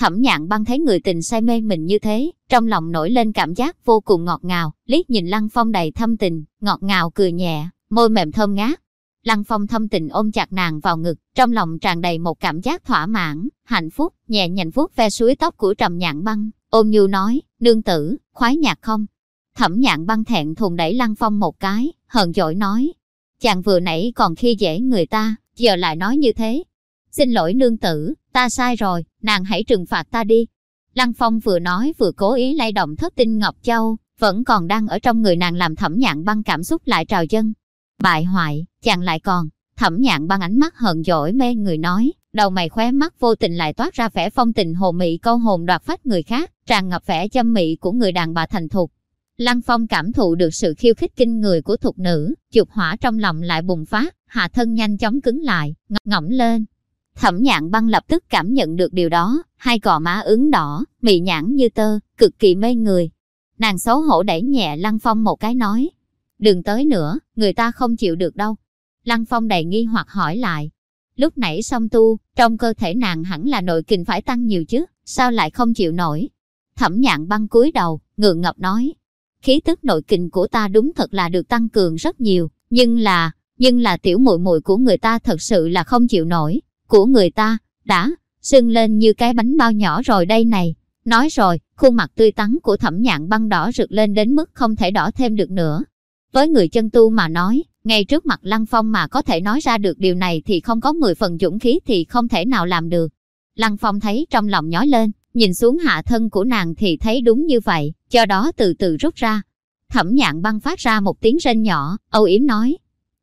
Thẩm nhạn băng thấy người tình say mê mình như thế, trong lòng nổi lên cảm giác vô cùng ngọt ngào, liếc nhìn Lăng Phong đầy thâm tình, ngọt ngào cười nhẹ, môi mềm thơm ngát. Lăng Phong thâm tình ôm chặt nàng vào ngực, trong lòng tràn đầy một cảm giác thỏa mãn, hạnh phúc, nhẹ nhàng vuốt ve suối tóc của trầm nhạn băng, ôm nhu nói, nương tử, khoái nhạc không? Thẩm nhạn băng thẹn thùng đẩy Lăng Phong một cái, hờn dỗi nói, chàng vừa nãy còn khi dễ người ta, giờ lại nói như thế. Xin lỗi nương tử, ta sai rồi, nàng hãy trừng phạt ta đi. Lăng Phong vừa nói vừa cố ý lay động thất tinh Ngọc Châu, vẫn còn đang ở trong người nàng làm thẩm nhạn băng cảm xúc lại trào dân. Bại hoại, chàng lại còn, thẩm nhạn băng ánh mắt hờn dỗi mê người nói, đầu mày khóe mắt vô tình lại toát ra vẻ phong tình hồ mị câu hồn đoạt phách người khác, tràn ngập vẻ châm mị của người đàn bà thành thục. Lăng Phong cảm thụ được sự khiêu khích kinh người của thục nữ, chụp hỏa trong lòng lại bùng phát, hạ thân nhanh chóng cứng lại, ngỏng lên, Thẩm nhạn băng lập tức cảm nhận được điều đó, hai gò má ứng đỏ, mị nhãn như tơ, cực kỳ mê người. Nàng xấu hổ đẩy nhẹ Lăng Phong một cái nói, đừng tới nữa, người ta không chịu được đâu. Lăng Phong đầy nghi hoặc hỏi lại, lúc nãy xong tu, trong cơ thể nàng hẳn là nội kình phải tăng nhiều chứ, sao lại không chịu nổi. Thẩm nhạn băng cúi đầu, ngượng ngập nói, khí tức nội kình của ta đúng thật là được tăng cường rất nhiều, nhưng là, nhưng là tiểu muội muội của người ta thật sự là không chịu nổi, của người ta, đã, sưng lên như cái bánh bao nhỏ rồi đây này. Nói rồi, khuôn mặt tươi tắn của thẩm nhạn băng đỏ rực lên đến mức không thể đỏ thêm được nữa. Với người chân tu mà nói, ngay trước mặt Lăng Phong mà có thể nói ra được điều này thì không có 10 phần dũng khí thì không thể nào làm được. Lăng Phong thấy trong lòng nhói lên, nhìn xuống hạ thân của nàng thì thấy đúng như vậy, cho đó từ từ rút ra. Thẩm nhạn băng phát ra một tiếng rên nhỏ, âu yếm nói.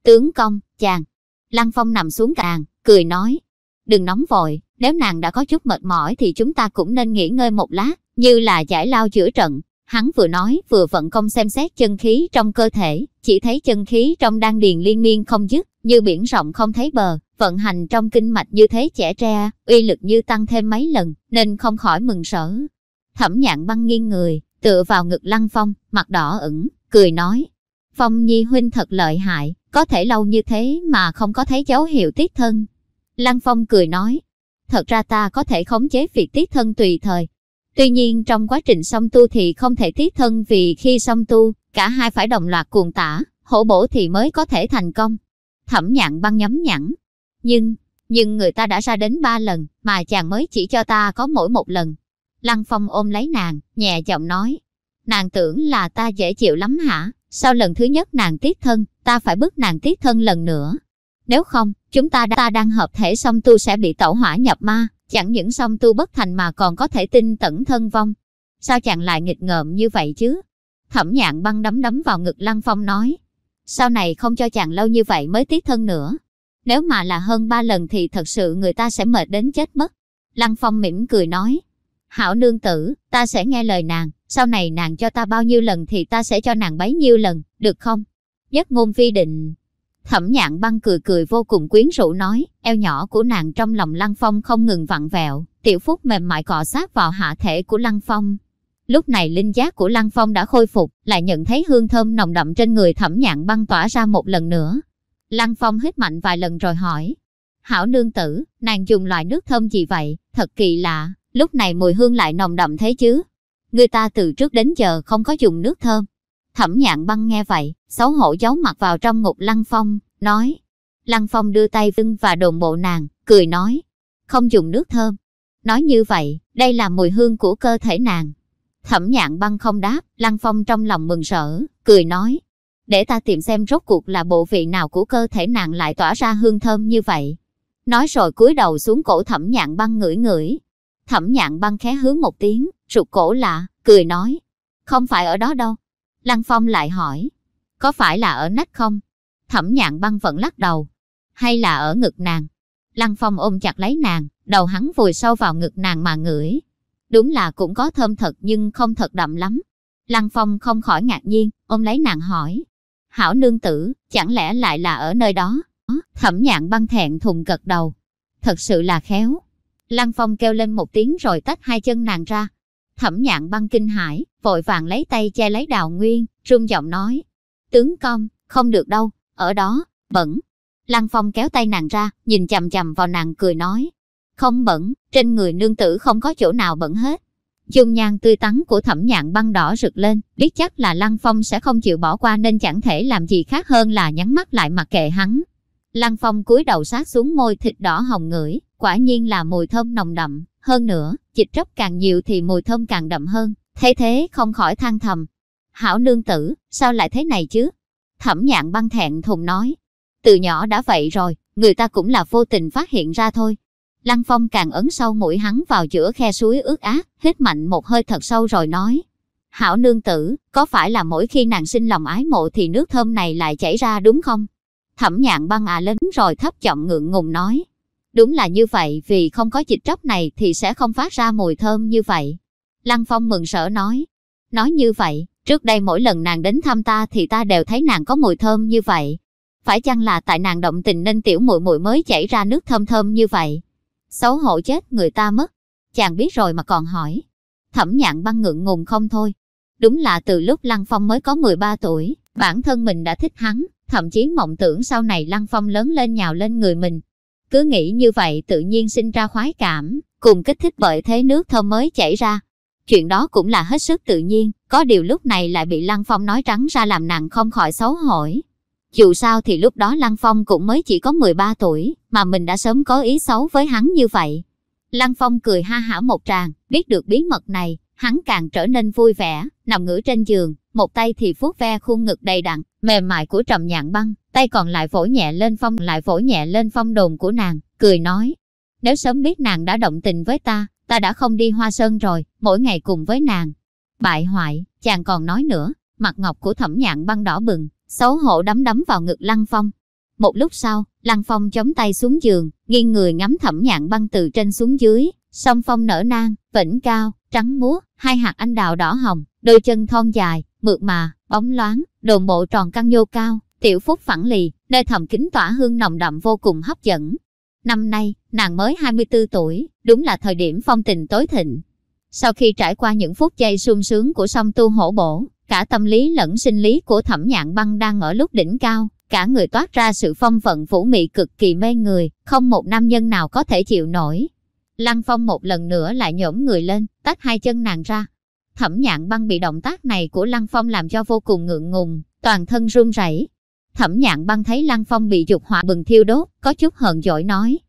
Tướng công, chàng. Lăng Phong nằm xuống càng, cười nói, đừng nóng vội, nếu nàng đã có chút mệt mỏi thì chúng ta cũng nên nghỉ ngơi một lát, như là giải lao chữa trận. Hắn vừa nói vừa vận công xem xét chân khí trong cơ thể, chỉ thấy chân khí trong đan điền liên miên không dứt, như biển rộng không thấy bờ, vận hành trong kinh mạch như thế trẻ tre, uy lực như tăng thêm mấy lần, nên không khỏi mừng sở. Thẩm nhạn băng nghiêng người, tựa vào ngực lăng phong, mặt đỏ ửng, cười nói. Phong nhi huynh thật lợi hại, có thể lâu như thế mà không có thấy dấu hiệu tiết thân, Lăng Phong cười nói, thật ra ta có thể khống chế việc tiết thân tùy thời. Tuy nhiên trong quá trình song tu thì không thể tiết thân vì khi song tu, cả hai phải đồng loạt cuồng tả, hổ bổ thì mới có thể thành công. Thẩm nhạn băng nhắm nhẵn. Nhưng, nhưng người ta đã ra đến ba lần, mà chàng mới chỉ cho ta có mỗi một lần. Lăng Phong ôm lấy nàng, nhẹ giọng nói. Nàng tưởng là ta dễ chịu lắm hả? Sau lần thứ nhất nàng tiết thân, ta phải bức nàng tiết thân lần nữa. Nếu không, chúng ta đã ta đang hợp thể song tu sẽ bị tẩu hỏa nhập ma, chẳng những song tu bất thành mà còn có thể tinh tẩn thân vong. Sao chàng lại nghịch ngợm như vậy chứ? Thẩm nhạn băng đấm đấm vào ngực Lăng Phong nói. Sau này không cho chàng lâu như vậy mới tiết thân nữa. Nếu mà là hơn ba lần thì thật sự người ta sẽ mệt đến chết mất. Lăng Phong mỉm cười nói. Hảo nương tử, ta sẽ nghe lời nàng, sau này nàng cho ta bao nhiêu lần thì ta sẽ cho nàng bấy nhiêu lần, được không? Nhất ngôn vi định, Thẩm nhạn băng cười cười vô cùng quyến rũ nói, eo nhỏ của nàng trong lòng Lăng Phong không ngừng vặn vẹo, tiểu phúc mềm mại cọ sát vào hạ thể của Lăng Phong. Lúc này linh giác của Lăng Phong đã khôi phục, lại nhận thấy hương thơm nồng đậm trên người thẩm nhạn băng tỏa ra một lần nữa. Lăng Phong hít mạnh vài lần rồi hỏi, Hảo nương tử, nàng dùng loại nước thơm gì vậy, thật kỳ lạ, lúc này mùi hương lại nồng đậm thế chứ. Người ta từ trước đến giờ không có dùng nước thơm, Thẩm nhạn băng nghe vậy, xấu hổ giấu mặt vào trong ngục Lăng Phong, nói. Lăng Phong đưa tay vưng và đồn bộ nàng, cười nói. Không dùng nước thơm. Nói như vậy, đây là mùi hương của cơ thể nàng. Thẩm nhạn băng không đáp, Lăng Phong trong lòng mừng rỡ, cười nói. Để ta tìm xem rốt cuộc là bộ vị nào của cơ thể nàng lại tỏa ra hương thơm như vậy. Nói rồi cúi đầu xuống cổ thẩm nhạn băng ngửi ngửi. Thẩm nhạn băng khé hướng một tiếng, rụt cổ lạ, cười nói. Không phải ở đó đâu, Lăng Phong lại hỏi, có phải là ở nách không? Thẩm nhạn băng vẫn lắc đầu, hay là ở ngực nàng? Lăng Phong ôm chặt lấy nàng, đầu hắn vùi sâu vào ngực nàng mà ngửi. Đúng là cũng có thơm thật nhưng không thật đậm lắm. Lăng Phong không khỏi ngạc nhiên, ôm lấy nàng hỏi. Hảo nương tử, chẳng lẽ lại là ở nơi đó? Thẩm nhạn băng thẹn thùng gật đầu. Thật sự là khéo. Lăng Phong kêu lên một tiếng rồi tách hai chân nàng ra. Thẩm nhạn băng kinh hãi, vội vàng lấy tay che lấy đào nguyên, rung giọng nói. Tướng công, không được đâu, ở đó, bẩn. Lăng Phong kéo tay nàng ra, nhìn chằm chằm vào nàng cười nói. Không bẩn, trên người nương tử không có chỗ nào bẩn hết. Dung nhan tươi tắn của thẩm nhạn băng đỏ rực lên, biết chắc là Lăng Phong sẽ không chịu bỏ qua nên chẳng thể làm gì khác hơn là nhắm mắt lại mặc kệ hắn. Lăng Phong cúi đầu sát xuống môi thịt đỏ hồng ngửi, quả nhiên là mùi thơm nồng đậm, hơn nữa, dịch trấp càng nhiều thì mùi thơm càng đậm hơn, thế thế không khỏi than thầm. Hảo nương tử, sao lại thế này chứ? Thẩm nhạn băng thẹn thùng nói. Từ nhỏ đã vậy rồi, người ta cũng là vô tình phát hiện ra thôi. Lăng Phong càng ấn sâu mũi hắn vào giữa khe suối ướt át, hít mạnh một hơi thật sâu rồi nói. Hảo nương tử, có phải là mỗi khi nàng sinh lòng ái mộ thì nước thơm này lại chảy ra đúng không? Thẩm nhạn băng à lên rồi thấp giọng ngượng ngùng nói. Đúng là như vậy vì không có dịch tróc này thì sẽ không phát ra mùi thơm như vậy. Lăng Phong mừng sở nói. Nói như vậy, trước đây mỗi lần nàng đến thăm ta thì ta đều thấy nàng có mùi thơm như vậy. Phải chăng là tại nàng động tình nên tiểu muội muội mới chảy ra nước thơm thơm như vậy? Xấu hổ chết người ta mất. Chàng biết rồi mà còn hỏi. Thẩm nhạn băng ngượng ngùng không thôi. Đúng là từ lúc Lăng Phong mới có 13 tuổi, bản thân mình đã thích hắn, thậm chí mộng tưởng sau này Lăng Phong lớn lên nhào lên người mình. Cứ nghĩ như vậy tự nhiên sinh ra khoái cảm, cùng kích thích bởi thế nước thơm mới chảy ra. Chuyện đó cũng là hết sức tự nhiên, có điều lúc này lại bị Lăng Phong nói trắng ra làm nàng không khỏi xấu hổ. Dù sao thì lúc đó Lăng Phong cũng mới chỉ có 13 tuổi, mà mình đã sớm có ý xấu với hắn như vậy. Lăng Phong cười ha hả một tràng, biết được bí mật này, hắn càng trở nên vui vẻ, nằm ngửa trên giường, một tay thì vuốt ve khuôn ngực đầy đặn, mềm mại của trầm nhạn băng, tay còn lại vỗ nhẹ lên phong lại vỗ nhẹ lên phong đồn của nàng, cười nói. Nếu sớm biết nàng đã động tình với ta, ta đã không đi hoa sơn rồi, mỗi ngày cùng với nàng. Bại hoại, chàng còn nói nữa, mặt ngọc của thẩm nhạn băng đỏ bừng, xấu hổ đấm đấm vào ngực Lăng Phong. Một lúc sau, Lăng Phong chống tay xuống giường, nghiêng người ngắm thẩm nhạn băng từ trên xuống dưới, song phong nở nang, vĩnh cao, trắng múa, hai hạt anh đào đỏ hồng, đôi chân thon dài, mượt mà, bóng loáng, đồn bộ tròn căng nhô cao, tiểu phúc phẳng lì, nơi thầm kính tỏa hương nồng đậm vô cùng hấp dẫn. Năm nay, nàng mới 24 tuổi, đúng là thời điểm phong tình tối thịnh. Sau khi trải qua những phút giây sung sướng của song tu hổ bổ, cả tâm lý lẫn sinh lý của thẩm nhạn băng đang ở lúc đỉnh cao, cả người toát ra sự phong vận vũ mị cực kỳ mê người, không một nam nhân nào có thể chịu nổi. Lăng Phong một lần nữa lại nhổm người lên, tách hai chân nàng ra. Thẩm nhạn băng bị động tác này của Lăng Phong làm cho vô cùng ngượng ngùng, toàn thân run rẩy. Thẩm nhạn băng thấy Lăng Phong bị dục hỏa bừng thiêu đốt, có chút hờn dỗi nói.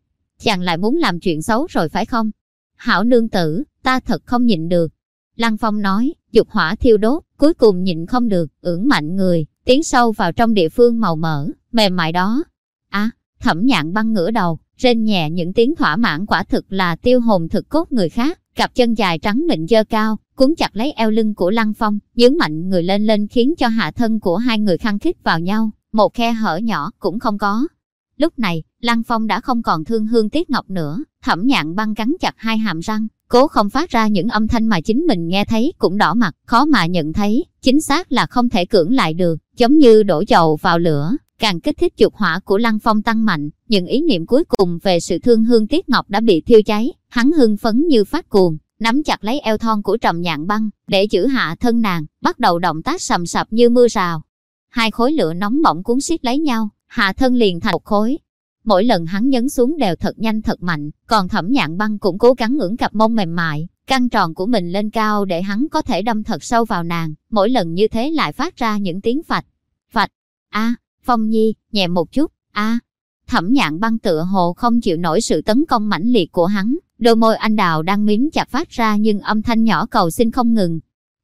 Chàng lại muốn làm chuyện xấu rồi phải không? Hảo nương tử, ta thật không nhịn được. Lăng Phong nói, dục hỏa thiêu đốt, cuối cùng nhịn không được, ưỡn mạnh người, tiến sâu vào trong địa phương màu mỡ, mềm mại đó. À, thẩm nhạn băng ngửa đầu, rên nhẹ những tiếng thỏa mãn quả thực là tiêu hồn thực cốt người khác, cặp chân dài trắng mịn dơ cao, cuốn chặt lấy eo lưng của Lăng Phong, nhướng mạnh người lên lên khiến cho hạ thân của hai người khăng khít vào nhau, một khe hở nhỏ cũng không có. Lúc này, Lăng Phong đã không còn thương hương tiếc ngọc nữa, thẩm nhạn băng cắn chặt hai hàm răng, cố không phát ra những âm thanh mà chính mình nghe thấy cũng đỏ mặt, khó mà nhận thấy, chính xác là không thể cưỡng lại được, giống như đổ dầu vào lửa, càng kích thích dục hỏa của Lăng Phong tăng mạnh, những ý niệm cuối cùng về sự thương hương tiếc ngọc đã bị thiêu cháy, hắn hưng phấn như phát cuồng, nắm chặt lấy eo thon của trầm nhạn băng, để giữ hạ thân nàng, bắt đầu động tác sầm sập như mưa rào. Hai khối lửa nóng bỏng cuốn xiết lấy nhau, hạ thân liền thành một khối, Mỗi lần hắn nhấn xuống đều thật nhanh thật mạnh, còn thẩm nhạn băng cũng cố gắng ngưỡng cặp mông mềm mại, căng tròn của mình lên cao để hắn có thể đâm thật sâu vào nàng, mỗi lần như thế lại phát ra những tiếng phạch, phạch, a, phong nhi, nhẹ một chút, a. Thẩm nhạn băng tựa hồ không chịu nổi sự tấn công mãnh liệt của hắn, đôi môi anh đào đang miếm chặt phát ra nhưng âm thanh nhỏ cầu xin không ngừng.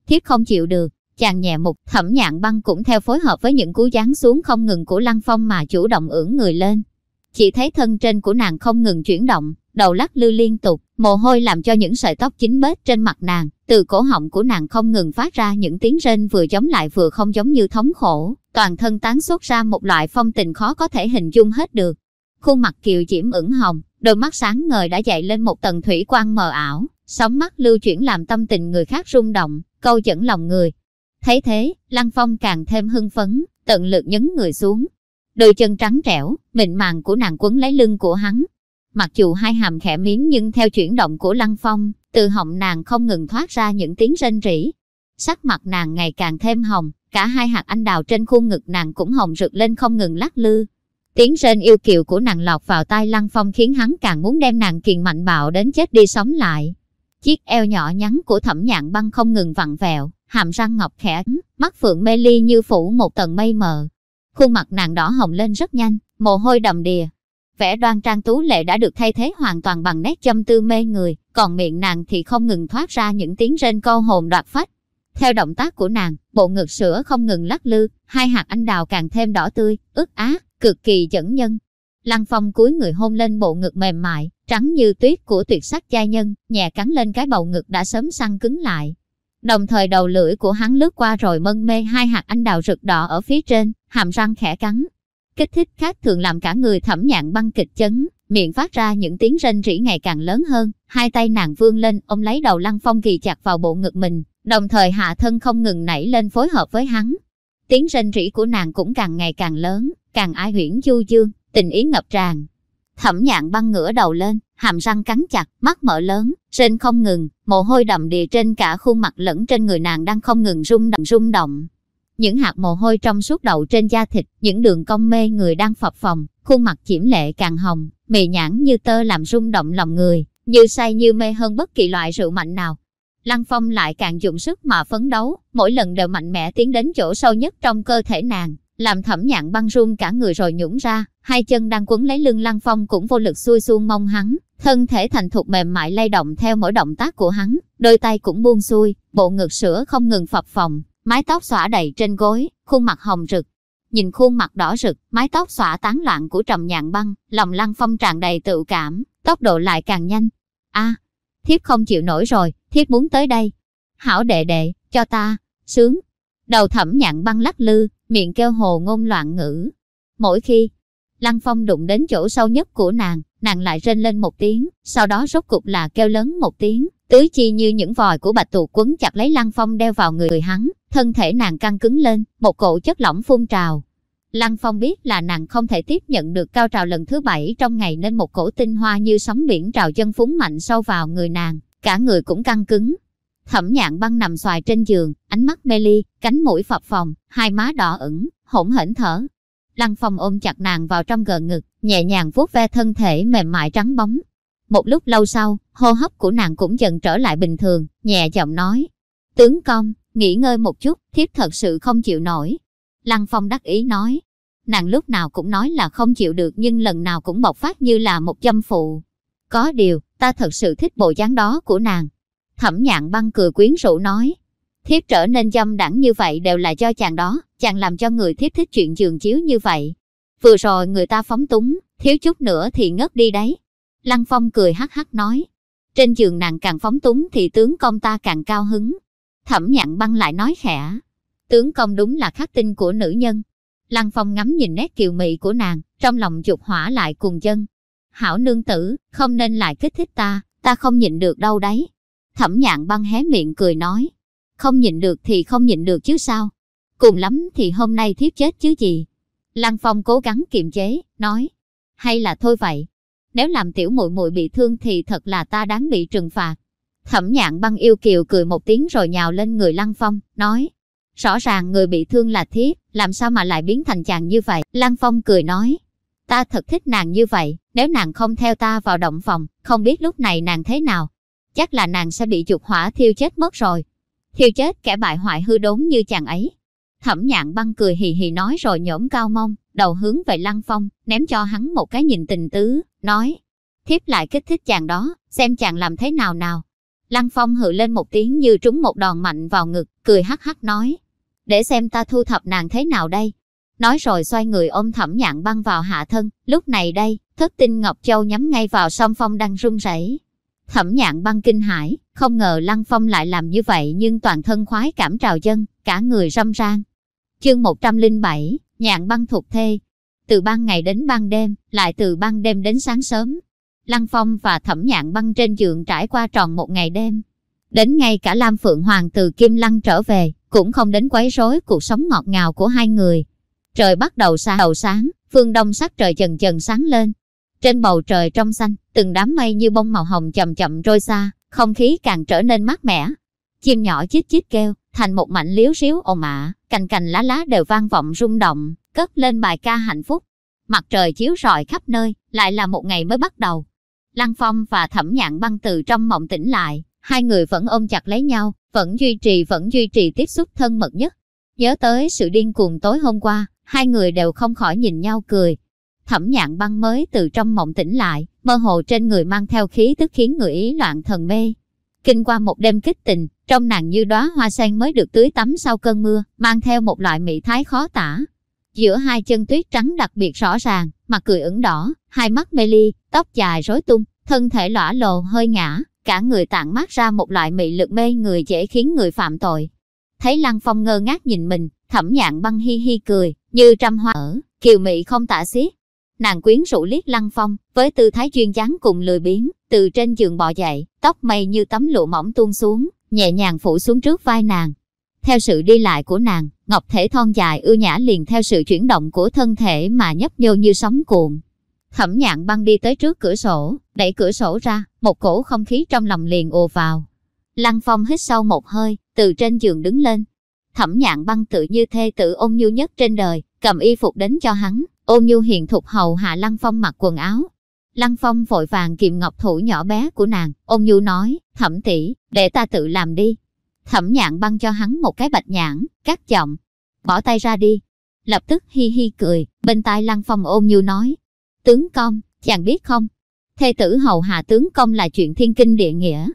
Thiếp không chịu được, chàng nhẹ một thẩm nhạn băng cũng theo phối hợp với những cú giáng xuống không ngừng của lăng phong mà chủ động ưỡn người lên, chỉ thấy thân trên của nàng không ngừng chuyển động, đầu lắc lư liên tục, mồ hôi làm cho những sợi tóc chín bết trên mặt nàng, từ cổ họng của nàng không ngừng phát ra những tiếng rên vừa giống lại vừa không giống như thống khổ, toàn thân tán xuất ra một loại phong tình khó có thể hình dung hết được. Khuôn mặt kiều diễm ửng hồng, đôi mắt sáng ngời đã dậy lên một tầng thủy quang mờ ảo, sóng mắt lưu chuyển làm tâm tình người khác rung động, câu dẫn lòng người. Thấy thế, Lăng Phong càng thêm hưng phấn, tận lực nhấn người xuống. Đôi chân trắng trẻo, mịn màng của nàng quấn lấy lưng của hắn. Mặc dù hai hàm khẽ miếng nhưng theo chuyển động của Lăng Phong, từ họng nàng không ngừng thoát ra những tiếng rên rỉ. Sắc mặt nàng ngày càng thêm hồng, cả hai hạt anh đào trên khuôn ngực nàng cũng hồng rực lên không ngừng lắc lư. Tiếng rên yêu kiều của nàng lọt vào tai Lăng Phong khiến hắn càng muốn đem nàng kiền mạnh bạo đến chết đi sống lại. Chiếc eo nhỏ nhắn của thẩm nhạn băng không ngừng vặn vẹo, hàm răng ngọc khẽ, mắt phượng mê ly như phủ một tầng mây mờ. Khuôn mặt nàng đỏ hồng lên rất nhanh, mồ hôi đầm đìa. Vẻ đoan trang tú lệ đã được thay thế hoàn toàn bằng nét châm tư mê người, còn miệng nàng thì không ngừng thoát ra những tiếng rên câu hồn đoạt phách. Theo động tác của nàng, bộ ngực sữa không ngừng lắc lư, hai hạt anh đào càng thêm đỏ tươi, ướt át, cực kỳ dẫn nhân. Lăng Phong cúi người hôn lên bộ ngực mềm mại, trắng như tuyết của tuyệt sắc giai nhân, nhẹ cắn lên cái bầu ngực đã sớm săn cứng lại. Đồng thời đầu lưỡi của hắn lướt qua rồi mân mê hai hạt anh đào rực đỏ ở phía trên, hàm răng khẽ cắn. Kích thích khác thường làm cả người thẩm nhạn băng kịch chấn, miệng phát ra những tiếng rên rỉ ngày càng lớn hơn, hai tay nàng vươn lên ôm lấy đầu Lăng Phong kỳ chặt vào bộ ngực mình, đồng thời hạ thân không ngừng nảy lên phối hợp với hắn. Tiếng rên rỉ của nàng cũng càng ngày càng lớn, càng ai huyễn du dương, tình ý ngập tràn. Thẩm nhạn băng ngửa đầu lên, hàm răng cắn chặt, mắt mở lớn, rên không ngừng, mồ hôi đầm đìa trên cả khuôn mặt lẫn trên người nàng đang không ngừng rung động rung động. Những hạt mồ hôi trong suốt đầu trên da thịt, những đường cong mê người đang phập phồng, khuôn mặt chiểm lệ càng hồng, mì nhãn như tơ làm rung động lòng người, như say như mê hơn bất kỳ loại rượu mạnh nào. Lăng Phong lại càng dùng sức mà phấn đấu, mỗi lần đều mạnh mẽ tiến đến chỗ sâu nhất trong cơ thể nàng, làm thẩm nhạn băng run cả người rồi nhũng ra, hai chân đang quấn lấy lưng Lăng Phong cũng vô lực xuôi xuông mong hắn, thân thể thành thục mềm mại lay động theo mỗi động tác của hắn, đôi tay cũng buông xuôi, bộ ngực sữa không ngừng phập phồng, mái tóc xõa đầy trên gối, khuôn mặt hồng rực. Nhìn khuôn mặt đỏ rực, mái tóc xõa tán loạn của trầm nhạn băng, lòng Lăng Phong tràn đầy tự cảm, tốc độ lại càng nhanh. A, thiếp không chịu nổi rồi, thiết muốn tới đây. Hảo đệ đệ, cho ta, sướng. Đầu thẩm nhạn băng lắc lư, miệng kêu hồ ngôn loạn ngữ. Mỗi khi Lăng Phong đụng đến chỗ sâu nhất của nàng, nàng lại rên lên một tiếng, sau đó rốt cục là kêu lớn một tiếng, tứ chi như những vòi của bạch tuộc quấn chặt lấy Lăng Phong đeo vào người hắn, thân thể nàng căng cứng lên, một cổ chất lỏng phun trào. Lăng Phong biết là nàng không thể tiếp nhận được cao trào lần thứ bảy trong ngày nên một cổ tinh hoa như sóng biển trào chân phúng mạnh sâu vào người nàng, cả người cũng căng cứng. Thẩm nhạn băng nằm xoài trên giường, ánh mắt mê ly, cánh mũi phập phồng, hai má đỏ ửng, hỗn hển thở. Lăng Phong ôm chặt nàng vào trong gờ ngực, nhẹ nhàng vuốt ve thân thể mềm mại trắng bóng. Một lúc lâu sau, hô hấp của nàng cũng dần trở lại bình thường, nhẹ giọng nói. Tướng công, nghỉ ngơi một chút, thiếp thật sự không chịu nổi. Lăng Phong đắc ý nói. Nàng lúc nào cũng nói là không chịu được nhưng lần nào cũng bộc phát như là một châm phụ. Có điều, ta thật sự thích bộ dáng đó của nàng. Thẩm nhạn băng cười quyến rũ nói. Thiếp trở nên dâm đẳng như vậy đều là do chàng đó, chàng làm cho người thiếp thích chuyện giường chiếu như vậy. Vừa rồi người ta phóng túng, thiếu chút nữa thì ngất đi đấy. Lăng Phong cười hắc hắc nói. Trên giường nàng càng phóng túng thì tướng công ta càng cao hứng. Thẩm nhạn băng lại nói khẽ. Tướng công đúng là khắc tinh của nữ nhân. Lăng Phong ngắm nhìn nét kiều mị của nàng, trong lòng dục hỏa lại cùng chân. Hảo nương tử, không nên lại kích thích ta, ta không nhịn được đâu đấy. Thẩm nhạn băng hé miệng cười nói. Không nhịn được thì không nhịn được chứ sao. Cùng lắm thì hôm nay thiếp chết chứ gì. Lăng Phong cố gắng kiềm chế, nói. Hay là thôi vậy. Nếu làm tiểu muội muội bị thương thì thật là ta đáng bị trừng phạt. Thẩm nhạn băng yêu kiều cười một tiếng rồi nhào lên người Lăng Phong, nói. Rõ ràng người bị thương là thiếp, làm sao mà lại biến thành chàng như vậy? Lăng Phong cười nói. Ta thật thích nàng như vậy, nếu nàng không theo ta vào động phòng, không biết lúc này nàng thế nào. Chắc là nàng sẽ bị dục hỏa thiêu chết mất rồi. Thiêu chết kẻ bại hoại hư đốn như chàng ấy. Thẩm nhạn băng cười hì hì nói rồi nhổm cao mông, đầu hướng về Lăng Phong, ném cho hắn một cái nhìn tình tứ, nói. Thiếp lại kích thích chàng đó, xem chàng làm thế nào nào. Lăng Phong hự lên một tiếng như trúng một đòn mạnh vào ngực, cười hắc hắc nói. Để xem ta thu thập nàng thế nào đây. Nói rồi xoay người ôm thẩm nhạn băng vào hạ thân, lúc này đây, thất tinh Ngọc Châu nhắm ngay vào song phong đang run rẩy. Thẩm nhạn băng kinh hãi, không ngờ Lăng Phong lại làm như vậy nhưng toàn thân khoái cảm trào dân, cả người râm ran. Chương 107, nhạn băng thuộc thê. Từ ban ngày đến ban đêm, lại từ ban đêm đến sáng sớm. Lăng Phong và Thẩm nhạn băng trên giường trải qua tròn một ngày đêm. Đến ngay cả Lam Phượng Hoàng từ Kim Lăng trở về, cũng không đến quấy rối cuộc sống ngọt ngào của hai người. Trời bắt đầu xa đầu sáng, phương đông sắc trời dần dần sáng lên. Trên bầu trời trong xanh, từng đám mây như bông màu hồng chậm chậm trôi xa, không khí càng trở nên mát mẻ. Chim nhỏ chít chít kêu, thành một mảnh liếu xíu ồn ả, cành cành lá lá đều vang vọng rung động, cất lên bài ca hạnh phúc. Mặt trời chiếu rọi khắp nơi, lại là một ngày mới bắt đầu. Lăng Phong và Thẩm Nhạn băng từ trong mộng tỉnh lại, hai người vẫn ôm chặt lấy nhau, vẫn duy trì vẫn duy trì tiếp xúc thân mật nhất. Nhớ tới sự điên cuồng tối hôm qua, hai người đều không khỏi nhìn nhau cười. Thẩm Nhạn băng mới từ trong mộng tỉnh lại, mơ hồ trên người mang theo khí tức khiến người ý loạn thần mê. Kinh qua một đêm kích tình, trong nàng như đóa hoa sen mới được tưới tắm sau cơn mưa, mang theo một loại mỹ thái khó tả. Giữa hai chân tuyết trắng đặc biệt rõ ràng, mặt cười ửng đỏ, hai mắt mê ly, tóc dài rối tung, thân thể lõa lồ hơi ngã, cả người tản mát ra một loại mị lực mê người dễ khiến người phạm tội. Thấy Lăng Phong ngơ ngác nhìn mình, thẩm nhạn băng hi hi cười, như trăm hoa ở, kiều mị không tả xiết. Nàng quyến rũ liếc Lăng Phong, với tư thái duyên dáng cùng lười biếng, từ trên giường bò dậy, tóc mây như tấm lụa mỏng tuôn xuống, nhẹ nhàng phủ xuống trước vai nàng. Theo sự đi lại của nàng, ngọc thể thon dài ưu nhã liền theo sự chuyển động của thân thể mà nhấp nhô như sóng cuộn. Thẩm nhạn băng đi tới trước cửa sổ, đẩy cửa sổ ra, một cổ không khí trong lòng liền ùa vào. Lăng Phong hít sâu một hơi, từ trên giường đứng lên. Thẩm nhạn băng tự như thê tử ôn nhu nhất trên đời, cầm y phục đến cho hắn, ôn nhu hiện thục hầu hạ Lăng Phong mặc quần áo. Lăng Phong vội vàng kiềm ngọc thủ nhỏ bé của nàng, ôn nhu nói, thẩm tỷ, để ta tự làm đi. Thẩm nhạn băng cho hắn một cái bạch nhãn, cắt giọng, bỏ tay ra đi. Lập tức hi hi cười, bên tai Lăng Phong ôn nhu nói, tướng công, chàng biết không? Thê tử hầu hạ tướng công là chuyện thiên kinh địa nghĩa.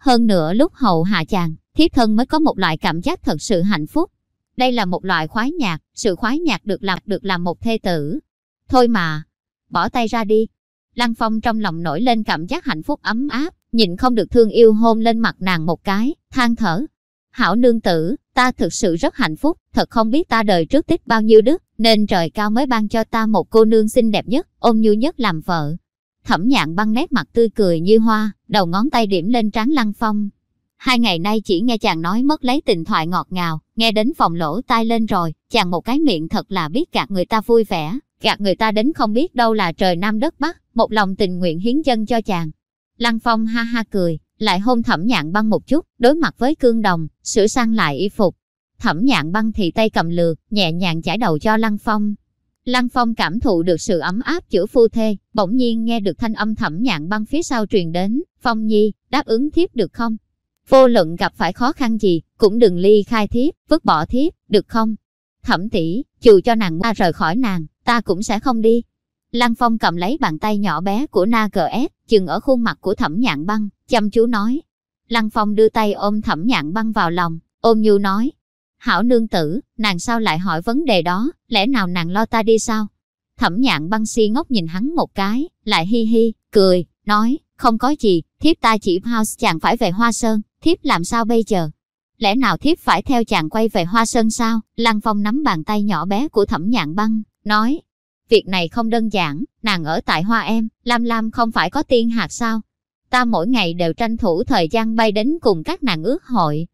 Hơn nữa lúc hầu hạ chàng, thiếp thân mới có một loại cảm giác thật sự hạnh phúc. Đây là một loại khoái nhạc, sự khoái nhạc được làm được làm một thê tử. Thôi mà, bỏ tay ra đi. Lăng Phong trong lòng nổi lên cảm giác hạnh phúc ấm áp, nhìn không được thương yêu hôn lên mặt nàng một cái, than thở. Hảo nương tử, ta thực sự rất hạnh phúc, thật không biết ta đời trước tích bao nhiêu đức, nên trời cao mới ban cho ta một cô nương xinh đẹp nhất, ôm nhu nhất làm vợ. Thẩm nhạn băng nét mặt tươi cười như hoa, đầu ngón tay điểm lên trán Lăng Phong. Hai ngày nay chỉ nghe chàng nói mất lấy tình thoại ngọt ngào, nghe đến phòng lỗ tai lên rồi, chàng một cái miệng thật là biết gạt người ta vui vẻ, gạt người ta đến không biết đâu là trời nam đất bắc, một lòng tình nguyện hiến chân cho chàng. Lăng Phong ha ha cười, lại hôn thẩm nhạn băng một chút, đối mặt với cương đồng, sửa sang lại y phục. Thẩm nhạn băng thì tay cầm lược, nhẹ nhàng chải đầu cho Lăng Phong. Lăng Phong cảm thụ được sự ấm áp giữa phu thê, bỗng nhiên nghe được thanh âm thẩm nhạn băng phía sau truyền đến, Phong Nhi, đáp ứng thiếp được không? Vô luận gặp phải khó khăn gì, cũng đừng ly khai thiếp, vứt bỏ thiếp, được không? Thẩm tỷ, dù cho nàng qua rời khỏi nàng, ta cũng sẽ không đi. Lăng Phong cầm lấy bàn tay nhỏ bé của Na GS, chừng ở khuôn mặt của thẩm nhạn băng, chăm chú nói. Lăng Phong đưa tay ôm thẩm nhạn băng vào lòng, ôm nhu nói. Hảo nương tử, nàng sao lại hỏi vấn đề đó, lẽ nào nàng lo ta đi sao? Thẩm nhạn băng si ngốc nhìn hắn một cái, lại hi hi, cười, nói, không có gì, thiếp ta chỉ house chàng phải về Hoa Sơn, thiếp làm sao bây giờ? Lẽ nào thiếp phải theo chàng quay về Hoa Sơn sao? Lăng Phong nắm bàn tay nhỏ bé của thẩm nhạn băng, nói, việc này không đơn giản, nàng ở tại Hoa Em, Lam Lam không phải có tiên hạt sao? Ta mỗi ngày đều tranh thủ thời gian bay đến cùng các nàng ước hội.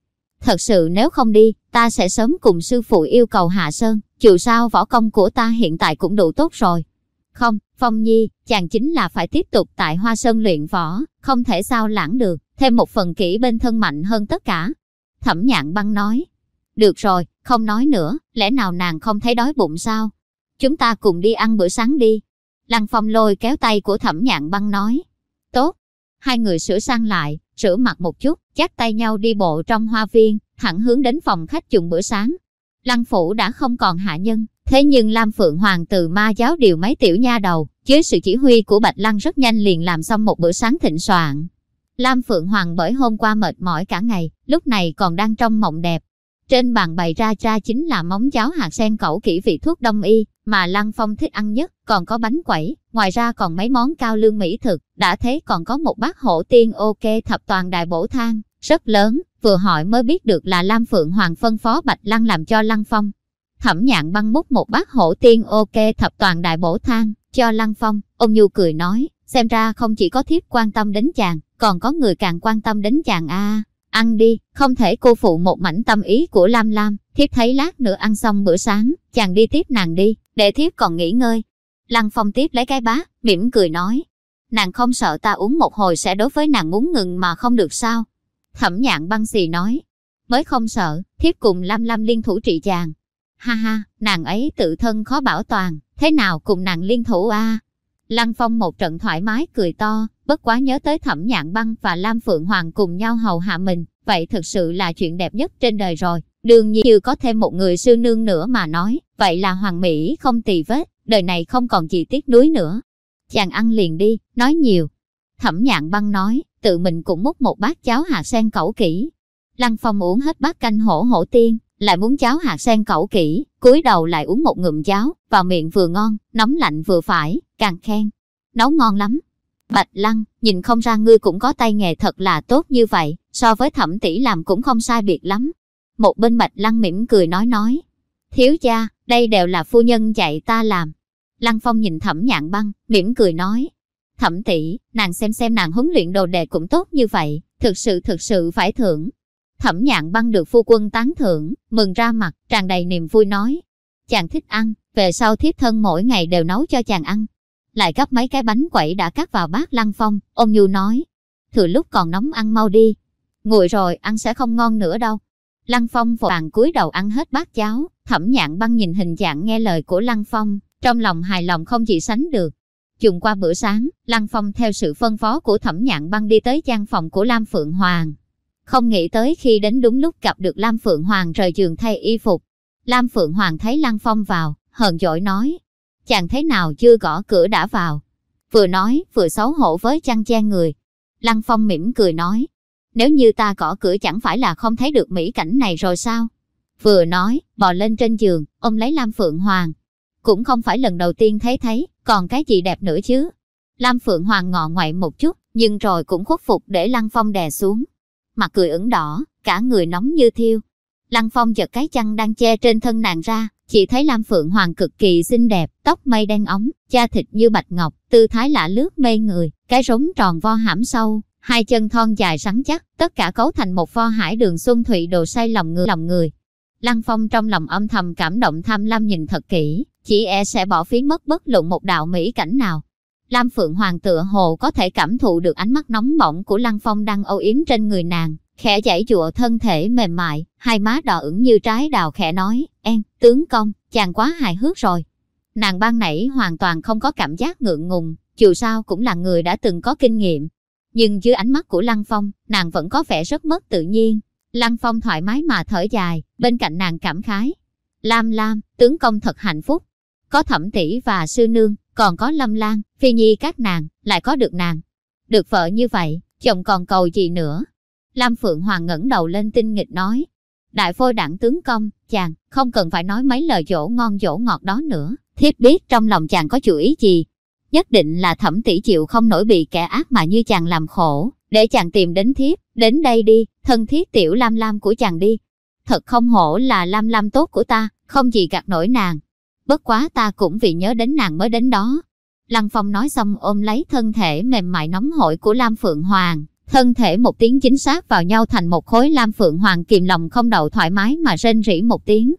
Thật sự nếu không đi, ta sẽ sớm cùng sư phụ yêu cầu Hạ Sơn, dù sao võ công của ta hiện tại cũng đủ tốt rồi. Không, Phong Nhi, chàng chính là phải tiếp tục tại Hoa Sơn luyện võ, không thể sao lãng được, thêm một phần kỹ bên thân mạnh hơn tất cả. Thẩm nhạn băng nói, được rồi, không nói nữa, lẽ nào nàng không thấy đói bụng sao? Chúng ta cùng đi ăn bữa sáng đi. Lăng Phong lôi kéo tay của thẩm nhạn băng nói, tốt. Hai người sửa sang lại, rửa mặt một chút, chắt tay nhau đi bộ trong hoa viên, thẳng hướng đến phòng khách dùng bữa sáng. Lăng phủ đã không còn hạ nhân, thế nhưng Lam Phượng Hoàng từ ma giáo điều mấy tiểu nha đầu, dưới sự chỉ huy của Bạch Lăng rất nhanh liền làm xong một bữa sáng thịnh soạn. Lam Phượng Hoàng bởi hôm qua mệt mỏi cả ngày, lúc này còn đang trong mộng đẹp. Trên bàn bày ra ra chính là móng cháo hạt sen cẩu kỹ vị thuốc đông y, mà Lăng Phong thích ăn nhất, còn có bánh quẩy, ngoài ra còn mấy món cao lương mỹ thực, đã thế còn có một bát hổ tiên ok thập toàn đại bổ thang, rất lớn, vừa hỏi mới biết được là Lam Phượng Hoàng phân phó Bạch Lăng làm cho Lăng Phong. Thẩm nhạn băng múc một bát hổ tiên ok thập toàn đại bổ thang, cho Lăng Phong, ông Nhu cười nói, xem ra không chỉ có thiếp quan tâm đến chàng, còn có người càng quan tâm đến chàng a ăn đi, không thể cô phụ một mảnh tâm ý của Lam Lam, thiếp thấy lát nữa ăn xong bữa sáng, chàng đi tiếp nàng đi, để thiếp còn nghỉ ngơi. Lăng Phong tiếp lấy cái bát, mỉm cười nói, nàng không sợ ta uống một hồi sẽ đối với nàng muốn ngừng mà không được sao. Thẩm nhạn băng xì nói, mới không sợ, thiếp cùng Lam Lam liên thủ trị chàng. Ha ha, nàng ấy tự thân khó bảo toàn, thế nào cùng nàng liên thủ a? Lăng Phong một trận thoải mái cười to, bất quá nhớ tới thẩm nhạn băng và Lam Phượng Hoàng cùng nhau hầu hạ mình, vậy thực sự là chuyện đẹp nhất trên đời rồi. Đương nhiên như có thêm một người sư nương nữa mà nói, vậy là hoàng mỹ không tì vết, đời này không còn gì tiếc nuối nữa. Chàng ăn liền đi, nói nhiều. Thẩm nhạn băng nói, tự mình cũng múc một bát cháo hạt sen cẩu kỹ. Lăng Phong uống hết bát canh hổ hổ tiên, lại muốn cháo hạt sen cẩu kỹ, cúi đầu lại uống một ngụm cháo, vào miệng vừa ngon, nóng lạnh vừa phải, càng khen. Nấu ngon lắm. Bạch Lăng, nhìn không ra ngươi cũng có tay nghề thật là tốt như vậy, so với thẩm tỷ làm cũng không sai biệt lắm. Một bên Bạch Lăng mỉm cười nói nói. Thiếu gia đây đều là phu nhân dạy ta làm. Lăng Phong nhìn thẩm nhạn băng, mỉm cười nói. Thẩm tỷ, nàng xem xem nàng huấn luyện đồ đệ cũng tốt như vậy, thực sự thực sự phải thưởng. Thẩm nhạn băng được phu quân tán thưởng, mừng ra mặt, tràn đầy niềm vui nói. Chàng thích ăn, về sau thiếp thân mỗi ngày đều nấu cho chàng ăn. Lại gấp mấy cái bánh quẩy đã cắt vào bát lăng phong, ôm nhu nói. Thừa lúc còn nóng ăn mau đi. Nguội rồi ăn sẽ không ngon nữa đâu. Lăng phong vội vàng cúi đầu ăn hết bát cháo, thẩm nhạn băng nhìn hình dạng nghe lời của lăng phong, trong lòng hài lòng không gì sánh được. Dùng qua bữa sáng, Lăng Phong theo sự phân phó của thẩm nhạn băng đi tới gian phòng của Lam Phượng Hoàng. Không nghĩ tới khi đến đúng lúc gặp được Lam Phượng Hoàng rời giường thay y phục. Lam Phượng Hoàng thấy Lăng Phong vào, hờn dỗi nói. Chàng thế nào chưa gõ cửa đã vào. Vừa nói, vừa xấu hổ với chăn che người. Lăng Phong mỉm cười nói. Nếu như ta gõ cửa chẳng phải là không thấy được mỹ cảnh này rồi sao? Vừa nói, bò lên trên giường, ông lấy Lam Phượng Hoàng. Cũng không phải lần đầu tiên thấy thấy, còn cái gì đẹp nữa chứ? Lam Phượng Hoàng ngọ ngoại một chút, nhưng rồi cũng khuất phục để Lăng Phong đè xuống mặt cười ửng đỏ, cả người nóng như thiêu. Lăng Phong giật cái chăn đang che trên thân nàng ra, chỉ thấy Lam Phượng Hoàng cực kỳ xinh đẹp, tóc mây đen ống, da thịt như bạch ngọc, tư thái lạ lướt mê người, cái rống tròn vo hãm sâu, hai chân thon dài rắn chắc, tất cả cấu thành một pho hải đường xuân thụy đồ say lòng người lòng người. Lăng Phong trong lòng âm thầm cảm động tham lam nhìn thật kỹ, chỉ e sẽ bỏ phí mất bất luận một đạo mỹ cảnh nào. Lam Phượng Hoàng tựa hồ có thể cảm thụ được ánh mắt nóng bỏng của Lăng Phong đang âu yếm trên người nàng, khẽ chảy dụa thân thể mềm mại, hai má đỏ ửng như trái đào khẽ nói, en, tướng công, chàng quá hài hước rồi. Nàng ban nãy hoàn toàn không có cảm giác ngượng ngùng, dù sao cũng là người đã từng có kinh nghiệm. Nhưng dưới ánh mắt của Lăng Phong, nàng vẫn có vẻ rất mất tự nhiên. Lăng Phong thoải mái mà thở dài, bên cạnh nàng cảm khái. Lam Lam, tướng công thật hạnh phúc. Có thẩm tỷ và sư nương, còn có Lâm Lan, Phi Nhi các nàng, lại có được nàng. Được vợ như vậy, chồng còn cầu gì nữa. Lam Phượng Hoàng ngẩng đầu lên tinh nghịch nói. Đại phôi đảng tướng công, chàng, không cần phải nói mấy lời dỗ ngon dỗ ngọt đó nữa. Thiếp biết trong lòng chàng có chủ ý gì. Nhất định là thẩm tỷ chịu không nổi bị kẻ ác mà như chàng làm khổ. Để chàng tìm đến thiếp, đến đây đi, thân thiết tiểu lam lam của chàng đi. Thật không hổ là lam lam tốt của ta, không gì gạt nổi nàng bất quá ta cũng vì nhớ đến nàng mới đến đó. Lăng Phong nói xong ôm lấy thân thể mềm mại nóng hổi của Lam Phượng Hoàng, thân thể một tiếng chính xác vào nhau thành một khối Lam Phượng Hoàng kìm lòng không đậu thoải mái mà rên rỉ một tiếng.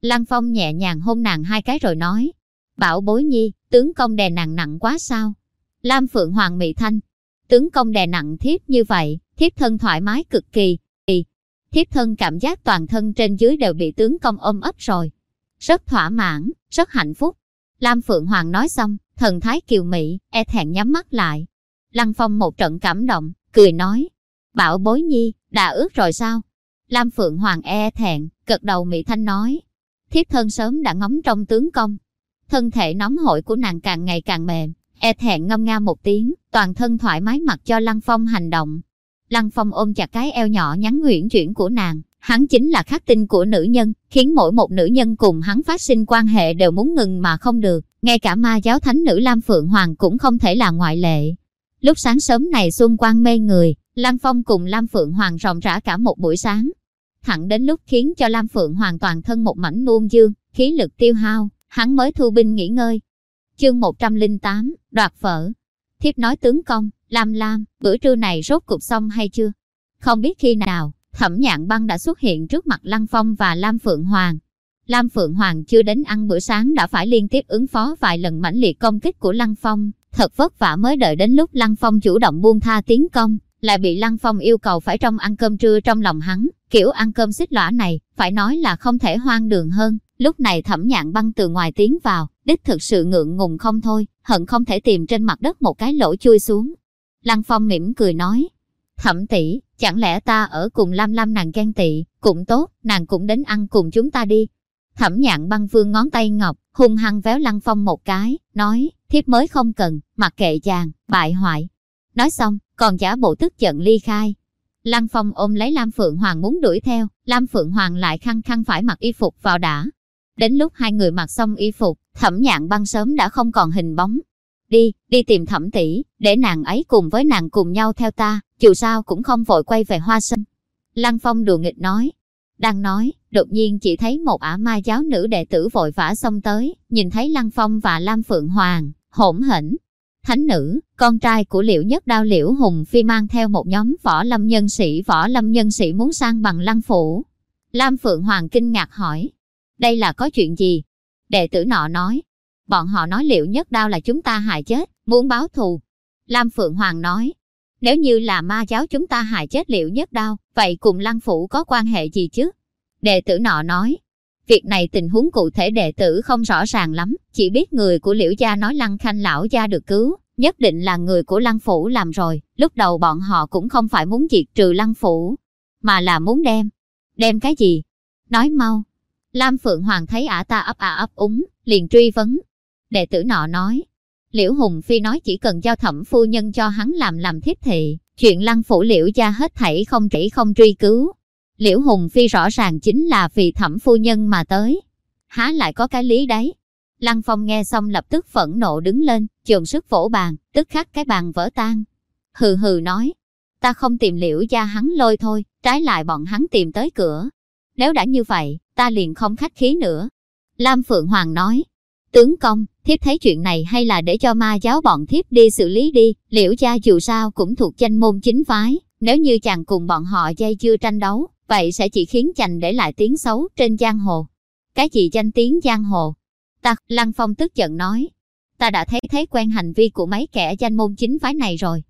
Lăng Phong nhẹ nhàng hôn nàng hai cái rồi nói, bảo bối nhi, tướng công đè nàng nặng quá sao? Lam Phượng Hoàng mị thanh, tướng công đè nặng thiếp như vậy, thiếp thân thoải mái cực kỳ, kỳ. Thiếp thân cảm giác toàn thân trên dưới đều bị tướng công ôm ấp rồi rất thỏa mãn, rất hạnh phúc. Lam Phượng Hoàng nói xong, thần thái kiều mị, e thẹn nhắm mắt lại. Lăng Phong một trận cảm động, cười nói, bảo bối nhi, đã ước rồi sao? Lam Phượng Hoàng e thẹn, gật đầu mị thanh nói, thiếp thân sớm đã ngóng trong tướng công. Thân thể nóng hổi của nàng càng ngày càng mềm, e thẹn ngâm nga một tiếng, toàn thân thoải mái mặc cho Lăng Phong hành động. Lăng Phong ôm chặt cái eo nhỏ nhắn nguyện chuyển của nàng, Hắn chính là khắc tinh của nữ nhân, khiến mỗi một nữ nhân cùng hắn phát sinh quan hệ đều muốn ngừng mà không được. Ngay cả ma giáo thánh nữ Lam Phượng Hoàng cũng không thể là ngoại lệ. Lúc sáng sớm này xuân quang mê người, Lam Phong cùng Lam Phượng Hoàng ròng rã cả một buổi sáng. Thẳng đến lúc khiến cho Lam Phượng Hoàng toàn thân một mảnh nuông dương, khí lực tiêu hao, hắn mới thu binh nghỉ ngơi. Chương 108, đoạt phở. Thiếp nói tướng công, Lam Lam, bữa trưa này rốt cục xong hay chưa? Không biết khi nào, Thẩm nhạn băng đã xuất hiện trước mặt Lăng Phong và Lam Phượng Hoàng. Lam Phượng Hoàng chưa đến ăn bữa sáng đã phải liên tiếp ứng phó vài lần mãnh liệt công kích của Lăng Phong. Thật vất vả mới đợi đến lúc Lăng Phong chủ động buông tha tiến công, lại bị Lăng Phong yêu cầu phải trong ăn cơm trưa trong lòng hắn. Kiểu ăn cơm xích lõa này, phải nói là không thể hoang đường hơn. Lúc này thẩm nhạn băng từ ngoài tiến vào, đích thực sự ngượng ngùng không thôi, hận không thể tìm trên mặt đất một cái lỗ chui xuống. Lăng Phong mỉm cười nói, thẩm tỷ, chẳng lẽ ta ở cùng Lam Lam nàng ghen tị, cũng tốt, nàng cũng đến ăn cùng chúng ta đi. Thẩm nhạn băng vương ngón tay ngọc, hung hăng véo Lăng Phong một cái, nói, thiếp mới không cần, mặc kệ chàng, bại hoại. Nói xong, còn giả bộ tức giận ly khai. Lăng Phong ôm lấy Lam Phượng Hoàng muốn đuổi theo, Lam Phượng Hoàng lại khăng khăng phải mặc y phục vào đã. Đến lúc hai người mặc xong y phục, thẩm nhạn băng sớm đã không còn hình bóng. Đi, đi tìm thẩm tỷ, để nàng ấy cùng với nàng cùng nhau theo ta, dù sao cũng không vội quay về hoa sân. Lăng Phong đùa nghịch nói. Đang nói, đột nhiên chỉ thấy một ả ma giáo nữ đệ tử vội vã xông tới, nhìn thấy Lăng Phong và Lam Phượng Hoàng, hỗn hỉnh. Thánh nữ, con trai của liễu nhất đao liễu hùng phi mang theo một nhóm võ lâm nhân sĩ võ lâm nhân sĩ muốn sang bằng lăng phủ. Lam Phượng Hoàng kinh ngạc hỏi, đây là có chuyện gì? Đệ tử nọ nói, bọn họ nói liệu nhất đao là chúng ta hại chết, muốn báo thù. Lam Phượng Hoàng nói, nếu như là ma giáo chúng ta hại chết liệu nhất đao, vậy cùng lăng phủ có quan hệ gì chứ? Đệ tử nọ nói, việc này tình huống cụ thể đệ tử không rõ ràng lắm, chỉ biết người của liễu gia nói lăng khanh lão gia được cứu, nhất định là người của lăng phủ làm rồi, lúc đầu bọn họ cũng không phải muốn diệt trừ lăng phủ, mà là muốn đem. Đem cái gì? Nói mau. Lam Phượng Hoàng thấy ả ta ấp à ấp úng, liền truy vấn. Đệ tử nọ nói, Liễu Hùng Phi nói chỉ cần giao thẩm phu nhân cho hắn làm làm thiết thị, chuyện lăng phủ liễu gia hết thảy không chỉ không truy cứu. Liễu Hùng Phi rõ ràng chính là vì thẩm phu nhân mà tới. Há lại có cái lý đấy. Lăng Phong nghe xong lập tức phẫn nộ đứng lên, trường sức vỗ bàn, tức khắc cái bàn vỡ tan. Hừ hừ nói, ta không tìm liễu gia hắn lôi thôi, trái lại bọn hắn tìm tới cửa. Nếu đã như vậy, ta liền không khách khí nữa. Lam Phượng Hoàng nói, tướng công, thiếp thấy chuyện này hay là để cho ma giáo bọn thiếp đi xử lý đi, liễu gia dù sao cũng thuộc danh môn chính phái, nếu như chàng cùng bọn họ dây chưa tranh đấu, vậy sẽ chỉ khiến chàng để lại tiếng xấu trên giang hồ. Cái gì danh tiếng giang hồ? Ta, Lăng Phong tức giận nói, ta đã thấy thấy quen hành vi của mấy kẻ danh môn chính phái này rồi.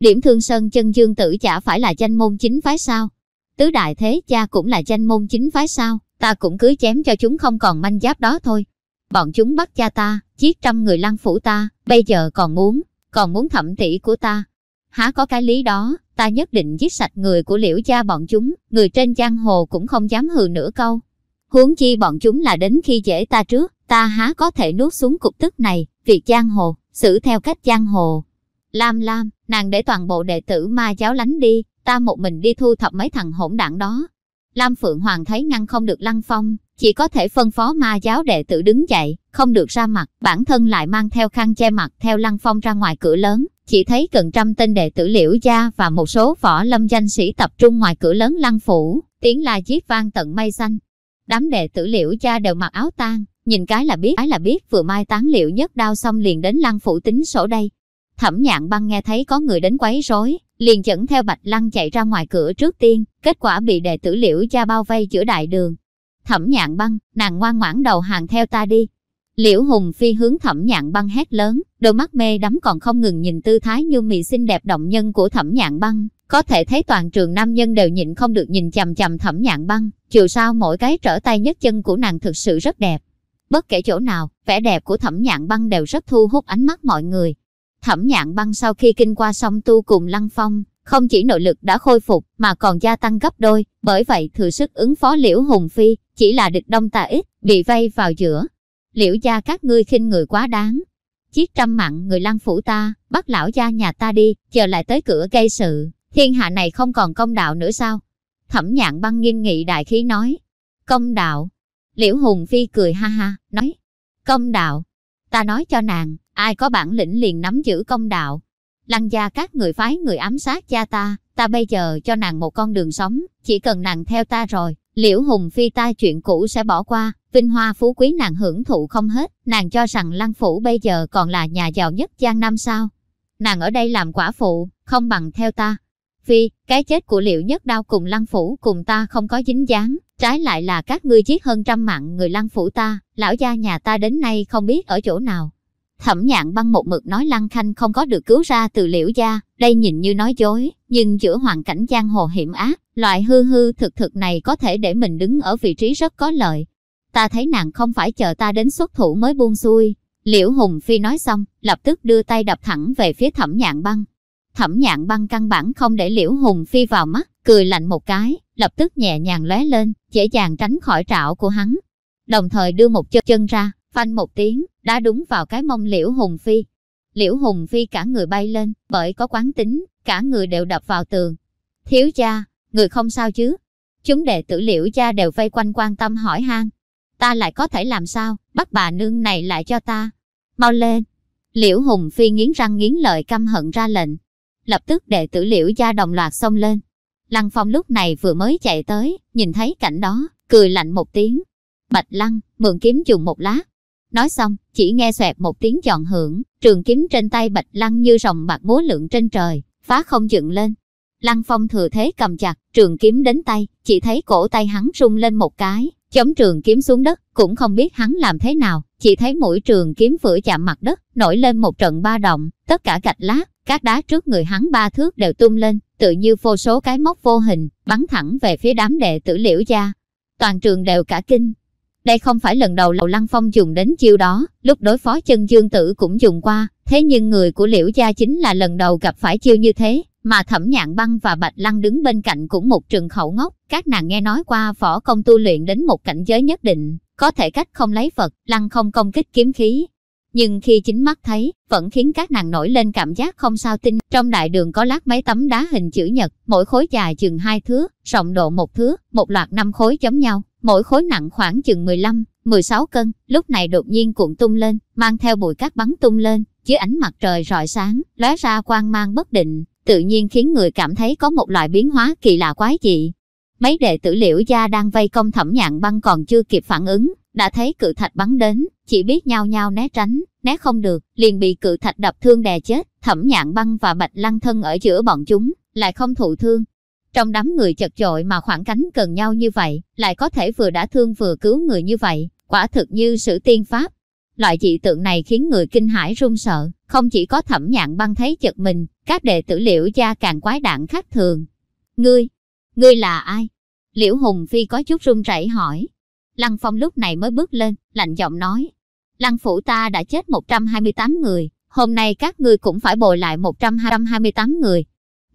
Điểm thương sơn chân dương tử chả phải là danh môn chính phái sao? Tứ đại thế cha cũng là danh môn chính phái sao? Ta cũng cứ chém cho chúng không còn manh giáp đó thôi. Bọn chúng bắt cha ta, giết trăm người lăng phủ ta, bây giờ còn muốn, còn muốn thẩm tỷ của ta. Há có cái lý đó, ta nhất định giết sạch người của liễu gia bọn chúng, người trên giang hồ cũng không dám hừ nửa câu. Huống chi bọn chúng là đến khi dễ ta trước, ta há có thể nuốt xuống cục tức này, việc giang hồ, xử theo cách giang hồ. Lam Lam, nàng để toàn bộ đệ tử ma giáo lánh đi, ta một mình đi thu thập mấy thằng hỗn đảng đó. Lam Phượng Hoàng thấy ngăn không được Lăng Phong, chỉ có thể phân phó ma giáo đệ tử đứng dậy, không được ra mặt, bản thân lại mang theo khăn che mặt theo Lăng Phong ra ngoài cửa lớn, chỉ thấy gần trăm tên đệ tử liễu gia và một số võ lâm danh sĩ tập trung ngoài cửa lớn Lăng Phủ, tiếng la giết vang tận mây xanh. Đám đệ tử liễu gia đều mặc áo tang, nhìn cái là biết cái là biết vừa mai tán liễu nhất đao xong liền đến Lăng Phủ tính sổ đây. Thẩm nhạn băng nghe thấy có người đến quấy rối, liền dẫn theo Bạch Lăng chạy ra ngoài cửa trước tiên, kết quả bị đệ tử liễu gia bao vây giữa đại đường. Thẩm nhạn băng, nàng ngoan ngoãn đầu hàng theo ta đi. Liễu Hùng Phi hướng thẩm nhạn băng hét lớn, đôi mắt mê đắm còn không ngừng nhìn tư thái như mị xinh đẹp động nhân của thẩm nhạn băng. Có thể thấy toàn trường nam nhân đều nhịn không được nhìn chằm chằm thẩm nhạn băng, chiều sao mỗi cái trở tay nhất chân của nàng thực sự rất đẹp. Bất kể chỗ nào, vẻ đẹp của thẩm nhạn băng đều rất thu hút ánh mắt mọi người. Thẩm nhạn băng sau khi kinh qua song tu cùng Lăng Phong, không chỉ nội lực đã khôi phục mà còn gia tăng gấp đôi, bởi vậy thừa sức ứng phó Liễu Hùng Phi, chỉ là địch đông ta ít, bị vây vào giữa. Liễu gia các ngươi khinh người quá đáng. chiếc trăm mặn người lăng phủ ta, bắt lão gia nhà ta đi, chờ lại tới cửa gây sự, thiên hạ này không còn công đạo nữa sao? Thẩm nhạn băng nghiêm nghị đại khí nói. Công đạo. Liễu Hùng Phi cười ha ha, nói. Công đạo. Ta nói cho nàng, ai có bản lĩnh liền nắm giữ công đạo. Lăng gia các người phái người ám sát cha ta, ta bây giờ cho nàng một con đường sống, chỉ cần nàng theo ta rồi, liễu hùng phi ta chuyện cũ sẽ bỏ qua, vinh hoa phú quý nàng hưởng thụ không hết, nàng cho rằng lăng phủ bây giờ còn là nhà giàu nhất Giang Nam sao. Nàng ở đây làm quả phụ, không bằng theo ta. Phi, cái chết của Liễu Nhất Đao cùng Lăng Phủ cùng ta không có dính dáng, trái lại là các ngươi giết hơn trăm mạng người Lăng Phủ ta, lão gia nhà ta đến nay không biết ở chỗ nào. Thẩm nhạn băng một mực nói Lăng Khanh không có được cứu ra từ liễu gia, đây nhìn như nói dối, nhưng giữa hoàn cảnh giang hồ hiểm ác, loại hư hư thực thực này có thể để mình đứng ở vị trí rất có lợi. Ta thấy nàng không phải chờ ta đến xuất thủ mới buông xuôi. Liễu Hùng Phi nói xong, lập tức đưa tay đập thẳng về phía thẩm nhạn băng. Thẩm nhạn băng căn bản không để Liễu Hùng Phi vào mắt, cười lạnh một cái, lập tức nhẹ nhàng lóe lên, dễ dàng tránh khỏi trảo của hắn. Đồng thời đưa một chân chân ra, phanh một tiếng, đã đúng vào cái mông Liễu Hùng Phi. Liễu Hùng Phi cả người bay lên, bởi có quán tính, cả người đều đập vào tường. Thiếu cha, người không sao chứ? Chúng đệ tử Liễu cha đều vây quanh quan tâm hỏi han. Ta lại có thể làm sao, bắt bà nương này lại cho ta. Mau lên. Liễu Hùng Phi nghiến răng nghiến lợi căm hận ra lệnh. Lập tức đệ tử Liễu gia đồng loạt xông lên. Lăng Phong lúc này vừa mới chạy tới, nhìn thấy cảnh đó, cười lạnh một tiếng. Bạch Lăng, mượn kiếm dùng một lát, Nói xong, chỉ nghe xoẹt một tiếng giòn hưởng, trường kiếm trên tay Bạch Lăng như rồng bạc múa lượng trên trời, phá không dựng lên. Lăng Phong thừa thế cầm chặt, trường kiếm đến tay, chỉ thấy cổ tay hắn rung lên một cái, chống trường kiếm xuống đất, cũng không biết hắn làm thế nào, chỉ thấy mũi trường kiếm vừa chạm mặt đất, nổi lên một trận ba động, tất cả gạch lát, các đá trước người hắn ba thước đều tung lên, tự như vô số cái móc vô hình, bắn thẳng về phía đám đệ tử liễu gia. Toàn trường đều cả kinh, đây không phải lần đầu Lầu Lăng Phong dùng đến chiêu đó, lúc đối phó chân dương tử cũng dùng qua, thế nhưng người của Liễu Gia chính là lần đầu gặp phải chiêu như thế, mà Thẩm Nhạn Băng và Bạch Lăng đứng bên cạnh cũng một trường khẩu ngốc, các nàng nghe nói qua võ công tu luyện đến một cảnh giới nhất định, có thể cách không lấy Phật, Lăng không công kích kiếm khí. Nhưng khi chính mắt thấy, vẫn khiến các nàng nổi lên cảm giác không sao tin. Trong đại đường có lát mấy tấm đá hình chữ nhật, mỗi khối dài chừng hai thước, rộng độ một thước, một loạt năm khối giống nhau, mỗi khối nặng khoảng chừng 15, 16 cân, lúc này đột nhiên cuộn tung lên, mang theo bụi cát bắn tung lên, dưới ánh mặt trời rọi sáng, lóe ra quang mang bất định, tự nhiên khiến người cảm thấy có một loại biến hóa kỳ lạ quái dị. Mấy đệ tử liễu gia đang vây công thẩm nhạn băng còn chưa kịp phản ứng, đã thấy cự thạch bắn đến, chỉ biết nhao nhao né tránh, né không được, liền bị cự thạch đập thương đè chết, thẩm nhạn băng và bạch lăng thân ở giữa bọn chúng, lại không thụ thương, trong đám người chật chội mà khoảng cánh cần nhau như vậy, lại có thể vừa đã thương vừa cứu người như vậy, quả thực như sử tiên pháp. Loại dị tượng này khiến người kinh hãi run sợ, không chỉ có thẩm nhạn băng thấy chật mình, các đệ tử liễu gia càng quái đản khác thường. Ngươi, ngươi là ai? Liễu Hùng Phi có chút run rẩy hỏi. Lăng Phong lúc này mới bước lên, lạnh giọng nói. Lăng phủ ta đã chết 128 người, hôm nay các ngươi cũng phải bồi lại 128 người.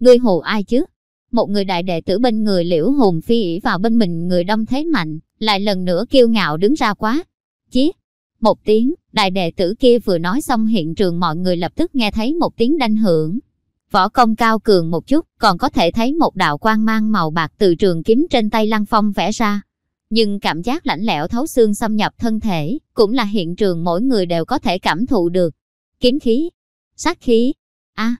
Ngươi hù ai chứ? Một người đại đệ tử bên người liễu hùng phi ỉ vào bên mình người đông thế mạnh, lại lần nữa kiêu ngạo đứng ra quá. Chí! Một tiếng, đại đệ tử kia vừa nói xong hiện trường mọi người lập tức nghe thấy một tiếng đanh hưởng. Võ công cao cường một chút, còn có thể thấy một đạo quang mang màu bạc từ trường kiếm trên tay Lăng Phong vẽ ra. Nhưng cảm giác lạnh lẽo thấu xương xâm nhập thân thể, cũng là hiện trường mỗi người đều có thể cảm thụ được. Kiếm khí, sát khí, a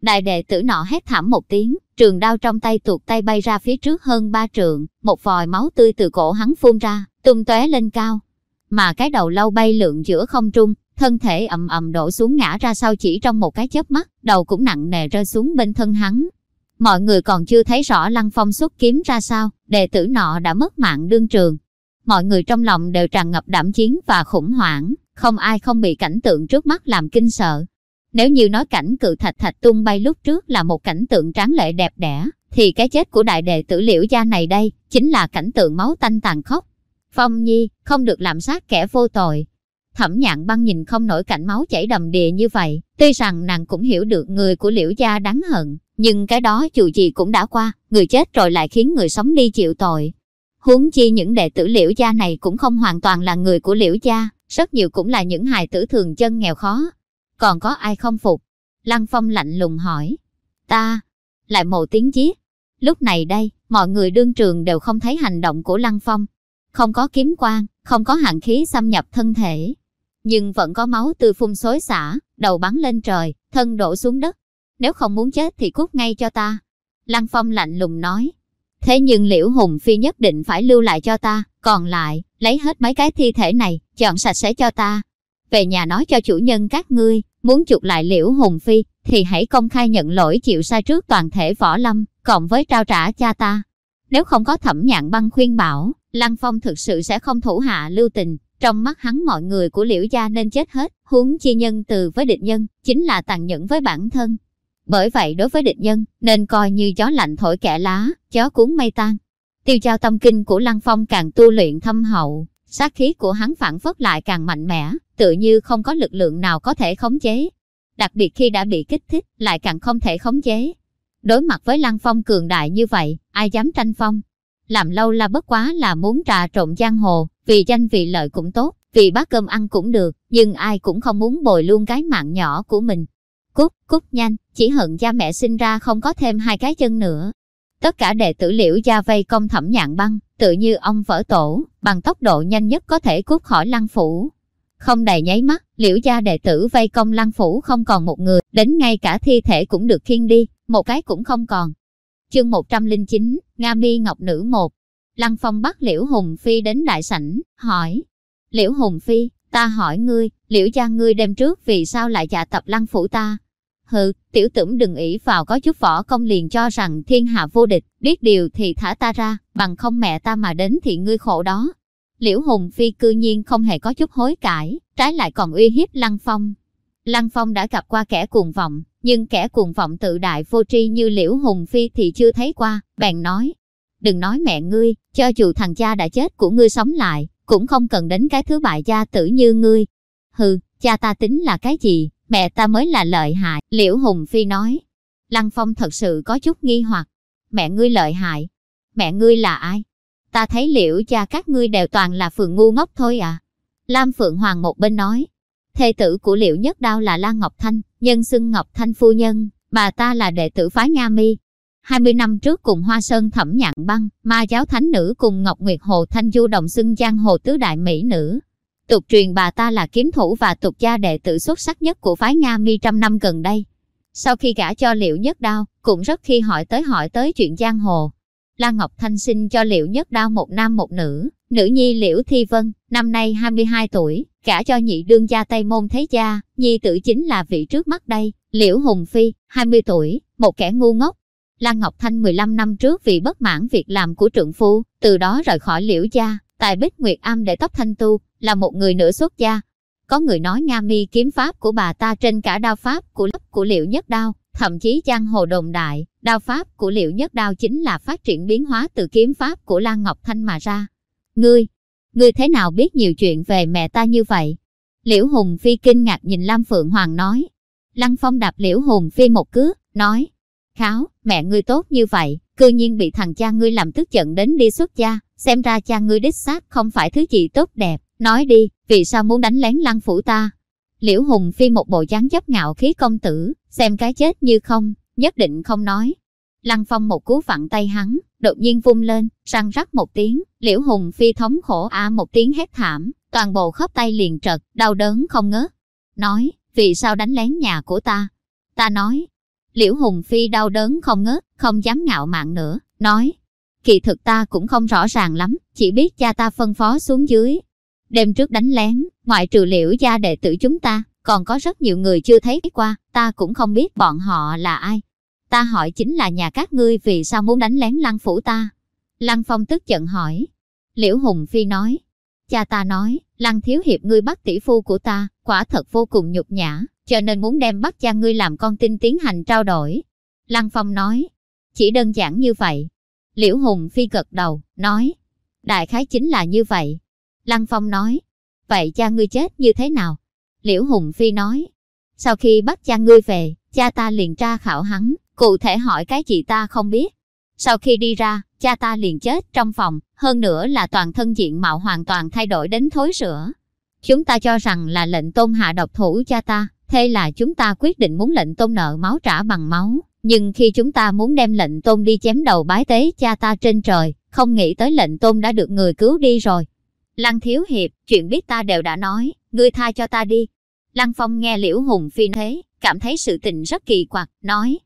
Đại đệ tử nọ hét thảm một tiếng, trường đao trong tay tuột tay bay ra phía trước hơn ba trượng, một vòi máu tươi từ cổ hắn phun ra, tung tóe lên cao. Mà cái đầu lâu bay lượn giữa không trung, thân thể ầm ầm đổ xuống ngã ra sau chỉ trong một cái chớp mắt, đầu cũng nặng nề rơi xuống bên thân hắn. Mọi người còn chưa thấy rõ Lăng Phong xuất kiếm ra sao, đệ tử nọ đã mất mạng đương trường. Mọi người trong lòng đều tràn ngập đảm chiến và khủng hoảng, không ai không bị cảnh tượng trước mắt làm kinh sợ. Nếu như nói cảnh cự thạch thạch tung bay lúc trước là một cảnh tượng tráng lệ đẹp đẽ, thì cái chết của đại đệ tử liễu gia này đây, chính là cảnh tượng máu tanh tàn khốc. Phong Nhi, không được làm sát kẻ vô tội. Thẩm nhạn băng nhìn không nổi cảnh máu chảy đầm đìa như vậy, tuy rằng nàng cũng hiểu được người của liễu gia đáng hận, nhưng cái đó dù gì cũng đã qua, người chết rồi lại khiến người sống đi chịu tội. Huống chi những đệ tử liễu gia này cũng không hoàn toàn là người của liễu gia, rất nhiều cũng là những hài tử thường chân nghèo khó, còn có ai không phục? Lăng Phong lạnh lùng hỏi. Ta, lại một tiếng giết. Lúc này đây, mọi người đương trường đều không thấy hành động của Lăng Phong. Không có kiếm quang, không có hạn khí xâm nhập thân thể. Nhưng vẫn có máu tươi phun xối xả, đầu bắn lên trời, thân đổ xuống đất. Nếu không muốn chết thì cút ngay cho ta. Lăng Phong lạnh lùng nói. Thế nhưng Liễu Hùng Phi nhất định phải lưu lại cho ta, còn lại, lấy hết mấy cái thi thể này, chọn sạch sẽ cho ta. Về nhà nói cho chủ nhân các ngươi, Muốn chuộc lại Liễu Hùng Phi, thì hãy công khai nhận lỗi chịu sai trước toàn thể võ lâm, cộng với trao trả cha ta. Nếu không có thẩm nhạn băng khuyên bảo, Lăng Phong thực sự sẽ không thủ hạ lưu tình. Trong mắt hắn mọi người của liễu gia nên chết hết, huống chi nhân từ với địch nhân, chính là tàn nhẫn với bản thân. Bởi vậy đối với địch nhân, nên coi như gió lạnh thổi kẻ lá, gió cuốn mây tan. Tiêu trao tâm kinh của Lăng Phong càng tu luyện thâm hậu, sát khí của hắn phản phất lại càng mạnh mẽ, tự như không có lực lượng nào có thể khống chế. Đặc biệt khi đã bị kích thích, lại càng không thể khống chế. Đối mặt với Lăng Phong cường đại như vậy, ai dám tranh phong? Làm lâu là bất quá là muốn trà trộn giang hồ, vì danh vì lợi cũng tốt, vì bát cơm ăn cũng được, nhưng ai cũng không muốn bồi luôn cái mạng nhỏ của mình. Cút, cút nhanh, chỉ hận cha mẹ sinh ra không có thêm hai cái chân nữa. Tất cả đệ tử liễu gia vây công thẩm nhạn băng, tự như ông vỡ tổ, bằng tốc độ nhanh nhất có thể cút khỏi lăng phủ. Không đầy nháy mắt, liễu gia đệ tử vây công lăng phủ không còn một người, đến ngay cả thi thể cũng được khiêng đi, một cái cũng không còn. Chương 109, Nga Mi Ngọc Nữ 1 Lăng Phong bắt Liễu Hùng Phi đến đại sảnh, hỏi. Liễu Hùng Phi, ta hỏi ngươi, Liễu gia ngươi đêm trước vì sao lại dạ tập lăng phủ ta? Hừ, tiểu tưởng đừng ỷ vào có chút võ công liền cho rằng thiên hạ vô địch, biết điều thì thả ta ra, bằng không mẹ ta mà đến thì ngươi khổ đó. Liễu Hùng Phi cư nhiên không hề có chút hối cải, trái lại còn uy hiếp Lăng Phong. Lăng Phong đã gặp qua kẻ cuồng vọng, nhưng kẻ cuồng vọng tự đại vô tri như Liễu Hùng Phi thì chưa thấy qua, bèn nói. Đừng nói mẹ ngươi, cho dù thằng cha đã chết của ngươi sống lại, cũng không cần đến cái thứ bại gia tử như ngươi. Hừ, cha ta tính là cái gì, mẹ ta mới là lợi hại, Liễu Hùng Phi nói. Lăng Phong thật sự có chút nghi hoặc. Mẹ ngươi lợi hại. Mẹ ngươi là ai? Ta thấy liễu cha các ngươi đều toàn là phường ngu ngốc thôi à. Lam Phượng Hoàng một bên nói. Thê tử của liễu nhất đao là Lan Ngọc Thanh, nhân xưng Ngọc Thanh phu nhân, bà ta là đệ tử phái Nga Mi. 20 năm trước cùng Hoa Sơn Thẩm Nhạn Băng, ma giáo thánh nữ cùng Ngọc Nguyệt Hồ Thanh Du đồng xưng giang hồ tứ đại mỹ nữ. Tục truyền bà ta là kiếm thủ và tục gia đệ tử xuất sắc nhất của phái Nga Mi trăm năm gần đây. Sau khi gả cho Liễu Nhất Đao, cũng rất khi hỏi tới hỏi tới chuyện giang hồ. La Ngọc Thanh sinh cho Liễu Nhất Đao một nam một nữ, nữ nhi Liễu Thi Vân, năm nay 22 tuổi, cả cho nhị đương gia Tây Môn Thế Gia, nhi tử chính là vị trước mắt đây, Liễu Hùng Phi, 20 tuổi, một kẻ ngu ngốc. La Ngọc Thanh 15 năm trước vì bất mãn việc làm của trượng phu, từ đó rời khỏi Liễu gia, tại Bích Nguyệt Am để tóc thanh tu, là một người nửa xuất gia. Có người nói Nga mi kiếm pháp của bà ta trên cả đao pháp của lớp của Liễu nhất đao, thậm chí giang hồ đồng đại, đao pháp của liệu nhất đao chính là phát triển biến hóa từ kiếm pháp của Lan Ngọc Thanh mà ra. Ngươi, ngươi thế nào biết nhiều chuyện về mẹ ta như vậy? Liễu Hùng Phi kinh ngạc nhìn Lam Phượng Hoàng nói. Lăng Phong đạp Liễu Hùng Phi một cước, nói. Kháo, mẹ ngươi tốt như vậy, cư nhiên bị thằng cha ngươi làm tức giận đến đi xuất gia, xem ra cha ngươi đích xác không phải thứ gì tốt đẹp. Nói đi, vì sao muốn đánh lén lăng phủ ta? Liễu Hùng Phi một bộ dáng dấp ngạo khí công tử, xem cái chết như không, nhất định không nói. Lăng Phong một cú vặn tay hắn, đột nhiên vung lên, răng rắc một tiếng, Liễu Hùng Phi thống khổ a một tiếng hét thảm, toàn bộ khớp tay liền trật, đau đớn không ngớt. Nói, vì sao đánh lén nhà của ta? Ta nói, Liễu Hùng Phi đau đớn không ngớt, không dám ngạo mạn nữa, nói, kỳ thực ta cũng không rõ ràng lắm, chỉ biết cha ta phân phó xuống dưới, Đêm trước đánh lén, ngoại trừ liễu gia đệ tử chúng ta, còn có rất nhiều người chưa thấy qua, ta cũng không biết bọn họ là ai. Ta hỏi chính là nhà các ngươi vì sao muốn đánh lén lăng phủ ta. Lăng Phong tức giận hỏi. Liễu Hùng Phi nói. Cha ta nói, lăng thiếu hiệp ngươi bắt tỷ phu của ta, quả thật vô cùng nhục nhã, cho nên muốn đem bắt cha ngươi làm con tin tiến hành trao đổi. Lăng Phong nói. Chỉ đơn giản như vậy. Liễu Hùng Phi gật đầu, nói. Đại khái chính là như vậy, Lăng Phong nói, vậy cha ngươi chết như thế nào? Liễu Hùng Phi nói, sau khi bắt cha ngươi về, cha ta liền tra khảo hắn, cụ thể hỏi cái gì ta không biết. Sau khi đi ra, cha ta liền chết trong phòng, hơn nữa là toàn thân diện mạo hoàn toàn thay đổi đến thối rữa. Chúng ta cho rằng là lệnh tôn hạ độc thủ cha ta, thế là chúng ta quyết định muốn lệnh tôn nợ máu trả bằng máu. Nhưng khi chúng ta muốn đem lệnh tôn đi chém đầu bái tế cha ta trên trời, không nghĩ tới lệnh tôn đã được người cứu đi rồi, Lăng Thiếu Hiệp, chuyện biết ta đều đã nói, ngươi tha cho ta đi. Lăng Phong nghe Liễu Hùng Phi thế, cảm thấy sự tình rất kỳ quặc, nói.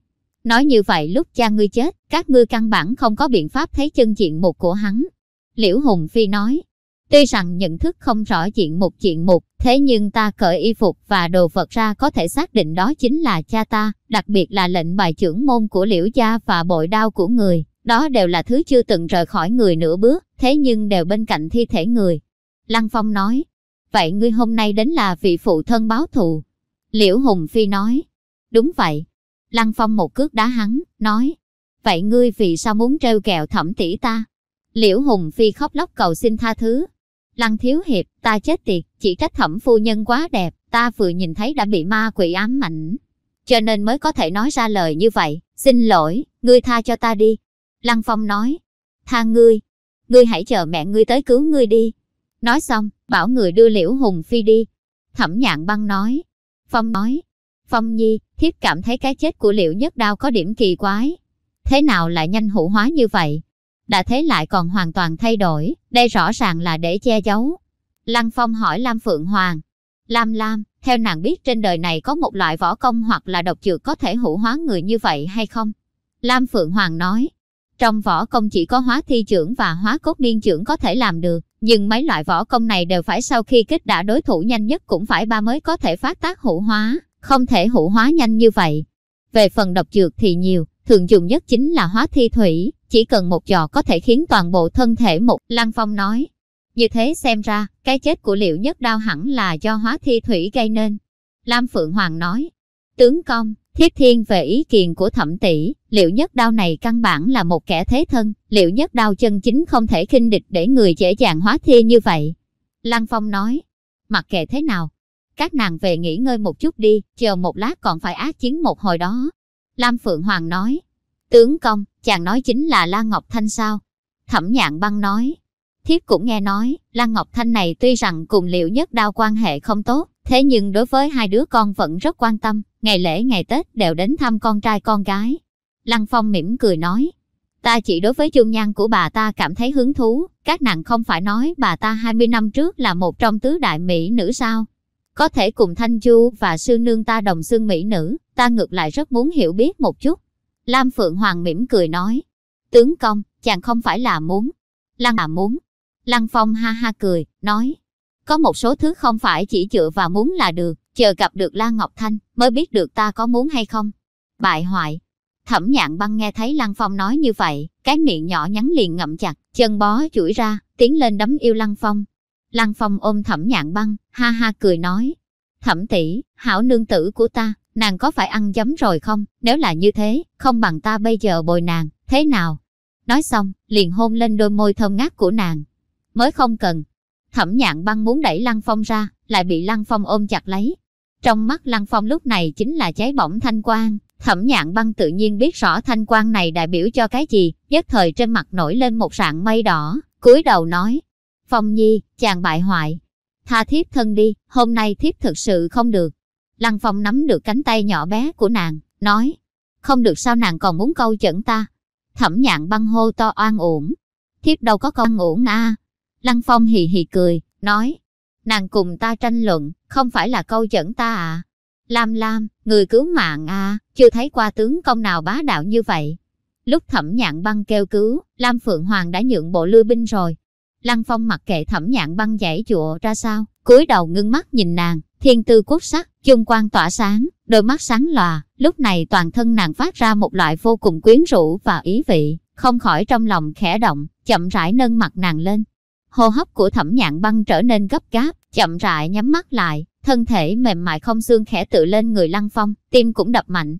Nói như vậy lúc cha ngươi chết, các ngươi căn bản không có biện pháp thấy chân diện mục của hắn. Liễu Hùng Phi nói. Tuy rằng nhận thức không rõ chuyện một chuyện một, thế nhưng ta cởi y phục và đồ vật ra có thể xác định đó chính là cha ta, đặc biệt là lệnh bài trưởng môn của liễu gia và bội đao của người. Đó đều là thứ chưa từng rời khỏi người nửa bước, thế nhưng đều bên cạnh thi thể người. Lăng Phong nói, vậy ngươi hôm nay đến là vị phụ thân báo thù. Liễu Hùng Phi nói, đúng vậy. Lăng Phong một cước đá hắn, nói, vậy ngươi vì sao muốn trêu kẹo thẩm tỷ ta? Liễu Hùng Phi khóc lóc cầu xin tha thứ. Lăng Thiếu Hiệp, ta chết tiệt, chỉ trách thẩm phu nhân quá đẹp, ta vừa nhìn thấy đã bị ma quỷ ám mạnh Cho nên mới có thể nói ra lời như vậy, xin lỗi, ngươi tha cho ta đi. Lăng Phong nói, tha ngươi, ngươi hãy chờ mẹ ngươi tới cứu ngươi đi. Nói xong, bảo người đưa Liễu Hùng Phi đi. Thẩm nhạn băng nói, Phong nói, Phong Nhi, thiếp cảm thấy cái chết của Liễu Nhất Đao có điểm kỳ quái. Thế nào lại nhanh hữu hóa như vậy? Đã thế lại còn hoàn toàn thay đổi, đây rõ ràng là để che giấu. Lăng Phong hỏi Lam Phượng Hoàng. Lam Lam, theo nàng biết trên đời này có một loại võ công hoặc là độc dược có thể hữu hóa người như vậy hay không? Lam Phượng Hoàng nói, trong võ công chỉ có hóa thi trưởng và hóa cốt niên trưởng có thể làm được, nhưng mấy loại võ công này đều phải sau khi kích đả đối thủ nhanh nhất cũng phải ba mới có thể phát tác hữu hóa, không thể hữu hóa nhanh như vậy. Về phần độc dược thì nhiều, thường dùng nhất chính là hóa thi thủy, chỉ cần một giò có thể khiến toàn bộ thân thể một, Lăng Phong nói. Như thế xem ra, cái chết của liệu nhất đao hẳn là do hóa thi thủy gây nên. Lam Phượng Hoàng nói, tướng công, thiết thiên về ý kiến của thẩm tỷ, liệu nhất đao này căn bản là một kẻ thế thân, liệu nhất đao chân chính không thể khinh địch để người dễ dàng hóa thi như vậy. Lăng Phong nói, mặc kệ thế nào, các nàng về nghỉ ngơi một chút đi, chờ một lát còn phải ác chiến một hồi đó. Lam Phượng Hoàng nói, tướng công, chàng nói chính là La Ngọc Thanh sao? Thẩm nhạn băng nói, thiết cũng nghe nói, La Ngọc Thanh này tuy rằng cùng liệu nhất đao quan hệ không tốt, thế nhưng đối với hai đứa con vẫn rất quan tâm, ngày lễ ngày Tết đều đến thăm con trai con gái. Lăng Phong mỉm cười nói, ta chỉ đối với dung nhan của bà ta cảm thấy hứng thú, các nàng không phải nói bà ta 20 năm trước là một trong tứ đại mỹ nữ sao? Có thể cùng Thanh Chu và sư nương ta đồng xương mỹ nữ, ta ngược lại rất muốn hiểu biết một chút. Lam Phượng Hoàng mỉm cười nói, tướng công, chàng không phải là muốn. Lăng à muốn. Lăng Phong ha ha cười, nói, có một số thứ không phải chỉ dựa vào muốn là được, chờ gặp được Lan Ngọc Thanh mới biết được ta có muốn hay không. Bại hoại. Thẩm nhạn băng nghe thấy Lăng Phong nói như vậy, cái miệng nhỏ nhắn liền ngậm chặt, chân bó chuỗi ra, tiến lên đấm yêu Lăng Phong. Lăng Phong ôm thẩm nhạn băng, ha ha cười nói. Thẩm tỷ, hảo nương tử của ta, nàng có phải ăn giấm rồi không? Nếu là như thế, không bằng ta bây giờ bồi nàng, thế nào? Nói xong, liền hôn lên đôi môi thơm ngát của nàng. Mới không cần. Thẩm nhạn băng muốn đẩy Lăng Phong ra, lại bị Lăng Phong ôm chặt lấy. Trong mắt Lăng Phong lúc này chính là cháy bỏng thanh quang. Thẩm nhạn băng tự nhiên biết rõ thanh quang này đại biểu cho cái gì, nhất thời trên mặt nổi lên một sạng mây đỏ, cúi đầu nói. Phong nhi, chàng bại hoại. Tha thiếp thân đi, hôm nay thiếp thực sự không được. Lăng Phong nắm được cánh tay nhỏ bé của nàng, nói. Không được sao nàng còn muốn câu dẫn ta. Thẩm nhạn băng hô to oan uổng. Thiếp đâu có con uổng à. Lăng Phong hì hì cười, nói. Nàng cùng ta tranh luận, không phải là câu dẫn ta à. Lam Lam, người cứu mạng à, chưa thấy qua tướng công nào bá đạo như vậy. Lúc thẩm nhạn băng kêu cứu, Lam Phượng Hoàng đã nhượng bộ lưu binh rồi. Lăng Phong mặc kệ thẩm nhạn băng giải chụa ra sao, cúi đầu ngưng mắt nhìn nàng, thiên tư quốc sắc, chung quan tỏa sáng, đôi mắt sáng lòa, lúc này toàn thân nàng phát ra một loại vô cùng quyến rũ và ý vị, không khỏi trong lòng khẽ động, chậm rãi nâng mặt nàng lên. Hô hấp của thẩm nhạn băng trở nên gấp gáp, chậm rãi nhắm mắt lại, thân thể mềm mại không xương khẽ tự lên người Lăng Phong, tim cũng đập mạnh.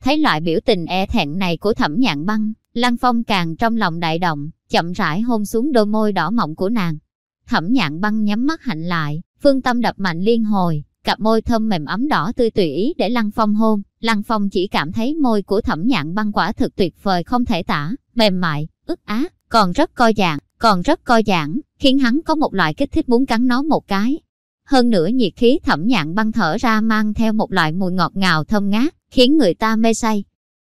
Thấy loại biểu tình e thẹn này của thẩm nhạn băng, Lăng Phong càng trong lòng đại động, chậm rãi hôn xuống đôi môi đỏ mọng của nàng. Thẩm nhạn băng nhắm mắt hạnh lại, phương tâm đập mạnh liên hồi, cặp môi thơm mềm ấm đỏ tươi tùy ý để Lăng Phong hôn. Lăng Phong chỉ cảm thấy môi của thẩm nhạn băng quả thực tuyệt vời không thể tả, mềm mại, ức á, còn rất co giãn, còn rất co giãn, khiến hắn có một loại kích thích muốn cắn nó một cái. Hơn nữa nhiệt khí thẩm nhạn băng thở ra mang theo một loại mùi ngọt ngào thơm ngát, khiến người ta mê say.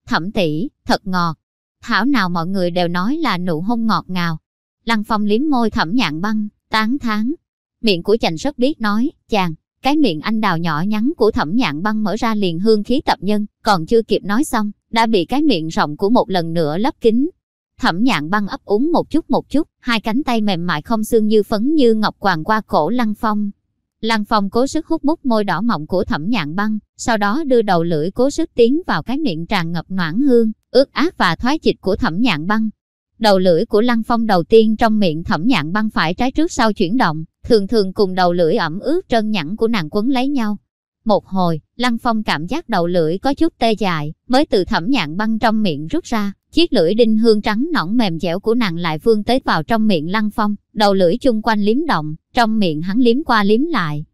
Thẩm tỷ, thật ngọt. Thảo nào mọi người đều nói là nụ hôn ngọt ngào. Lăng Phong liếm môi thẩm nhạn băng, tán thán. Miệng của chàng rất biết nói, chàng, cái miệng anh đào nhỏ nhắn của thẩm nhạn băng mở ra liền hương khí tập nhân, còn chưa kịp nói xong, đã bị cái miệng rộng của một lần nữa lấp kín. Thẩm nhạn băng ấp úng một chút một chút, hai cánh tay mềm mại không xương như phấn như ngọc quàng qua cổ Lăng Phong. Lăng Phong cố sức hút mút môi đỏ mọng của thẩm nhạn băng, sau đó đưa đầu lưỡi cố sức tiến vào cái miệng tràn ngập noãn hương, ướt át và thoái dịch của thẩm nhạn băng. Đầu lưỡi của Lăng Phong đầu tiên trong miệng thẩm nhạn băng phải trái trước sau chuyển động, thường thường cùng đầu lưỡi ẩm ướt trơn nhẵn của nàng quấn lấy nhau. Một hồi, Lăng Phong cảm giác đầu lưỡi có chút tê dại, mới từ thẩm nhạn băng trong miệng rút ra, chiếc lưỡi đinh hương trắng nõn mềm dẻo của nàng lại vươn tới vào trong miệng Lăng Phong, đầu lưỡi chung quanh liếm động, trong miệng hắn liếm qua liếm lại.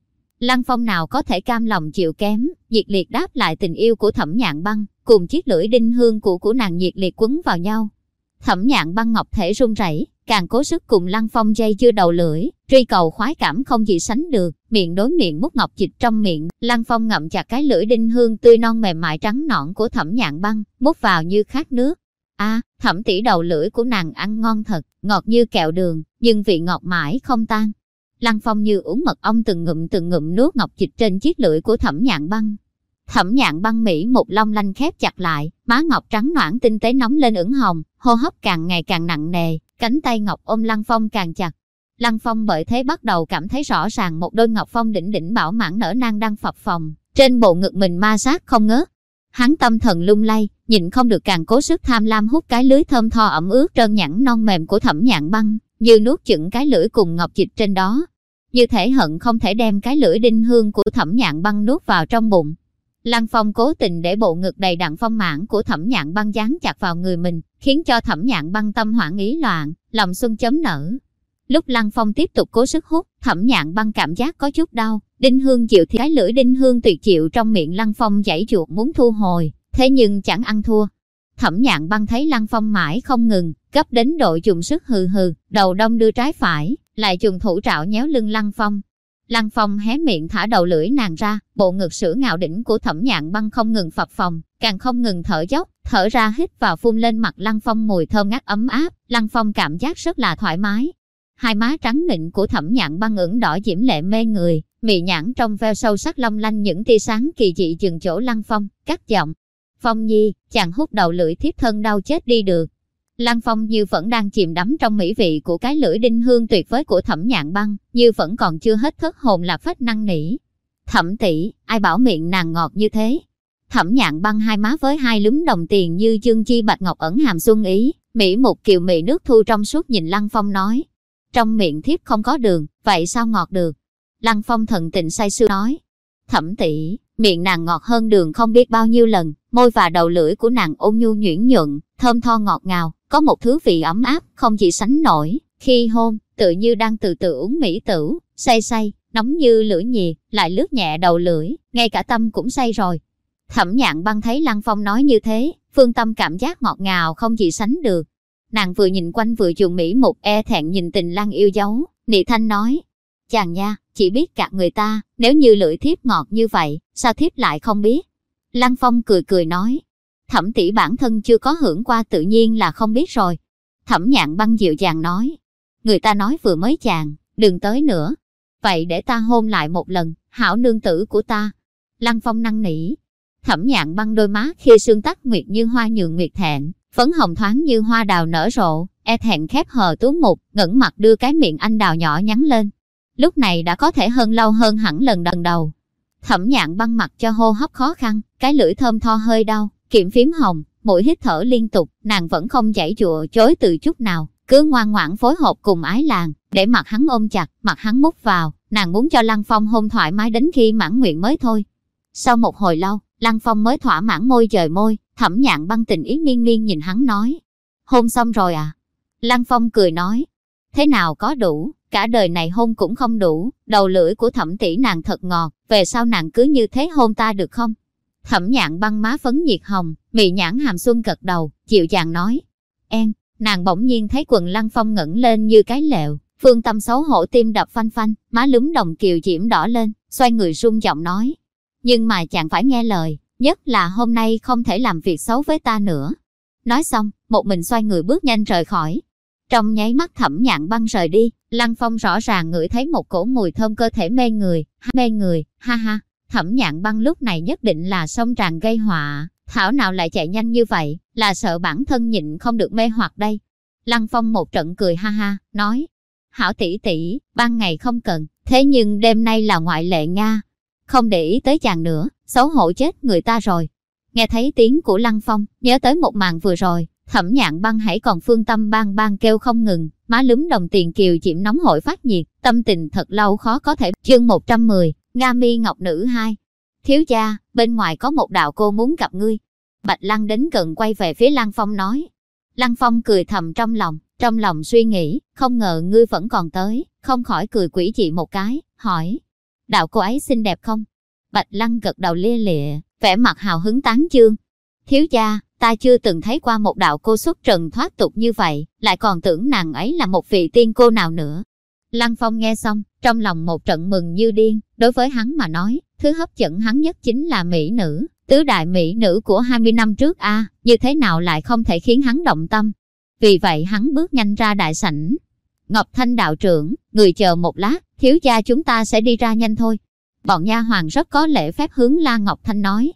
Lăng Phong nào có thể cam lòng chịu kém, nhiệt liệt đáp lại tình yêu của thẩm nhạn băng, cùng chiếc lưỡi đinh hương của của nàng nhiệt liệt quấn vào nhau. Thẩm nhạn băng ngọc thể run rẩy, càng cố sức cùng Lăng Phong dây chưa đầu lưỡi, truy cầu khoái cảm không gì sánh được, miệng đối miệng mút ngọc dịch trong miệng, Lăng Phong ngậm chặt cái lưỡi đinh hương tươi non mềm mại trắng nõn của thẩm nhạn băng, mút vào như khát nước. A, thẩm tỷ đầu lưỡi của nàng ăn ngon thật, ngọt như kẹo đường, nhưng vị ngọt mãi không tan. Lăng Phong như uống mật ong từng ngụm từng ngụm nuốt ngọc dịch trên chiếc lưỡi của thẩm nhạn băng. Thẩm nhạn băng mỹ một long lanh khép chặt lại, má ngọc trắng noãn tinh tế nóng lên ửng hồng, hô hấp càng ngày càng nặng nề, cánh tay ngọc ôm Lăng Phong càng chặt. Lăng Phong bởi thế bắt đầu cảm thấy rõ ràng một đôi ngọc phong đỉnh đỉnh bảo mãn nở nang đang phập phồng, trên bộ ngực mình ma sát không ngớt. Hắn tâm thần lung lay, nhìn không được càng cố sức tham lam hút cái lưới thơm tho ẩm ướt trơn nhẵn non mềm của thẩm nhạn băng, như nuốt chửng cái lưỡi cùng ngọc dịch trên đó. Như thể hận không thể đem cái lưỡi đinh hương của thẩm nhạn băng nuốt vào trong bụng. Lăng Phong cố tình để bộ ngực đầy đặn phong mãn của thẩm nhạn băng dán chặt vào người mình, khiến cho thẩm nhạn băng tâm hoảng ý loạn, lòng xuân chấm nở. Lúc Lăng Phong tiếp tục cố sức hút, thẩm nhạn băng cảm giác có chút đau, đinh hương chịu thì cái lưỡi đinh hương tuyệt chịu trong miệng Lăng Phong giãy chuột muốn thu hồi, thế nhưng chẳng ăn thua. Thẩm nhạn băng thấy Lăng Phong mãi không ngừng, gấp đến độ dùng sức hừ hừ, đầu đông đưa trái phải, lại dùng thủ trạo nhéo lưng Lăng Phong. Lăng Phong hé miệng thả đầu lưỡi nàng ra, bộ ngực sữa ngạo đỉnh của thẩm nhạn băng không ngừng phập phồng, càng không ngừng thở dốc, thở ra hít vào phun lên mặt Lăng Phong mùi thơm ngát ấm áp, Lăng Phong cảm giác rất là thoải mái. Hai má trắng nịnh của thẩm nhạn băng ửng đỏ diễm lệ mê người, mị nhãn trong veo sâu sắc long lanh những tia sáng kỳ dị dừng chỗ Lăng Phong, cắt giọng. Phong Nhi, chàng hút đầu lưỡi thiếp thân đau chết đi được. Lăng Phong như vẫn đang chìm đắm trong mỹ vị của cái lưỡi đinh hương tuyệt vời của thẩm nhạn băng, như vẫn còn chưa hết thất hồn là phách năng nỉ. Thẩm tỷ, ai bảo miệng nàng ngọt như thế? Thẩm nhạn băng hai má với hai lúm đồng tiền như dương chi bạch ngọc ẩn hàm xuân ý, mỹ một kiều mị nước thu trong suốt nhìn Lăng Phong nói. Trong miệng thiếp không có đường, vậy sao ngọt được? Lăng Phong thần tịnh say sưa nói. Thẩm tỷ, miệng nàng ngọt hơn đường không biết bao nhiêu lần, môi và đầu lưỡi của nàng ôn nhu nhuyễn nhuận, thơm tho ngọt ngào, có một thứ vị ấm áp, không chỉ sánh nổi. Khi hôn, tự như đang từ từ uống mỹ tử, say say, nóng như lửa nhiệt, lại lướt nhẹ đầu lưỡi, ngay cả tâm cũng say rồi. Thẩm nhạn băng thấy Lăng Phong nói như thế, phương tâm cảm giác ngọt ngào không gì sánh được. Nàng vừa nhìn quanh vừa dùng mỹ một e thẹn nhìn tình Lăng yêu dấu, nị thanh nói. Chàng nha, chỉ biết gạt người ta, nếu như lưỡi thiếp ngọt như vậy, sao thiếp lại không biết? Lăng Phong cười cười nói, thẩm tỷ bản thân chưa có hưởng qua tự nhiên là không biết rồi. Thẩm nhạn băng dịu dàng nói, người ta nói vừa mới chàng, đừng tới nữa. Vậy để ta hôn lại một lần, hảo nương tử của ta. Lăng Phong năng nỉ. Thẩm nhạn băng đôi má khi sương tắt nguyệt như hoa nhường nguyệt thẹn, phấn hồng thoáng như hoa đào nở rộ, e thẹn khép hờ tú mục, ngẩng mặt đưa cái miệng anh đào nhỏ nhắn lên. Lúc này đã có thể hơn lâu hơn hẳn lần đần đầu. Thẩm nhạn băng mặt cho hô hấp khó khăn, cái lưỡi thơm tho hơi đau, kiệm phím hồng, mũi hít thở liên tục, nàng vẫn không chảy chùa chối từ chút nào, cứ ngoan ngoãn phối hợp cùng ái làng, để mặt hắn ôm chặt, mặt hắn mút vào, nàng muốn cho Lăng Phong hôn thoải mái đến khi mãn nguyện mới thôi. Sau một hồi lâu, Lăng Phong mới thỏa mãn môi trời môi, thẩm nhạn băng tình ý miên miên nhìn hắn nói. Hôn xong rồi à? Lăng Phong cười nói. Thế nào có đủ, cả đời này hôn cũng không đủ, đầu lưỡi của thẩm tỷ nàng thật ngọt, về sau nàng cứ như thế hôn ta được không? Thẩm nhạn băng má phấn nhiệt hồng, mị nhãn hàm xuân gật đầu, dịu dàng nói. En, nàng bỗng nhiên thấy quần lăng phong ngẩng lên như cái lẹo, phương tâm xấu hổ tim đập phanh phanh, má lúm đồng kiều diễm đỏ lên, xoay người rung giọng nói. Nhưng mà chàng phải nghe lời, nhất là hôm nay không thể làm việc xấu với ta nữa. Nói xong, một mình xoay người bước nhanh rời khỏi. Trong nháy mắt thẩm nhạn băng rời đi, Lăng Phong rõ ràng ngửi thấy một cổ mùi thơm cơ thể mê người, mê người, ha ha. Thẩm nhạn băng lúc này nhất định là sông tràn gây họa, thảo nào lại chạy nhanh như vậy, là sợ bản thân nhịn không được mê hoặc đây. Lăng Phong một trận cười ha ha, nói, hảo tỷ tỷ, ban ngày không cần, thế nhưng đêm nay là ngoại lệ Nga. Không để ý tới chàng nữa, xấu hổ chết người ta rồi. Nghe thấy tiếng của Lăng Phong, nhớ tới một màn vừa rồi, thẩm nhạn băng hãy còn phương tâm bang bang kêu không ngừng, má lúm đồng tiền kiều diễm nóng hội phát nhiệt, tâm tình thật lâu khó có thể. Chương 110, Nga mi ngọc nữ 2. Thiếu gia, bên ngoài có một đạo cô muốn gặp ngươi. Bạch Lăng đến gần quay về phía Lăng Phong nói. Lăng Phong cười thầm trong lòng, trong lòng suy nghĩ, không ngờ ngươi vẫn còn tới, không khỏi cười quỷ dị một cái, hỏi. Đạo cô ấy xinh đẹp không? Bạch Lăng gật đầu lia lịa, vẻ mặt hào hứng tán chương. Thiếu gia, ta chưa từng thấy qua một đạo cô xuất trần thoát tục như vậy, lại còn tưởng nàng ấy là một vị tiên cô nào nữa. Lăng Phong nghe xong, trong lòng một trận mừng như điên, đối với hắn mà nói, thứ hấp dẫn hắn nhất chính là mỹ nữ, tứ đại mỹ nữ của 20 năm trước a như thế nào lại không thể khiến hắn động tâm. Vì vậy hắn bước nhanh ra đại sảnh. Ngọc Thanh đạo trưởng, người chờ một lát, thiếu gia chúng ta sẽ đi ra nhanh thôi. Bọn nha hoàng rất có lễ phép hướng La Ngọc Thanh nói.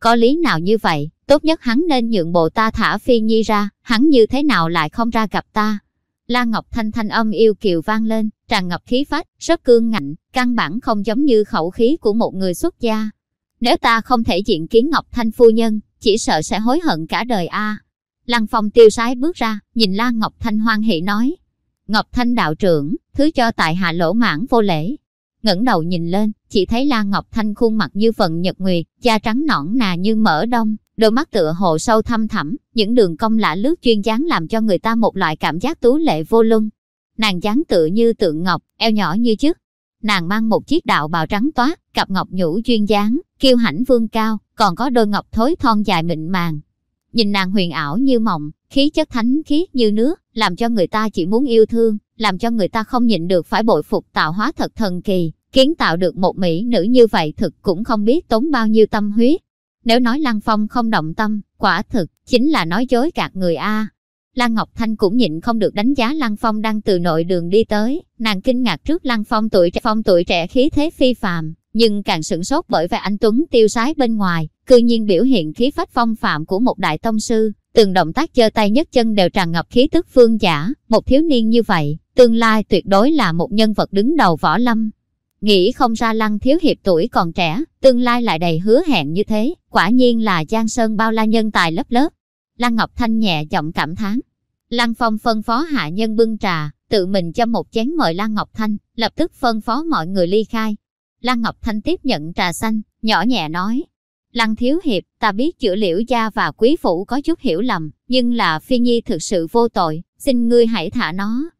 Có lý nào như vậy, tốt nhất hắn nên nhượng bộ ta thả phi nhi ra, hắn như thế nào lại không ra gặp ta. La Ngọc Thanh thanh âm yêu kiều vang lên, tràn ngập khí phách, rất cương ngạnh, căn bản không giống như khẩu khí của một người xuất gia. Nếu ta không thể diện kiến Ngọc Thanh phu nhân, chỉ sợ sẽ hối hận cả đời a. Lăng Phong tiêu sái bước ra, nhìn La Ngọc Thanh hoan hỷ nói. Ngọc Thanh đạo trưởng, thứ cho tại hạ lỗ mãn vô lễ. ngẩng đầu nhìn lên, chỉ thấy La Ngọc Thanh khuôn mặt như phần nhật nguyệt, da trắng nõn nà như mỡ đông, đôi mắt tựa hồ sâu thăm thẳm, những đường cong lạ lướt chuyên dáng làm cho người ta một loại cảm giác tú lệ vô luân. Nàng dáng tựa như tượng ngọc, eo nhỏ như chức. Nàng mang một chiếc đạo bào trắng toát, cặp ngọc nhũ chuyên dáng, kiêu hãnh vương cao, còn có đôi ngọc thối thon dài mịn màng. Nhìn nàng huyền ảo như mộng, khí chất thánh khiết như nước, làm cho người ta chỉ muốn yêu thương, làm cho người ta không nhịn được phải bội phục tạo hóa thật thần kỳ. Kiến tạo được một mỹ nữ như vậy thực cũng không biết tốn bao nhiêu tâm huyết. Nếu nói Lăng Phong không động tâm, quả thực, chính là nói dối gạt người A. Lan Ngọc Thanh cũng nhịn không được đánh giá Lăng Phong đang từ nội đường đi tới, nàng kinh ngạc trước Lăng Phong tuổi trẻ, phong tuổi trẻ khí thế phi phàm, nhưng càng sửng sốt bởi vẻ anh Tuấn tiêu sái bên ngoài, cư nhiên biểu hiện khí phách phong phạm của một đại tông sư, từng động tác giơ tay nhấc chân đều tràn ngập khí tức phương giả, một thiếu niên như vậy, tương lai tuyệt đối là một nhân vật đứng đầu võ lâm. Nghĩ không ra Lăng Thiếu Hiệp tuổi còn trẻ, tương lai lại đầy hứa hẹn như thế, quả nhiên là Giang Sơn bao la nhân tài lớp lớp. Lăng Ngọc Thanh nhẹ giọng cảm thán. Lăng Phong phân phó hạ nhân bưng trà, tự mình cho một chén mời Lăng Ngọc Thanh, lập tức phân phó mọi người ly khai. Lăng Ngọc Thanh tiếp nhận trà xanh, nhỏ nhẹ nói. Lăng Thiếu Hiệp, ta biết chữa liễu gia và quý phủ có chút hiểu lầm, nhưng là Phi Nhi thực sự vô tội, xin ngươi hãy thả nó.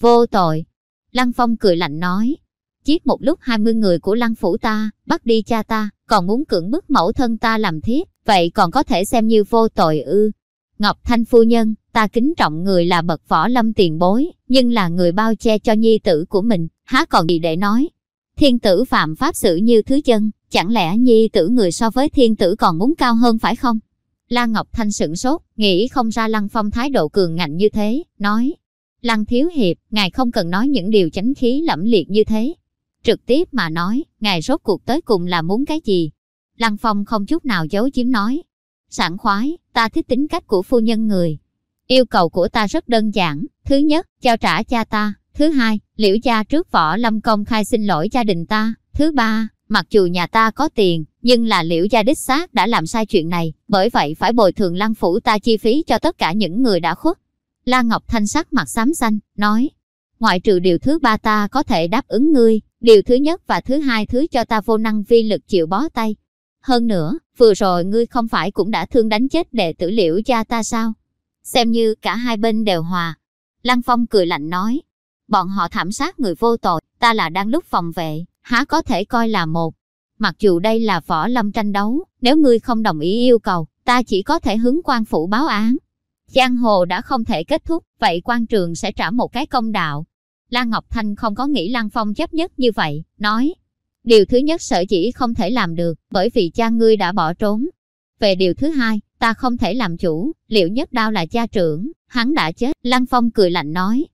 Vô tội. Lăng Phong cười lạnh nói. Giết một lúc 20 người của Lăng Phủ ta, bắt đi cha ta, còn muốn cưỡng bức mẫu thân ta làm thiết, vậy còn có thể xem như vô tội ư. Ngọc Thanh phu nhân, ta kính trọng người là bậc võ lâm tiền bối, nhưng là người bao che cho nhi tử của mình, há còn gì để nói. Thiên tử phạm pháp xử như thứ chân, chẳng lẽ nhi tử người so với thiên tử còn muốn cao hơn phải không? La Ngọc Thanh sửng sốt, nghĩ không ra Lăng Phong thái độ cường ngạnh như thế, nói. Lăng Thiếu Hiệp, ngài không cần nói những điều chánh khí lẫm liệt như thế. Trực tiếp mà nói, ngài rốt cuộc tới cùng là muốn cái gì? Lăng Phong không chút nào giấu chiếm nói. Sảng khoái, ta thích tính cách của phu nhân người. Yêu cầu của ta rất đơn giản. Thứ nhất, trao trả cha ta. Thứ hai, liễu cha trước võ lâm công khai xin lỗi gia đình ta. Thứ ba, mặc dù nhà ta có tiền, nhưng là liễu gia đích xác đã làm sai chuyện này, bởi vậy phải bồi thường lăng phủ ta chi phí cho tất cả những người đã khuất. La Ngọc Thanh sắc mặt xám xanh, nói, ngoại trừ điều thứ ba ta có thể đáp ứng ngươi, điều thứ nhất và thứ hai thứ cho ta vô năng vi lực chịu bó tay. Hơn nữa, vừa rồi ngươi không phải cũng đã thương đánh chết đệ tử liễu gia ta sao? Xem như cả hai bên đều hòa. Lăng Phong cười lạnh nói, bọn họ thảm sát người vô tội, ta là đang lúc phòng vệ, há có thể coi là một. Mặc dù đây là võ lâm tranh đấu, nếu ngươi không đồng ý yêu cầu, ta chỉ có thể hướng quan phủ báo án. Giang hồ đã không thể kết thúc, vậy quan trường sẽ trả một cái công đạo. Lan Ngọc Thanh không có nghĩ Lăng Phong chấp nhất như vậy, nói. Điều thứ nhất sở chỉ không thể làm được, bởi vì cha ngươi đã bỏ trốn. Về điều thứ hai, ta không thể làm chủ, liệu nhất đao là cha trưởng, hắn đã chết. Lăng Phong cười lạnh nói,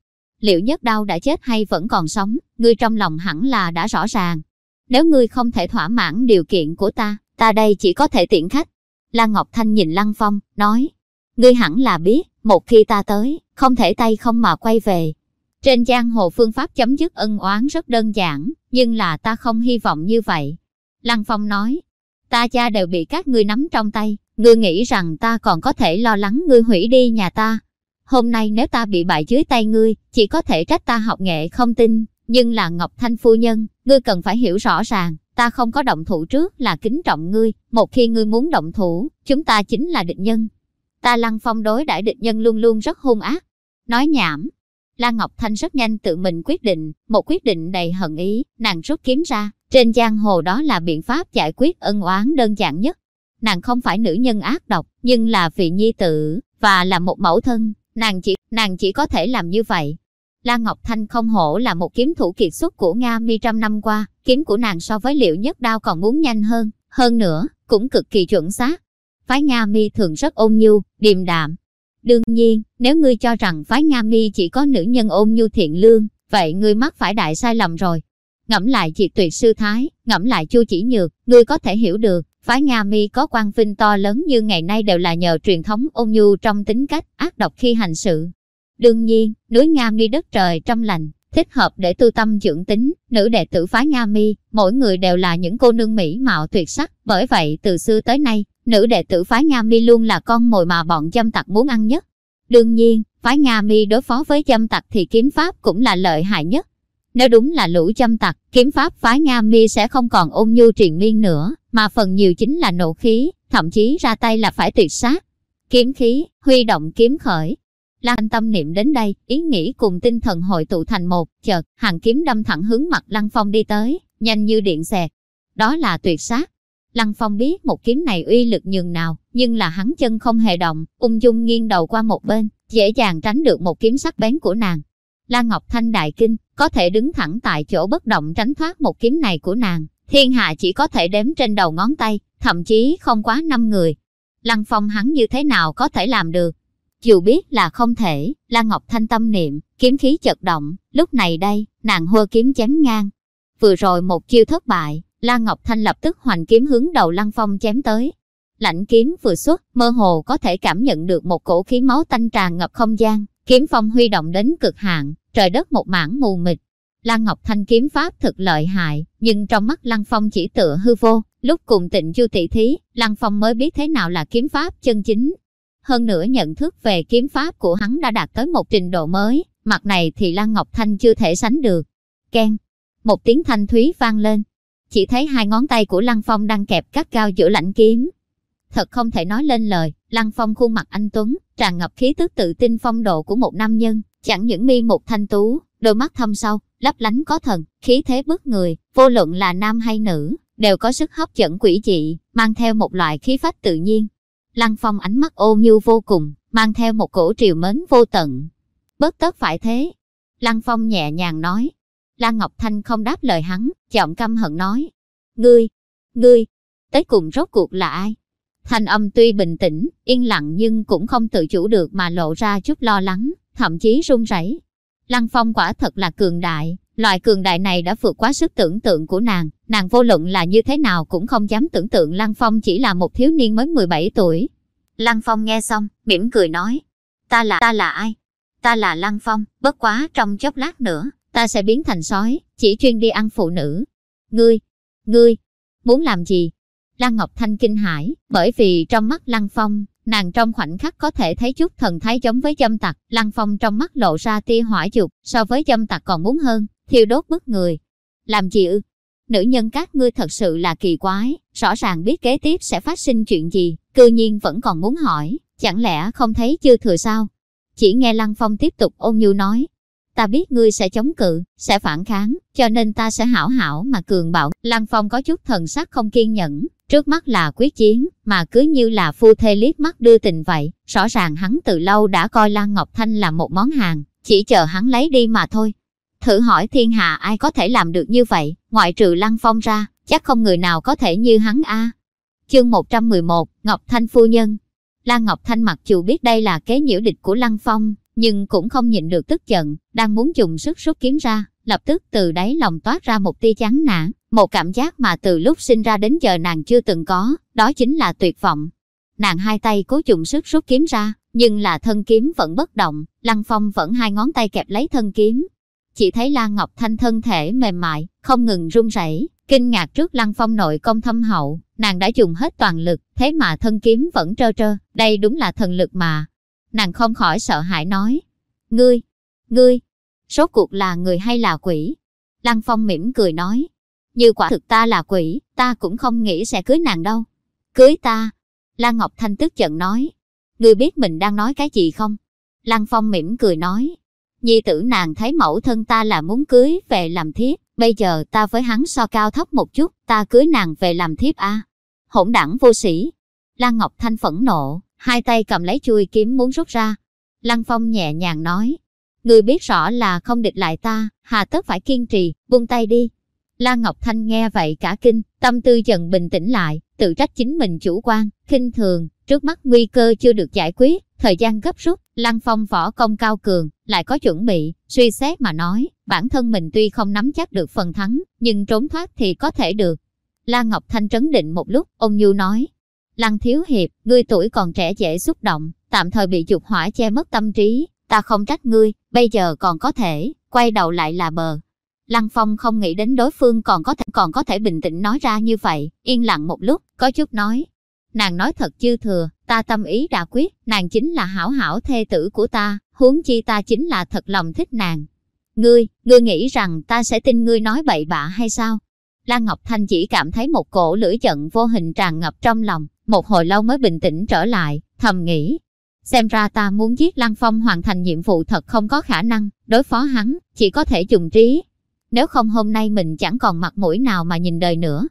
liệu nhất đau đã chết hay vẫn còn sống, ngươi trong lòng hẳn là đã rõ ràng. Nếu ngươi không thể thỏa mãn điều kiện của ta, ta đây chỉ có thể tiện khách. Lan Ngọc Thanh nhìn Lăng Phong, nói, ngươi hẳn là biết, một khi ta tới, không thể tay không mà quay về. Trên giang hồ phương pháp chấm dứt ân oán rất đơn giản, nhưng là ta không hy vọng như vậy. Lăng Phong nói, ta cha đều bị các ngươi nắm trong tay, ngươi nghĩ rằng ta còn có thể lo lắng ngươi hủy đi nhà ta. Hôm nay nếu ta bị bại dưới tay ngươi, chỉ có thể trách ta học nghệ không tin, nhưng là Ngọc Thanh phu nhân, ngươi cần phải hiểu rõ ràng, ta không có động thủ trước là kính trọng ngươi, một khi ngươi muốn động thủ, chúng ta chính là địch nhân. Ta Lăng Phong đối đãi địch nhân luôn luôn rất hung ác. Nói nhảm. Lan Ngọc Thanh rất nhanh tự mình quyết định, một quyết định đầy hận ý, nàng rút kiếm ra, trên giang hồ đó là biện pháp giải quyết ân oán đơn giản nhất. Nàng không phải nữ nhân ác độc, nhưng là vị nhi tử, và là một mẫu thân, nàng chỉ, nàng chỉ có thể làm như vậy. Lan Ngọc Thanh không hổ là một kiếm thủ kiệt xuất của Nga mi trăm năm qua, kiếm của nàng so với liệu nhất đao còn muốn nhanh hơn, hơn nữa, cũng cực kỳ chuẩn xác. Phái Nga mi thường rất ôn nhu, điềm đạm. Đương nhiên, nếu ngươi cho rằng phái Nga mi chỉ có nữ nhân ôn nhu thiện lương, vậy ngươi mắc phải đại sai lầm rồi. Ngẫm lại chị tuyệt sư thái, ngẫm lại chu chỉ nhược, ngươi có thể hiểu được, phái Nga mi có quan vinh to lớn như ngày nay đều là nhờ truyền thống ôn nhu trong tính cách, ác độc khi hành sự. Đương nhiên, núi Nga mi đất trời trong lành, thích hợp để tu tâm dưỡng tính, nữ đệ tử phái Nga mi, mỗi người đều là những cô nương mỹ mạo tuyệt sắc, bởi vậy từ xưa tới nay, nữ đệ tử phái Nga mi luôn là con mồi mà bọn dâm tặc muốn ăn nhất. Đương nhiên, phái Nga mi đối phó với dâm tặc thì kiếm pháp cũng là lợi hại nhất. Nếu đúng là lũ châm tặc, kiếm pháp phái Nga mi sẽ không còn ôn nhu triền miên nữa, mà phần nhiều chính là nộ khí, thậm chí ra tay là phải tuyệt sát. Kiếm khí, huy động kiếm khởi, Lan tâm niệm đến đây, ý nghĩ cùng tinh thần hội tụ thành một, chợt, hàng kiếm đâm thẳng hướng mặt Lăng Phong đi tới, nhanh như điện xẹt. Đó là tuyệt sát. Lăng Phong biết một kiếm này uy lực nhường nào, nhưng là hắn chân không hề động, ung dung nghiêng đầu qua một bên, dễ dàng tránh được một kiếm sắc bén của nàng. La Ngọc Thanh đại kinh, có thể đứng thẳng tại chỗ bất động tránh thoát một kiếm này của nàng. Thiên hạ chỉ có thể đếm trên đầu ngón tay, thậm chí không quá năm người. Lăng Phong hắn như thế nào có thể làm được? Dù biết là không thể, La Ngọc Thanh tâm niệm, kiếm khí chật động, lúc này đây, nàng hô kiếm chém ngang. Vừa rồi một chiêu thất bại, La Ngọc Thanh lập tức hoành kiếm hướng đầu Lăng Phong chém tới. Lạnh kiếm vừa xuất, mơ hồ có thể cảm nhận được một cổ khí máu tanh tràn ngập không gian, kiếm phong huy động đến cực hạn, trời đất một mảng mù mịt. Lan Ngọc Thanh kiếm pháp thực lợi hại, nhưng trong mắt Lăng Phong chỉ tựa hư vô, lúc cùng tịnh chu tỷ thí, Lăng Phong mới biết thế nào là kiếm pháp chân chính, hơn nữa nhận thức về kiếm pháp của hắn đã đạt tới một trình độ mới, mặt này thì Lan Ngọc Thanh chưa thể sánh được. Ken, một tiếng thanh thúy vang lên. Chỉ thấy hai ngón tay của Lăng Phong đang kẹp cắt cao giữa lãnh kiếm. Thật không thể nói lên lời, Lăng Phong khuôn mặt anh Tuấn, tràn ngập khí tức tự tin phong độ của một nam nhân, chẳng những mi một thanh tú, đôi mắt thâm sâu, lấp lánh có thần, khí thế bức người, vô luận là nam hay nữ, đều có sức hấp dẫn quỷ dị, mang theo một loại khí phách tự nhiên, Lăng Phong ánh mắt ôn nhu vô cùng, mang theo một cổ triều mến vô tận. Bất tất phải thế. Lăng Phong nhẹ nhàng nói. Lan Ngọc Thanh không đáp lời hắn, giọng căm hận nói. Ngươi, ngươi, tới cùng rốt cuộc là ai? Thanh âm tuy bình tĩnh, yên lặng nhưng cũng không tự chủ được mà lộ ra chút lo lắng, thậm chí run rẩy. Lăng Phong quả thật là cường đại, loại cường đại này đã vượt quá sức tưởng tượng của nàng, nàng vô luận là như thế nào cũng không dám tưởng tượng Lăng Phong chỉ là một thiếu niên mới 17 tuổi. Lăng Phong nghe xong, mỉm cười nói, ta là ta là ai? Ta là Lăng Phong, bất quá trong chốc lát nữa, ta sẽ biến thành sói, chỉ chuyên đi ăn phụ nữ. Ngươi, ngươi, muốn làm gì? Lăng Ngọc Thanh kinh hãi, bởi vì trong mắt Lăng Phong, nàng trong khoảnh khắc có thể thấy chút thần thái giống với dâm tặc. Lăng Phong trong mắt lộ ra tia hỏa dục, so với dâm tặc còn muốn hơn, thiêu đốt bức người. Làm gì ư? Nữ nhân các ngươi thật sự là kỳ quái, rõ ràng biết kế tiếp sẽ phát sinh chuyện gì, cư nhiên vẫn còn muốn hỏi, chẳng lẽ không thấy chưa thừa sao? Chỉ nghe Lăng Phong tiếp tục ôn nhu nói, ta biết ngươi sẽ chống cự, sẽ phản kháng, cho nên ta sẽ hảo hảo mà cường bạo. Lăng Phong có chút thần sắc không kiên nhẫn, trước mắt là quyết chiến, mà cứ như là phu thê liếc mắt đưa tình vậy, rõ ràng hắn từ lâu đã coi Lan Ngọc Thanh là một món hàng, chỉ chờ hắn lấy đi mà thôi. Thử hỏi thiên hạ ai có thể làm được như vậy, ngoại trừ Lăng Phong ra, chắc không người nào có thể như hắn a. Chương 111, Ngọc Thanh Phu Nhân Lan Ngọc Thanh mặc dù biết đây là kế nhiễu địch của Lăng Phong, nhưng cũng không nhịn được tức giận, đang muốn dùng sức rút kiếm ra, lập tức từ đáy lòng toát ra một tia chán nản, một cảm giác mà từ lúc sinh ra đến giờ nàng chưa từng có, đó chính là tuyệt vọng. nàng hai tay cố dùng sức rút kiếm ra, nhưng là thân kiếm vẫn bất động, Lăng Phong vẫn hai ngón tay kẹp lấy thân kiếm. Chỉ thấy Lan Ngọc Thanh thân thể mềm mại, không ngừng run rẩy, kinh ngạc trước Lăng Phong nội công thâm hậu, nàng đã dùng hết toàn lực, thế mà thân kiếm vẫn trơ trơ, đây đúng là thần lực mà. Nàng không khỏi sợ hãi nói, ngươi, ngươi, số cuộc là người hay là quỷ? Lăng Phong mỉm cười nói, như quả thực ta là quỷ, ta cũng không nghĩ sẽ cưới nàng đâu. Cưới ta? Lan Ngọc Thanh tức giận nói, ngươi biết mình đang nói cái gì không? Lăng Phong mỉm cười nói, nhi tử nàng thấy mẫu thân ta là muốn cưới về làm thiếp, bây giờ ta với hắn so cao thấp một chút, ta cưới nàng về làm thiếp a. À? Hỗn đảng vô sĩ. Lan Ngọc Thanh phẫn nộ, hai tay cầm lấy chui kiếm muốn rút ra. Lăng Phong nhẹ nhàng nói, người biết rõ là không địch lại ta, hà tất phải kiên trì, buông tay đi. La Ngọc Thanh nghe vậy cả kinh, tâm tư dần bình tĩnh lại, tự trách chính mình chủ quan, khinh thường, trước mắt nguy cơ chưa được giải quyết, thời gian gấp rút, Lăng Phong võ công cao cường, lại có chuẩn bị, suy xét mà nói, bản thân mình tuy không nắm chắc được phần thắng, nhưng trốn thoát thì có thể được. La Ngọc Thanh trấn định một lúc, ông Nhu nói, Lăng Thiếu Hiệp, ngươi tuổi còn trẻ dễ xúc động, tạm thời bị dục hỏa che mất tâm trí, ta không trách ngươi, bây giờ còn có thể, quay đầu lại là bờ. Lăng Phong không nghĩ đến đối phương còn có thể còn có thể bình tĩnh nói ra như vậy, yên lặng một lúc, có chút nói. Nàng nói thật chưa thừa, ta tâm ý đã quyết, nàng chính là hảo hảo thê tử của ta, huống chi ta chính là thật lòng thích nàng. Ngươi, ngươi nghĩ rằng ta sẽ tin ngươi nói bậy bạ hay sao? Lan Ngọc Thanh chỉ cảm thấy một cổ lưỡi giận vô hình tràn ngập trong lòng, một hồi lâu mới bình tĩnh trở lại, thầm nghĩ. Xem ra ta muốn giết Lăng Phong hoàn thành nhiệm vụ thật không có khả năng, đối phó hắn, chỉ có thể dùng trí. Nếu không hôm nay mình chẳng còn mặt mũi nào mà nhìn đời nữa.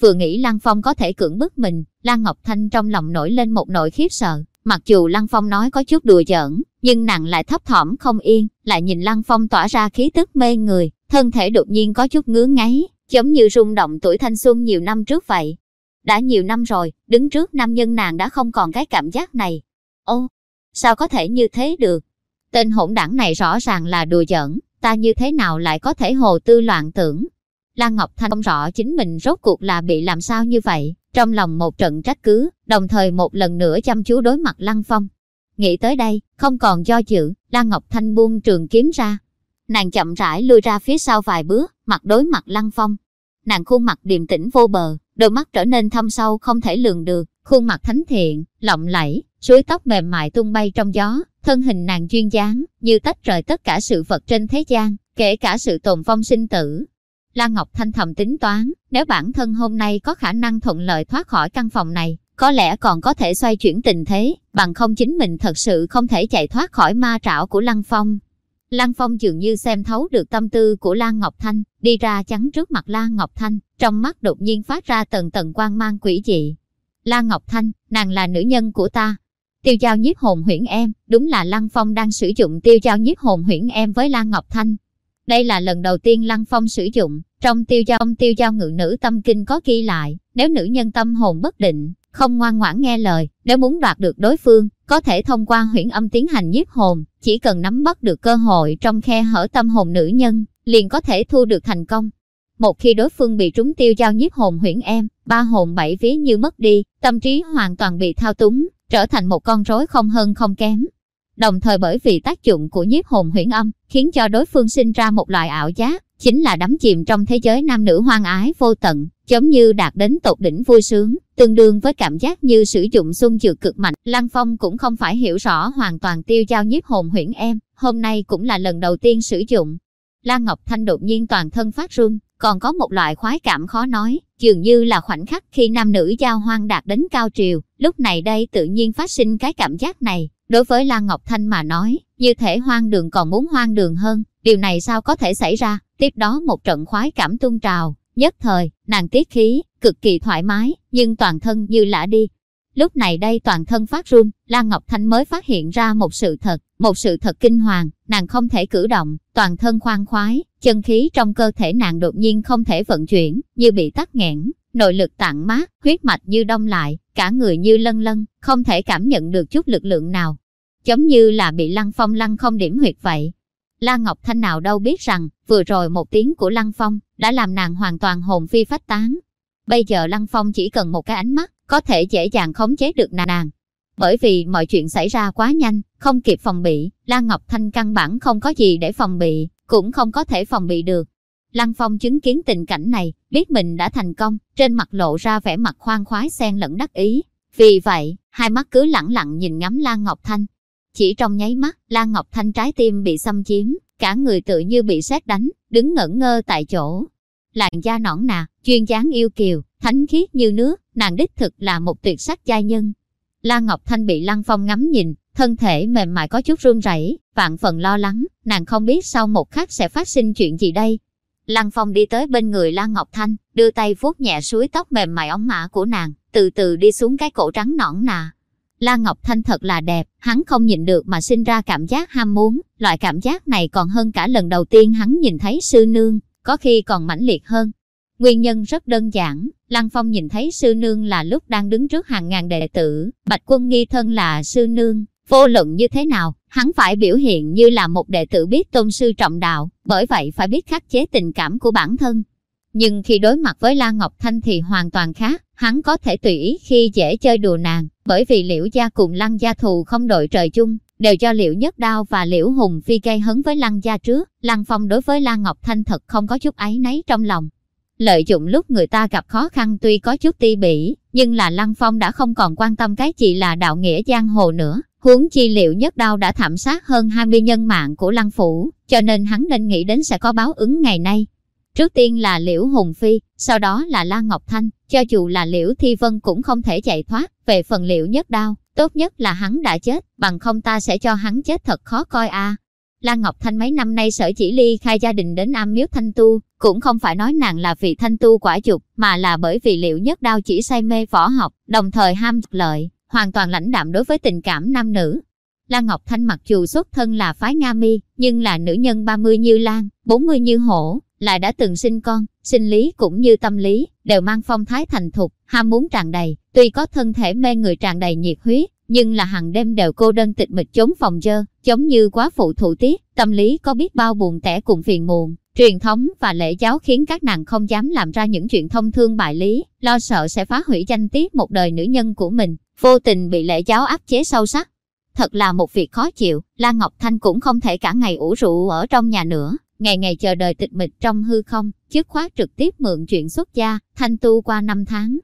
Vừa nghĩ Lăng Phong có thể cưỡng bức mình, Lan Ngọc Thanh trong lòng nổi lên một nỗi khiếp sợ. Mặc dù Lăng Phong nói có chút đùa giỡn, nhưng nàng lại thấp thỏm không yên, lại nhìn Lăng Phong tỏa ra khí tức mê người, thân thể đột nhiên có chút ngứa ngáy, giống như rung động tuổi thanh xuân nhiều năm trước vậy. Đã nhiều năm rồi, đứng trước nam nhân nàng đã không còn cái cảm giác này. Ô, sao có thể như thế được? Tên hỗn đảng này rõ ràng là đùa giỡn, ta như thế nào lại có thể hồ tư loạn tưởng? Lan Ngọc Thanh không rõ chính mình rốt cuộc là bị làm sao như vậy, trong lòng một trận trách cứ, đồng thời một lần nữa chăm chú đối mặt Lăng Phong. Nghĩ tới đây, không còn do dự, Lan Ngọc Thanh buông trường kiếm ra. Nàng chậm rãi lui ra phía sau vài bước, mặt đối mặt Lăng Phong. Nàng khuôn mặt điềm tĩnh vô bờ, đôi mắt trở nên thâm sâu không thể lường được, khuôn mặt thánh thiện, lộng lẫy, suối tóc mềm mại tung bay trong gió, thân hình nàng duyên dáng, như tách rời tất cả sự vật trên thế gian, kể cả sự tồn vong sinh tử, Lan Ngọc Thanh thầm tính toán, nếu bản thân hôm nay có khả năng thuận lợi thoát khỏi căn phòng này, có lẽ còn có thể xoay chuyển tình thế, bằng không chính mình thật sự không thể chạy thoát khỏi ma trảo của Lăng Phong. Lăng Phong dường như xem thấu được tâm tư của Lan Ngọc Thanh, đi ra chắn trước mặt Lan Ngọc Thanh, trong mắt đột nhiên phát ra tầng tầng quang mang quỷ dị. Lan Ngọc Thanh, nàng là nữ nhân của ta. Tiêu giao nhiếp hồn huyễn em, đúng là Lăng Phong đang sử dụng tiêu giao nhiếp hồn huyễn em với Lan Ngọc Thanh. Đây là lần đầu tiên Lăng Phong sử dụng, trong tiêu giao tiêu giao ngự nữ tâm kinh có ghi lại, nếu nữ nhân tâm hồn bất định, không ngoan ngoãn nghe lời, nếu muốn đoạt được đối phương, có thể thông qua huyễn âm tiến hành nhiếp hồn, chỉ cần nắm bắt được cơ hội trong khe hở tâm hồn nữ nhân, liền có thể thu được thành công. Một khi đối phương bị trúng tiêu giao nhiếp hồn huyễn em, ba hồn bảy vía như mất đi, tâm trí hoàn toàn bị thao túng, trở thành một con rối không hơn không kém. Đồng thời bởi vì tác dụng của nhiếp hồn huyễn âm, khiến cho đối phương sinh ra một loại ảo giác, chính là đắm chìm trong thế giới nam nữ hoang ái vô tận, giống như đạt đến tột đỉnh vui sướng, tương đương với cảm giác như sử dụng xuân dược cực mạnh. Lăng Phong cũng không phải hiểu rõ hoàn toàn tiêu giao nhiếp hồn huyễn em, hôm nay cũng là lần đầu tiên sử dụng. Lan Ngọc Thanh đột nhiên toàn thân phát run, còn có một loại khoái cảm khó nói, dường như là khoảnh khắc khi nam nữ giao hoang đạt đến cao triều, lúc này đây tự nhiên phát sinh cái cảm giác này. Đối với Lan Ngọc Thanh mà nói, như thể hoang đường còn muốn hoang đường hơn, điều này sao có thể xảy ra, tiếp đó một trận khoái cảm tung trào, nhất thời, nàng tiết khí, cực kỳ thoải mái, nhưng toàn thân như lã đi. Lúc này đây toàn thân phát run, Lan Ngọc Thanh mới phát hiện ra một sự thật, một sự thật kinh hoàng, nàng không thể cử động, toàn thân khoan khoái, chân khí trong cơ thể nàng đột nhiên không thể vận chuyển, như bị tắc nghẽn, nội lực tạng mát, huyết mạch như đông lại, cả người như lân lân, không thể cảm nhận được chút lực lượng nào. Giống như là bị lăng phong lăng không điểm huyệt vậy. La Ngọc Thanh nào đâu biết rằng, vừa rồi một tiếng của lăng phong, đã làm nàng hoàn toàn hồn phi phách tán. Bây giờ lăng phong chỉ cần một cái ánh mắt, có thể dễ dàng khống chế được nàng. Bởi vì mọi chuyện xảy ra quá nhanh, không kịp phòng bị, Lan Ngọc Thanh căn bản không có gì để phòng bị, cũng không có thể phòng bị được. Lăng Phong chứng kiến tình cảnh này, biết mình đã thành công, trên mặt lộ ra vẻ mặt khoan khoái xen lẫn đắc ý. Vì vậy, hai mắt cứ lẳng lặng nhìn ngắm Lan Ngọc Thanh. Chỉ trong nháy mắt, Lan Ngọc Thanh trái tim bị xâm chiếm, cả người tự như bị sét đánh, đứng ngẩn ngơ tại chỗ. Làn da nõn nà, chuyên dáng yêu kiều, thánh khiết như nước, nàng đích thực là một tuyệt sắc giai nhân. La Ngọc Thanh bị Lăng Phong ngắm nhìn, thân thể mềm mại có chút run rẩy, vạn phần lo lắng, nàng không biết sau một khắc sẽ phát sinh chuyện gì đây. Lăng Phong đi tới bên người La Ngọc Thanh, đưa tay vuốt nhẹ suối tóc mềm mại óng mã của nàng, từ từ đi xuống cái cổ trắng nõn nà. La Ngọc Thanh thật là đẹp, hắn không nhịn được mà sinh ra cảm giác ham muốn, loại cảm giác này còn hơn cả lần đầu tiên hắn nhìn thấy sư nương, có khi còn mãnh liệt hơn. Nguyên nhân rất đơn giản, Lăng Phong nhìn thấy sư nương là lúc đang đứng trước hàng ngàn đệ tử, Bạch Quân nghi thân là sư nương, vô luận như thế nào, hắn phải biểu hiện như là một đệ tử biết tôn sư trọng đạo, bởi vậy phải biết khắc chế tình cảm của bản thân. Nhưng khi đối mặt với La Ngọc Thanh thì hoàn toàn khác, hắn có thể tùy ý khi dễ chơi đùa nàng, bởi vì liễu gia cùng lăng gia thù không đội trời chung, đều cho liễu nhất đao và liễu hùng phi gây hấn với lăng gia trước, lăng phong đối với La Ngọc Thanh thật không có chút ấy nấy trong lòng. Lợi dụng lúc người ta gặp khó khăn tuy có chút ti bỉ, nhưng là lăng phong đã không còn quan tâm cái gì là đạo nghĩa giang hồ nữa, huống chi liệu nhất đao đã thảm sát hơn 20 nhân mạng của lăng phủ, cho nên hắn nên nghĩ đến sẽ có báo ứng ngày nay. Trước tiên là Liễu Hùng Phi, sau đó là La Ngọc Thanh, cho dù là Liễu Thi Vân cũng không thể chạy thoát, về phần Liễu Nhất Đao, tốt nhất là hắn đã chết, bằng không ta sẽ cho hắn chết thật khó coi a. À. Lan Ngọc Thanh mấy năm nay sở chỉ ly khai gia đình đến am miếu thanh tu, cũng không phải nói nàng là vì thanh tu quả dục, mà là bởi vì liệu Nhất Đao chỉ say mê võ học, đồng thời ham lợi, hoàn toàn lãnh đạm đối với tình cảm nam nữ. Lan Ngọc Thanh mặc dù xuất thân là phái Nga Mi, nhưng là nữ nhân 30 như Lan, 40 như Hổ, lại đã từng sinh con, sinh lý cũng như tâm lý, đều mang phong thái thành thục, ham muốn tràn đầy, tuy có thân thể mê người tràn đầy nhiệt huyết, nhưng là hàng đêm đều cô đơn tịch mịch chống phòng dơ, giống như quá phụ thủ tiết, tâm lý có biết bao buồn tẻ cùng phiền muộn. Truyền thống và lễ giáo khiến các nàng không dám làm ra những chuyện thông thương bại lý, lo sợ sẽ phá hủy danh tiết một đời nữ nhân của mình, vô tình bị lễ giáo áp chế sâu sắc. Thật là một việc khó chịu, Lan Ngọc Thanh cũng không thể cả ngày ủ rượu ở trong nhà nữa, ngày ngày chờ đợi tịch mịch trong hư không, chứ khóa trực tiếp mượn chuyện xuất gia, thanh tu qua năm tháng.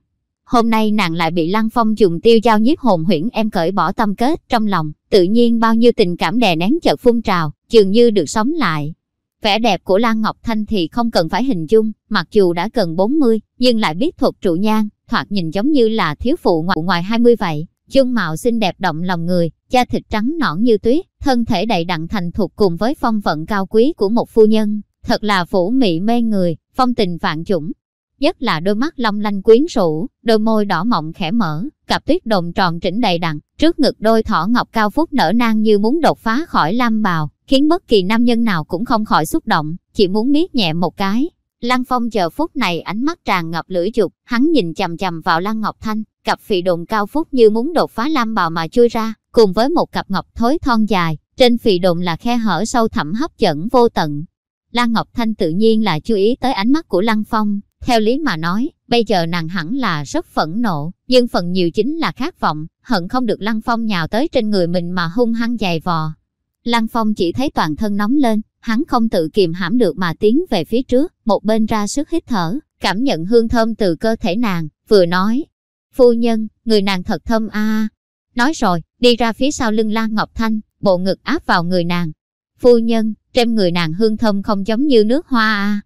Hôm nay nàng lại bị Lăng Phong dùng tiêu giao nhiếp hồn huyễn em cởi bỏ tâm kết trong lòng, tự nhiên bao nhiêu tình cảm đè nén chợt phun trào, dường như được sống lại. Vẻ đẹp của Lan Ngọc Thanh thì không cần phải hình dung, mặc dù đã gần 40, nhưng lại biết thuật trụ nhang, thoạt nhìn giống như là thiếu phụ ngoài, ngoài 20 vậy. Dung mạo xinh đẹp động lòng người, da thịt trắng nõn như tuyết, thân thể đầy đặn thành thục cùng với phong vận cao quý của một phu nhân, thật là phủ mị mê người, phong tình vạn chủng. Nhất là đôi mắt long lanh quyến rũ, đôi môi đỏ mọng khẽ mở, cặp tuyết đồng tròn trĩnh đầy đặn, trước ngực đôi thỏ ngọc cao phúc nở nang như muốn đột phá khỏi lam bào, khiến bất kỳ nam nhân nào cũng không khỏi xúc động, chỉ muốn miết nhẹ một cái. Lăng Phong giờ phút này ánh mắt tràn ngập lưỡi dục, hắn nhìn chằm chằm vào Lăng Ngọc Thanh, cặp phì đồn cao phúc như muốn đột phá lam bào mà chui ra, cùng với một cặp ngọc thối thon dài, trên phì đồn là khe hở sâu thẳm hấp dẫn vô tận. Lan Ngọc Thanh tự nhiên là chú ý tới ánh mắt của Lăng Phong, theo lý mà nói, bây giờ nàng hẳn là rất phẫn nộ, nhưng phần nhiều chính là khát vọng, hận không được Lăng Phong nhào tới trên người mình mà hung hăng dày vò. Lăng Phong chỉ thấy toàn thân nóng lên, hắn không tự kiềm hãm được mà tiến về phía trước, một bên ra sức hít thở, cảm nhận hương thơm từ cơ thể nàng, vừa nói, phu nhân, người nàng thật thơm a. Nói rồi, đi ra phía sau lưng Lan Ngọc Thanh, bộ ngực áp vào người nàng. Phu nhân, trên người nàng hương thơm không giống như nước hoa a.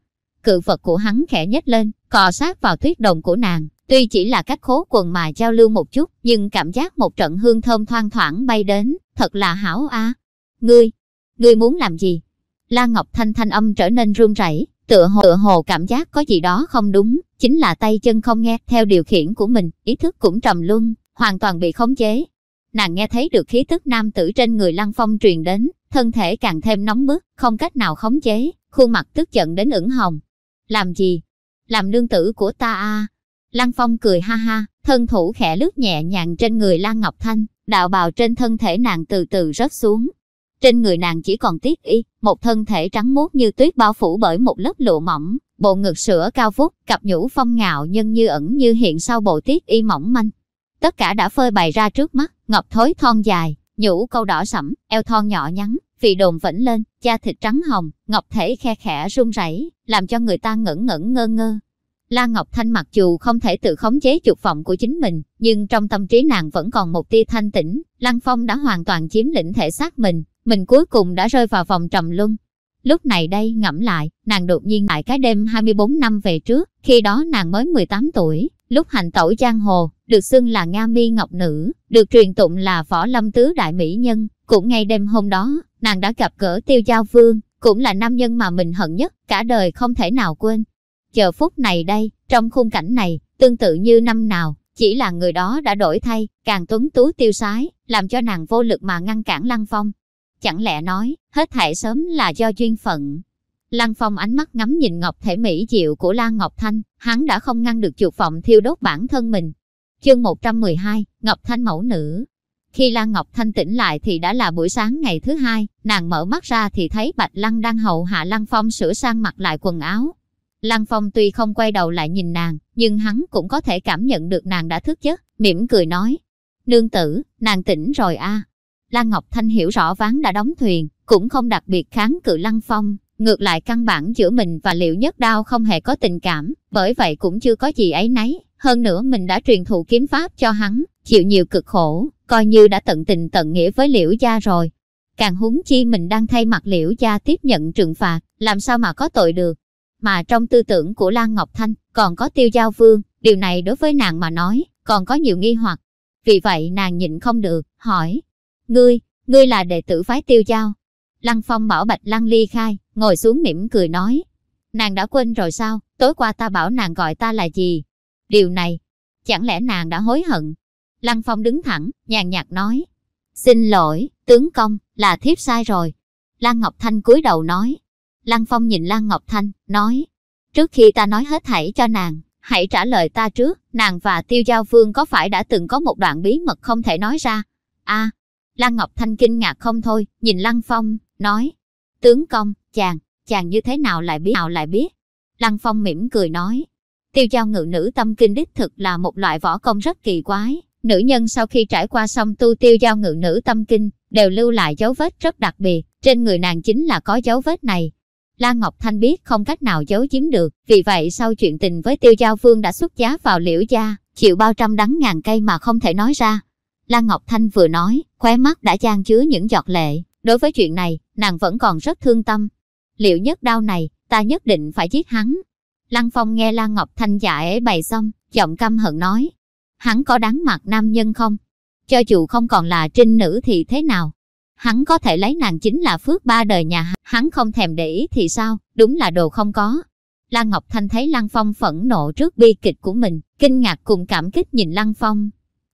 Cự vật của hắn khẽ nhếch lên, cọ sát vào tuyết đồng của nàng. Tuy chỉ là cách khố quần mà giao lưu một chút, nhưng cảm giác một trận hương thơm thoang thoảng bay đến, thật là hảo a. Ngươi, ngươi muốn làm gì? la Ngọc Thanh thanh âm trở nên run rẩy, tựa hồ, tựa hồ cảm giác có gì đó không đúng, chính là tay chân không nghe theo điều khiển của mình, ý thức cũng trầm luân, hoàn toàn bị khống chế. Nàng nghe thấy được khí tức nam tử trên người Lăng Phong truyền đến, thân thể càng thêm nóng bức, không cách nào khống chế, khuôn mặt tức giận đến ửng hồng. Làm gì? Làm nương tử của ta à? Lăng Phong cười ha ha, thân thủ khẽ lướt nhẹ nhàng trên người Lan Ngọc Thanh, đạo bào trên thân thể nàng từ từ rớt xuống, trên người nàng chỉ còn tiết y, một thân thể trắng muốt như tuyết bao phủ bởi một lớp lụa mỏng, bộ ngực sữa cao vút, cặp nhũ phong ngạo nhưng như ẩn như hiện sau bộ tiết y mỏng manh. tất cả đã phơi bày ra trước mắt, ngọc thối thon dài, nhũ câu đỏ sẫm, eo thon nhỏ nhắn, vì đồn vẫn lên, da thịt trắng hồng, ngọc thể khe khẽ run rẩy, làm cho người ta ngẩn ngẩn ngơ ngơ. La Ngọc Thanh mặc dù không thể tự khống chế dục vọng của chính mình, nhưng trong tâm trí nàng vẫn còn một tia thanh tĩnh, Lăng Phong đã hoàn toàn chiếm lĩnh thể xác mình, mình cuối cùng đã rơi vào vòng trầm luân. Lúc này đây ngẫm lại, nàng đột nhiên lại cái đêm 24 năm về trước, khi đó nàng mới 18 tuổi, lúc hành tẩu giang hồ, được xưng là Nga Mi Ngọc Nữ, được truyền tụng là Võ Lâm Tứ Đại Mỹ Nhân, cũng ngay đêm hôm đó, nàng đã gặp gỡ Tiêu Giao Vương, cũng là nam nhân mà mình hận nhất, cả đời không thể nào quên. Giờ phút này đây, trong khung cảnh này, tương tự như năm nào, chỉ là người đó đã đổi thay, càng tuấn tú tiêu sái, làm cho nàng vô lực mà ngăn cản Lăng Phong. Chẳng lẽ nói, hết thảy sớm là do duyên phận. Lăng Phong ánh mắt ngắm nhìn ngọc thể mỹ diệu của Lan Ngọc Thanh, hắn đã không ngăn được dục vọng thiêu đốt bản thân mình. Chương 112, Ngọc Thanh mẫu nữ, khi Lan Ngọc Thanh tỉnh lại thì đã là buổi sáng ngày thứ hai, nàng mở mắt ra thì thấy Bạch Lăng đang hầu hạ Lăng Phong sửa sang mặc lại quần áo. Lăng Phong tuy không quay đầu lại nhìn nàng, nhưng hắn cũng có thể cảm nhận được nàng đã thức giấc, mỉm cười nói. Nương tử, nàng tỉnh rồi a. À. Lan Ngọc Thanh hiểu rõ ván đã đóng thuyền, cũng không đặc biệt kháng cự Lăng Phong, ngược lại căn bản giữa mình và Liệu Nhất Đao không hề có tình cảm, bởi vậy cũng chưa có gì ấy nấy. Hơn nữa mình đã truyền thụ kiếm pháp cho hắn, chịu nhiều cực khổ, coi như đã tận tình tận nghĩa với liễu gia rồi. Càng húng chi mình đang thay mặt liễu gia tiếp nhận trừng phạt, làm sao mà có tội được. Mà trong tư tưởng của Lan Ngọc Thanh, còn có tiêu giao vương, điều này đối với nàng mà nói, còn có nhiều nghi hoặc. Vì vậy nàng nhịn không được, hỏi, ngươi, ngươi là đệ tử phái tiêu giao. Lăng Phong bảo Bạch Lăng ly khai, ngồi xuống mỉm cười nói. Nàng đã quên rồi sao, tối qua ta bảo nàng gọi ta là gì? Điều này, chẳng lẽ nàng đã hối hận, Lăng Phong đứng thẳng, nhàn nhạt nói. Xin lỗi, tướng công, là thiếp sai rồi. Lan Ngọc Thanh cúi đầu nói. Lăng Phong nhìn Lan Ngọc Thanh, nói. Trước khi ta nói hết thảy cho nàng, hãy trả lời ta trước, nàng và Tiêu Giao Vương có phải đã từng có một đoạn bí mật không thể nói ra? a à, Lan Ngọc Thanh kinh ngạc không thôi, nhìn Lăng Phong, nói. Tướng công, chàng, chàng như thế nào lại biết, nào lại biết? Lăng Phong mỉm cười nói. Tiêu Giao ngự nữ tâm kinh đích thực là một loại võ công rất kỳ quái, Nữ nhân sau khi trải qua xong tu tiêu giao ngự nữ tâm kinh, đều lưu lại dấu vết rất đặc biệt, trên người nàng chính là có dấu vết này. Lan Ngọc Thanh biết không cách nào giấu giếm được, vì vậy sau chuyện tình với tiêu giao phương đã xuất giá vào liễu gia, chịu bao trăm đắng ngàn cây mà không thể nói ra. Lan Ngọc Thanh vừa nói, khóe mắt đã trang chứa những giọt lệ, đối với chuyện này, nàng vẫn còn rất thương tâm. Liệu nhất đau này, ta nhất định phải giết hắn. Lăng Phong nghe Lan Ngọc Thanh giải ế bày xong, giọng căm hận nói, hắn có đáng mặt nam nhân không? Cho dù không còn là trinh nữ thì thế nào? Hắn có thể lấy nàng chính là phước ba đời nhà, hắn không thèm để ý thì sao, đúng là đồ không có. Lan Ngọc Thanh thấy Lăng Phong phẫn nộ trước bi kịch của mình, kinh ngạc cùng cảm kích nhìn Lăng Phong.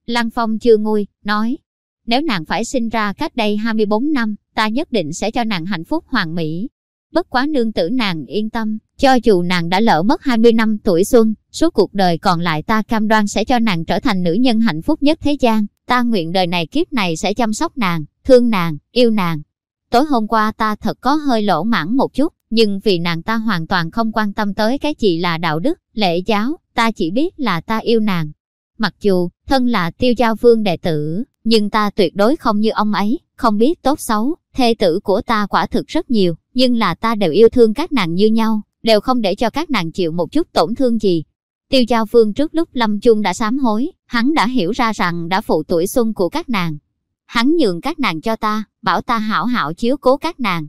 Lăng Phong chưa nguôi, nói, nếu nàng phải sinh ra cách đây 24 năm, ta nhất định sẽ cho nàng hạnh phúc hoàn mỹ. Bất quá nương tử nàng yên tâm, cho dù nàng đã lỡ mất 20 năm tuổi xuân, suốt cuộc đời còn lại ta cam đoan sẽ cho nàng trở thành nữ nhân hạnh phúc nhất thế gian. Ta nguyện đời này kiếp này sẽ chăm sóc nàng, thương nàng, yêu nàng. Tối hôm qua ta thật có hơi lỗ mãn một chút, nhưng vì nàng ta hoàn toàn không quan tâm tới cái gì là đạo đức, lễ giáo, ta chỉ biết là ta yêu nàng. Mặc dù, thân là tiêu giao vương đệ tử, nhưng ta tuyệt đối không như ông ấy, không biết tốt xấu, thê tử của ta quả thực rất nhiều, nhưng là ta đều yêu thương các nàng như nhau, đều không để cho các nàng chịu một chút tổn thương gì. Tiêu Giao Vương trước lúc Lâm Chung đã sám hối, hắn đã hiểu ra rằng đã phụ tuổi xuân của các nàng. Hắn nhường các nàng cho ta, bảo ta hảo hảo chiếu cố các nàng.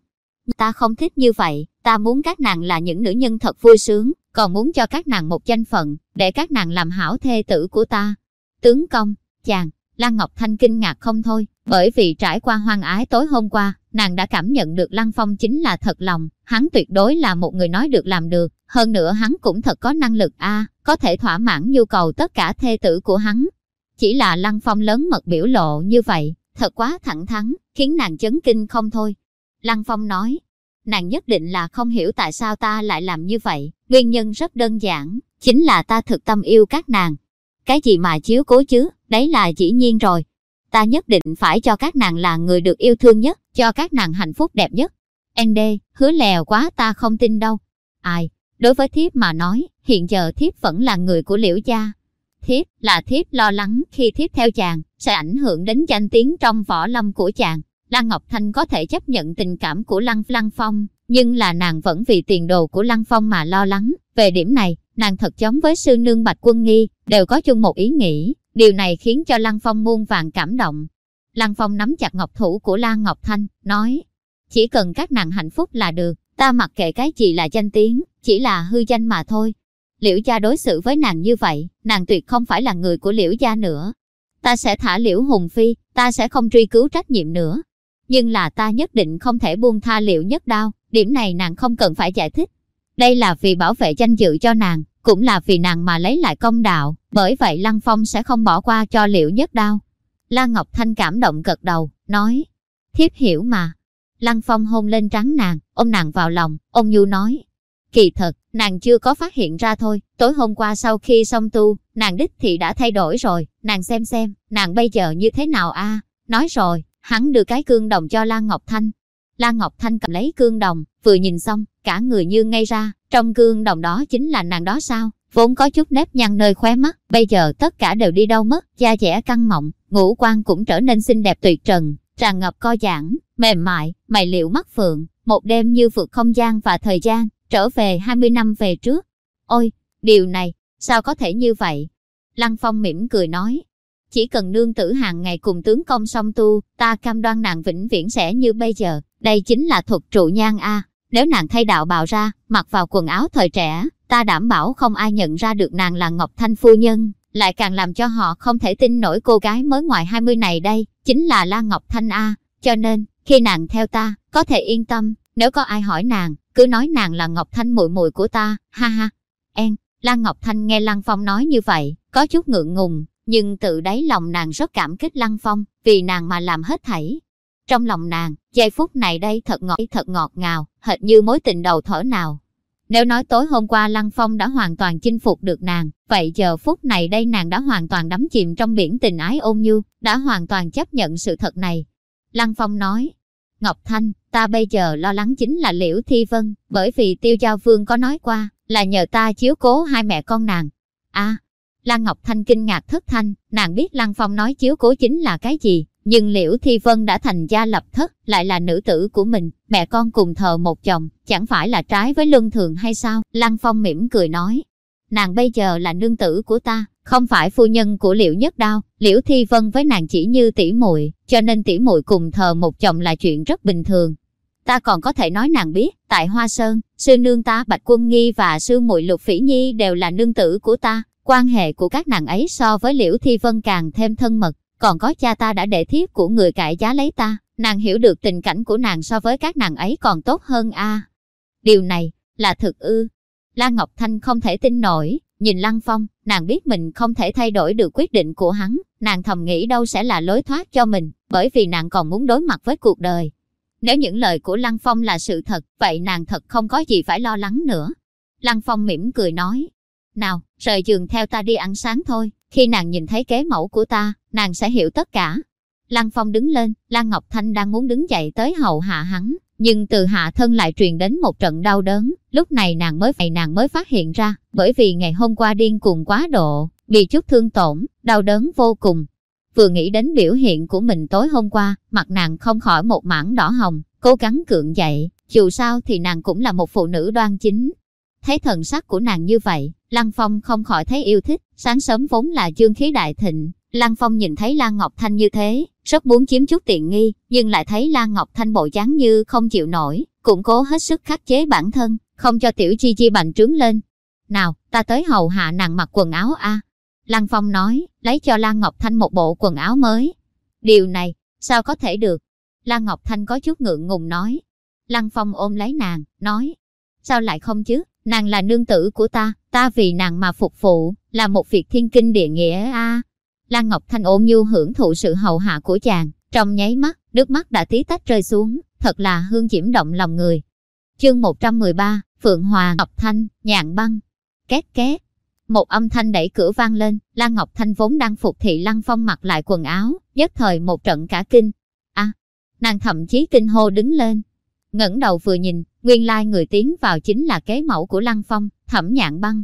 Ta không thích như vậy, ta muốn các nàng là những nữ nhân thật vui sướng, còn muốn cho các nàng một danh phận, để các nàng làm hảo thê tử của ta. Tướng công, chàng, Lan Ngọc Thanh kinh ngạc không thôi, bởi vì trải qua hoang ái tối hôm qua, nàng đã cảm nhận được Lăng Phong chính là thật lòng, hắn tuyệt đối là một người nói được làm được, hơn nữa hắn cũng thật có năng lực a, có thể thỏa mãn nhu cầu tất cả thê tử của hắn. Chỉ là Lăng Phong lớn mật biểu lộ như vậy, thật quá thẳng thắn, khiến nàng chấn kinh không thôi. Lăng Phong nói, nàng nhất định là không hiểu tại sao ta lại làm như vậy, nguyên nhân rất đơn giản, chính là ta thực tâm yêu các nàng. Cái gì mà chiếu cố chứ, đấy là dĩ nhiên rồi. Ta nhất định phải cho các nàng là người được yêu thương nhất, cho các nàng hạnh phúc đẹp nhất. ND, hứa lèo quá ta không tin đâu. Ai, đối với thiếp mà nói, hiện giờ thiếp vẫn là người của liễu gia. Thiếp là thiếp lo lắng khi thiếp theo chàng, sẽ ảnh hưởng đến danh tiếng trong võ lâm của chàng. Lan Ngọc Thanh có thể chấp nhận tình cảm của Lăng Lăng Phong, nhưng là nàng vẫn vì tiền đồ của Lăng Phong mà lo lắng. Về điểm này, nàng thật giống với sư nương Bạch Quân Nghi, đều có chung một ý nghĩ. Điều này khiến cho Lăng Phong muôn vàng cảm động. Lăng Phong nắm chặt ngọc thủ của Lan Ngọc Thanh, nói, chỉ cần các nàng hạnh phúc là được, ta mặc kệ cái gì là danh tiếng, chỉ là hư danh mà thôi. Liễu gia đối xử với nàng như vậy, nàng tuyệt không phải là người của liễu gia nữa. Ta sẽ thả liễu hùng phi, ta sẽ không truy cứu trách nhiệm nữa. Nhưng là ta nhất định không thể buông tha liễu nhất đao, điểm này nàng không cần phải giải thích. Đây là vì bảo vệ danh dự cho nàng, cũng là vì nàng mà lấy lại công đạo, bởi vậy Lăng Phong sẽ không bỏ qua cho liễu nhất đao. Lan Ngọc Thanh cảm động gật đầu, nói, thiếp hiểu mà. Lăng Phong hôn lên trắng nàng, ôm nàng vào lòng, ông Nhu nói, kỳ thật, nàng chưa có phát hiện ra thôi, tối hôm qua sau khi xong tu, nàng đích thì đã thay đổi rồi, nàng xem xem, nàng bây giờ như thế nào a Nói rồi, hắn đưa cái cương đồng cho Lan Ngọc Thanh. Lan Ngọc Thanh cầm lấy cương đồng, vừa nhìn xong, cả người như ngay ra, trong gương đồng đó chính là nàng đó sao? Vốn có chút nếp nhăn nơi khóe mắt, bây giờ tất cả đều đi đâu mất, da dẻ căng mọng, ngũ quan cũng trở nên xinh đẹp tuyệt trần, tràn ngập co giãn, mềm mại, mày liệu mắt phượng, một đêm như vượt không gian và thời gian, trở về 20 năm về trước. Ôi, điều này, sao có thể như vậy? Lăng Phong mỉm cười nói, chỉ cần nương tử hàng ngày cùng tướng công song tu, ta cam đoan nàng vĩnh viễn sẽ như bây giờ, đây chính là thuật trụ nhan A. Nếu nàng thay đạo bào ra, mặc vào quần áo thời trẻ, ta đảm bảo không ai nhận ra được nàng là Ngọc Thanh Phu Nhân, lại càng làm cho họ không thể tin nổi cô gái mới ngoài 20 này đây, chính là La Ngọc Thanh A. Cho nên, khi nàng theo ta, có thể yên tâm, nếu có ai hỏi nàng, cứ nói nàng là Ngọc Thanh muội muội của ta, ha ha. En, Lan Ngọc Thanh nghe Lăng Phong nói như vậy, có chút ngượng ngùng, nhưng tự đáy lòng nàng rất cảm kích Lăng Phong, vì nàng mà làm hết thảy. Trong lòng nàng, giây phút này đây thật ngọt thật ngọt ngào, hệt như mối tình đầu thở nào. Nếu nói tối hôm qua Lăng Phong đã hoàn toàn chinh phục được nàng, vậy giờ phút này đây nàng đã hoàn toàn đắm chìm trong biển tình ái ôn nhu, đã hoàn toàn chấp nhận sự thật này. Lăng Phong nói, Ngọc Thanh, ta bây giờ lo lắng chính là Liễu Thi Vân, bởi vì Tiêu Giao Vương có nói qua, là nhờ ta chiếu cố hai mẹ con nàng. À, Lan Ngọc Thanh kinh ngạc thất thanh, nàng biết Lăng Phong nói chiếu cố chính là cái gì, nhưng Liễu Thi Vân đã thành gia lập thất, lại là nữ tử của mình, mẹ con cùng thờ một chồng, chẳng phải là trái với luân thường hay sao? Lăng Phong mỉm cười nói, nàng bây giờ là nương tử của ta, không phải phu nhân của Liễu Nhất Đao, Liễu Thi Vân với nàng chỉ như tỷ muội, cho nên tỷ muội cùng thờ một chồng là chuyện rất bình thường. Ta còn có thể nói nàng biết, tại Hoa Sơn, sư nương ta Bạch Quân Nghi và sư muội Lục Phỉ Nhi đều là nương tử của ta, quan hệ của các nàng ấy so với Liễu Thi Vân càng thêm thân mật, còn có cha ta đã để thiếp của người cải giá lấy ta, nàng hiểu được tình cảnh của nàng so với các nàng ấy còn tốt hơn a. Điều này, là thực ư. Lan Ngọc Thanh không thể tin nổi, nhìn Lăng Phong, nàng biết mình không thể thay đổi được quyết định của hắn, nàng thầm nghĩ đâu sẽ là lối thoát cho mình, bởi vì nàng còn muốn đối mặt với cuộc đời. Nếu những lời của Lăng Phong là sự thật, vậy nàng thật không có gì phải lo lắng nữa. Lăng Phong mỉm cười nói, nào, rời giường theo ta đi ăn sáng thôi, khi nàng nhìn thấy kế mẫu của ta, nàng sẽ hiểu tất cả. Lăng Phong đứng lên, Lan Ngọc Thanh đang muốn đứng dậy tới hậu hạ hắn, nhưng từ hạ thân lại truyền đến một trận đau đớn, lúc này nàng mới phải nàng mới phát hiện ra, bởi vì ngày hôm qua điên cuồng quá độ, bị chút thương tổn, đau đớn vô cùng. Vừa nghĩ đến biểu hiện của mình tối hôm qua, mặt nàng không khỏi một mảng đỏ hồng, cố gắng cưỡng dậy, dù sao thì nàng cũng là một phụ nữ đoan chính. Thấy thần sắc của nàng như vậy, Lăng Phong không khỏi thấy yêu thích, sáng sớm vốn là dương khí đại thịnh, Lăng Phong nhìn thấy Lan Ngọc Thanh như thế, rất muốn chiếm chút tiện nghi, nhưng lại thấy Lan Ngọc Thanh bộ dáng như không chịu nổi, cũng cố hết sức khắc chế bản thân, không cho tiểu chi chi bành trướng lên. Nào, ta tới hầu hạ nàng mặc quần áo a. Lăng Phong nói, lấy cho Lan Ngọc Thanh một bộ quần áo mới. Điều này, sao có thể được? Lan Ngọc Thanh có chút ngượng ngùng nói. Lăng Phong ôm lấy nàng, nói, sao lại không chứ? Nàng là nương tử của ta, ta vì nàng mà phục vụ, là một việc thiên kinh địa nghĩa a. Lan Ngọc Thanh ôm nhu hưởng thụ sự hầu hạ của chàng, trong nháy mắt, nước mắt đã tí tách rơi xuống, thật là hương diễm động lòng người. Chương 113, Phượng Hòa Ngọc Thanh, nhạn băng. Két két. Một âm thanh đẩy cửa vang lên, Lan Ngọc Thanh vốn đang phục thị Lăng Phong mặc lại quần áo, nhất thời một trận cả kinh. a nàng thậm chí kinh hô đứng lên. ngẩng đầu vừa nhìn, nguyên lai người tiến vào chính là kế mẫu của Lăng Phong, thẩm nhạn băng.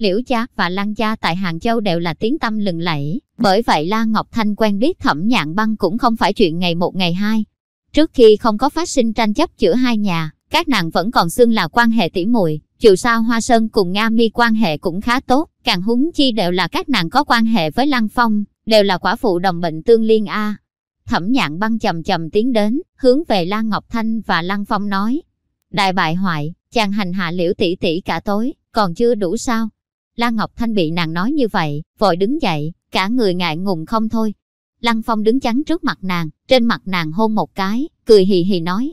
Liễu gia và Lan gia tại Hàng Châu đều là tiếng tâm lừng lẫy, bởi vậy La Ngọc Thanh quen biết Thẩm Nhạn Băng cũng không phải chuyện ngày một ngày hai. Trước khi không có phát sinh tranh chấp giữa hai nhà, các nàng vẫn còn xưng là quan hệ tỉ muội. Dù sao Hoa Sơn cùng Nga Mi quan hệ cũng khá tốt, càng húng chi đều là các nàng có quan hệ với Lăng Phong, đều là quả phụ đồng bệnh tương liên a. Thẩm Nhạn Băng chậm chậm tiến đến, hướng về Lan Ngọc Thanh và Lăng Phong nói: "Đại bại hoại, chàng hành hạ Liễu tỷ tỷ cả tối, còn chưa đủ sao?" Lan Ngọc Thanh bị nàng nói như vậy, vội đứng dậy, cả người ngại ngùng không thôi. Lăng Phong đứng chắn trước mặt nàng, trên mặt nàng hôn một cái, cười hì hì nói.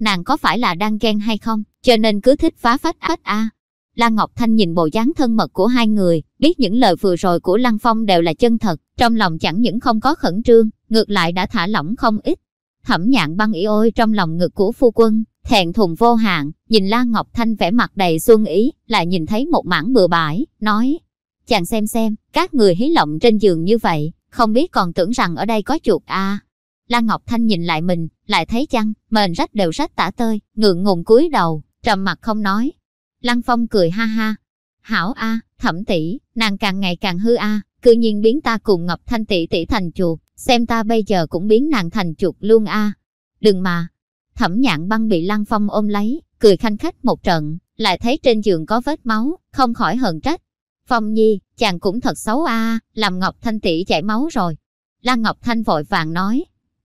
Nàng có phải là đang ghen hay không, cho nên cứ thích phá phách ách a. Lan Ngọc Thanh nhìn bộ dáng thân mật của hai người, biết những lời vừa rồi của Lăng Phong đều là chân thật, trong lòng chẳng những không có khẩn trương, ngược lại đã thả lỏng không ít. Thẩm nhạn băng ý ôi trong lòng ngực của phu quân, thẹn thùng vô hạn, nhìn la Ngọc Thanh vẻ mặt đầy xuân ý, lại nhìn thấy một mảng bừa bãi, nói, chàng xem xem, các người hí lộng trên giường như vậy, không biết còn tưởng rằng ở đây có chuột à. la Ngọc Thanh nhìn lại mình, lại thấy chăng, mền rách đều rách tả tơi, ngượng ngùng cúi đầu, trầm mặt không nói. Lăng Phong cười ha ha. Hảo a, thẩm tỷ, nàng càng ngày càng hư a, cư nhiên biến ta cùng Ngọc Thanh tỷ tỷ thành chuột, xem ta bây giờ cũng biến nàng thành chuột luôn a. Đừng mà. Thẩm nhạn băng bị Lăng Phong ôm lấy, cười khanh khách một trận, lại thấy trên giường có vết máu, không khỏi hờn trách. Phong Nhi, chàng cũng thật xấu a, làm Ngọc Thanh tỷ chảy máu rồi. Lan Ngọc Thanh vội vàng nói,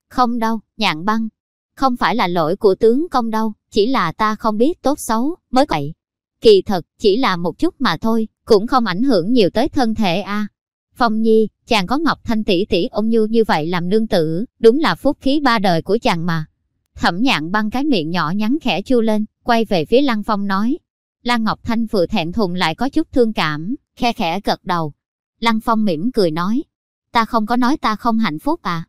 không đâu, nhạn băng, không phải là lỗi của tướng công đâu, chỉ là ta không biết tốt xấu, mới vậy. Kỳ thật, chỉ là một chút mà thôi, cũng không ảnh hưởng nhiều tới thân thể a. Phong Nhi, chàng có Ngọc Thanh tỷ tỷ ôm nhu như vậy làm nương tử, đúng là phúc khí ba đời của chàng mà. Thẩm nhạn băng cái miệng nhỏ nhắn khẽ chu lên, quay về phía Lăng Phong nói. Lan Ngọc Thanh vừa thẹn thùng lại có chút thương cảm, khe khẽ gật đầu. Lăng Phong mỉm cười nói. Ta không có nói ta không hạnh phúc à.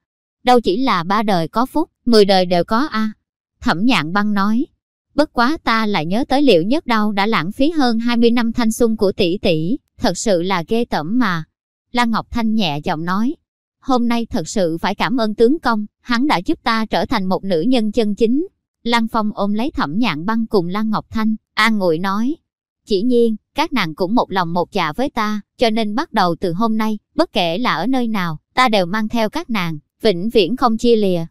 Đâu chỉ là ba đời có phúc, mười đời đều có a. Thẩm nhạn băng nói. Bất quá ta lại nhớ tới liệu nhất đau đã lãng phí hơn 20 năm thanh xuân của tỷ tỷ, thật sự là ghê tởm mà. Lan Ngọc Thanh nhẹ giọng nói, hôm nay thật sự phải cảm ơn tướng công, hắn đã giúp ta trở thành một nữ nhân chân chính. Lan Phong ôm lấy thẩm nhạn băng cùng Lan Ngọc Thanh, an ngụy nói, chỉ nhiên, các nàng cũng một lòng một dạ với ta, cho nên bắt đầu từ hôm nay, bất kể là ở nơi nào, ta đều mang theo các nàng, vĩnh viễn không chia lìa.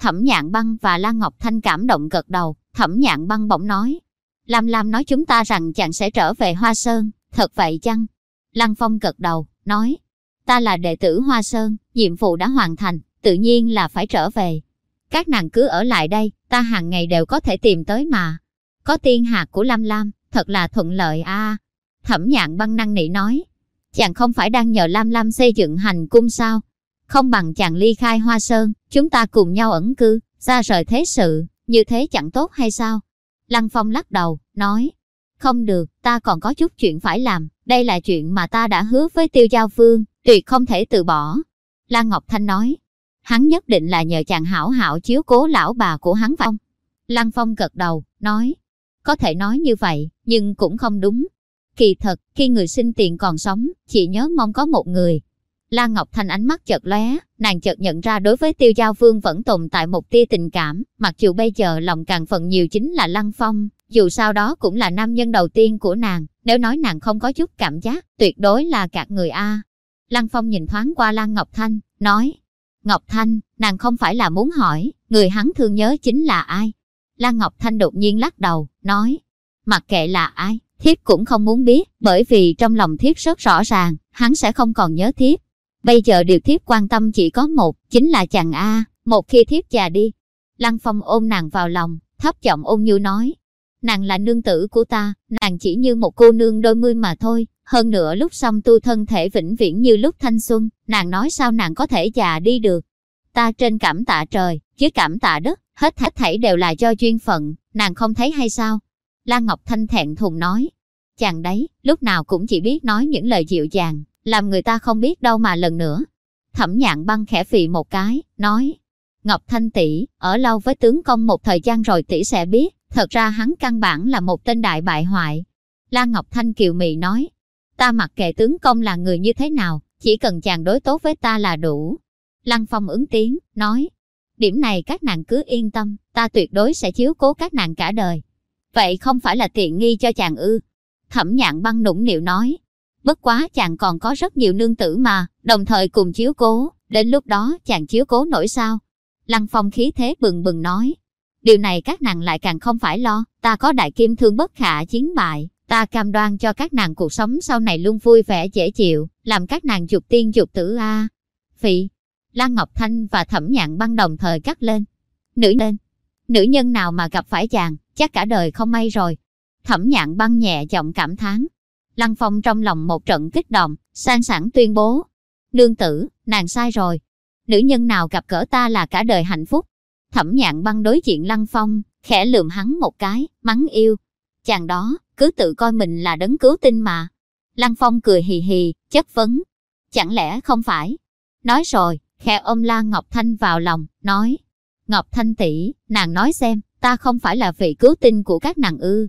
Thẩm nhạn băng và Lan Ngọc Thanh cảm động gật đầu, thẩm nhạn băng bỗng nói. Lam Lam nói chúng ta rằng chàng sẽ trở về Hoa Sơn, thật vậy chăng? Lăng Phong gật đầu, nói. Ta là đệ tử Hoa Sơn, nhiệm vụ đã hoàn thành, tự nhiên là phải trở về. Các nàng cứ ở lại đây, ta hàng ngày đều có thể tìm tới mà. Có tiên hạt của Lam Lam, thật là thuận lợi a. Thẩm nhạn băng năng nỉ nói. Chàng không phải đang nhờ Lam Lam xây dựng hành cung sao? Không bằng chàng ly khai Hoa Sơn, chúng ta cùng nhau ẩn cư, ra rời thế sự, như thế chẳng tốt hay sao? Lăng Phong lắc đầu, nói. Không được, ta còn có chút chuyện phải làm, đây là chuyện mà ta đã hứa với Tiêu Giao Vương, tuyệt không thể từ bỏ. Lan Ngọc Thanh nói, hắn nhất định là nhờ chàng hảo hảo chiếu cố lão bà của hắn Phong. Lăng Phong gật đầu, nói, có thể nói như vậy, nhưng cũng không đúng. Kỳ thật, khi người sinh tiền còn sống, chỉ nhớ mong có một người. Lan Ngọc Thanh ánh mắt chợt lóe, nàng chợt nhận ra đối với Tiêu Giao Vương vẫn tồn tại một tia tình cảm, mặc dù bây giờ lòng càng phần nhiều chính là Lăng Phong, dù sao đó cũng là nam nhân đầu tiên của nàng, nếu nói nàng không có chút cảm giác, tuyệt đối là gạt người A. Lăng Phong nhìn thoáng qua Lan Ngọc Thanh, nói, Ngọc Thanh, nàng không phải là muốn hỏi, người hắn thương nhớ chính là ai? Lan Ngọc Thanh đột nhiên lắc đầu, nói, mặc kệ là ai, thiếp cũng không muốn biết, bởi vì trong lòng thiếp rất rõ ràng, hắn sẽ không còn nhớ thiếp. Bây giờ điều thiếp quan tâm chỉ có một, chính là chàng A, một khi thiếp già đi. Lăng Phong ôm nàng vào lòng, thấp giọng ôn như nói, nàng là nương tử của ta, nàng chỉ như một cô nương đôi mươi mà thôi, hơn nữa lúc xong tu thân thể vĩnh viễn như lúc thanh xuân, nàng nói sao nàng có thể già đi được. Ta trên cảm tạ trời, dưới cảm tạ đất, hết hết thảy đều là do duyên phận, nàng không thấy hay sao? Lan Ngọc Thanh thẹn thùng nói, chàng đấy, lúc nào cũng chỉ biết nói những lời dịu dàng, làm người ta không biết đâu mà lần nữa. Thẩm nhạn băng khẽ phì một cái, nói, Ngọc Thanh tỷ ở lâu với tướng công một thời gian rồi tỷ sẽ biết, thật ra hắn căn bản là một tên đại bại hoại. La Ngọc Thanh kiều mị nói, ta mặc kệ tướng công là người như thế nào, chỉ cần chàng đối tốt với ta là đủ. Lăng Phong ứng tiếng, nói, điểm này các nàng cứ yên tâm, ta tuyệt đối sẽ chiếu cố các nàng cả đời. Vậy không phải là tiện nghi cho chàng ư? Thẩm nhạn băng nũng nịu nói, bất quá chàng còn có rất nhiều nương tử mà, đồng thời cùng chiếu cố, đến lúc đó chàng chiếu cố nổi sao. Lăng Phong khí thế bừng bừng nói, điều này các nàng lại càng không phải lo, ta có đại kim thương bất khả chiến bại, ta cam đoan cho các nàng cuộc sống sau này luôn vui vẻ dễ chịu, làm các nàng dục tiên dục tử a. À. Phị, Lan Ngọc Thanh và Thẩm Nhạn băng đồng thời cắt lên. Nữ lên, nữ nhân nào mà gặp phải chàng, chắc cả đời không may rồi. Thẩm Nhạn băng nhẹ giọng cảm thán. Lăng Phong trong lòng một trận kích động, sang sảng tuyên bố. Nương tử, nàng sai rồi. Nữ nhân nào gặp cỡ ta là cả đời hạnh phúc. Thẩm Nhạn băng đối diện Lăng Phong, khẽ lườm hắn một cái, mắng yêu. Chàng đó, cứ tự coi mình là đấng cứu tinh mà. Lăng Phong cười hì hì, chất vấn. Chẳng lẽ không phải? Nói rồi, khẽ ôm la Ngọc Thanh vào lòng, nói. Ngọc Thanh tỷ, nàng nói xem, ta không phải là vị cứu tinh của các nàng ư.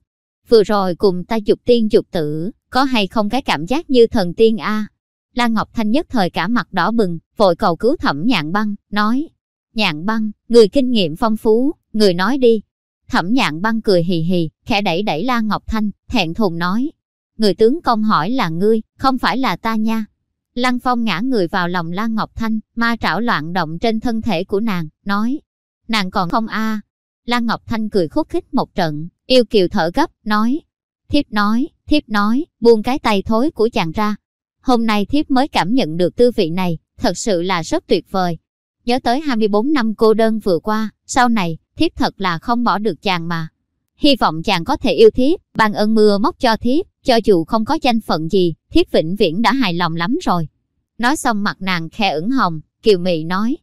Vừa rồi cùng ta dục tiên dục tử, có hay không cái cảm giác như thần tiên a? La Ngọc Thanh nhất thời cả mặt đỏ bừng, vội cầu cứu thẩm nhạn băng, nói. Nhạn băng, người kinh nghiệm phong phú, người nói đi. Thẩm nhạn băng cười hì hì, khẽ đẩy đẩy La Ngọc Thanh, thẹn thùng nói. Người tướng công hỏi là ngươi, không phải là ta nha. Lăng Phong ngã người vào lòng La Ngọc Thanh, ma trảo loạn động trên thân thể của nàng, nói. Nàng còn không a à. La Ngọc Thanh cười khúc khích một trận, yêu kiều thở gấp, nói. Thiếp nói, thiếp nói, buông cái tay thối của chàng ra. Hôm nay thiếp mới cảm nhận được tư vị này, thật sự là rất tuyệt vời. Nhớ tới 24 năm cô đơn vừa qua, sau này, thiếp thật là không bỏ được chàng mà. Hy vọng chàng có thể yêu thiếp, ban ơn mưa móc cho thiếp, cho dù không có danh phận gì, thiếp vĩnh viễn đã hài lòng lắm rồi. Nói xong mặt nàng khe ửng hồng, kiều mị nói.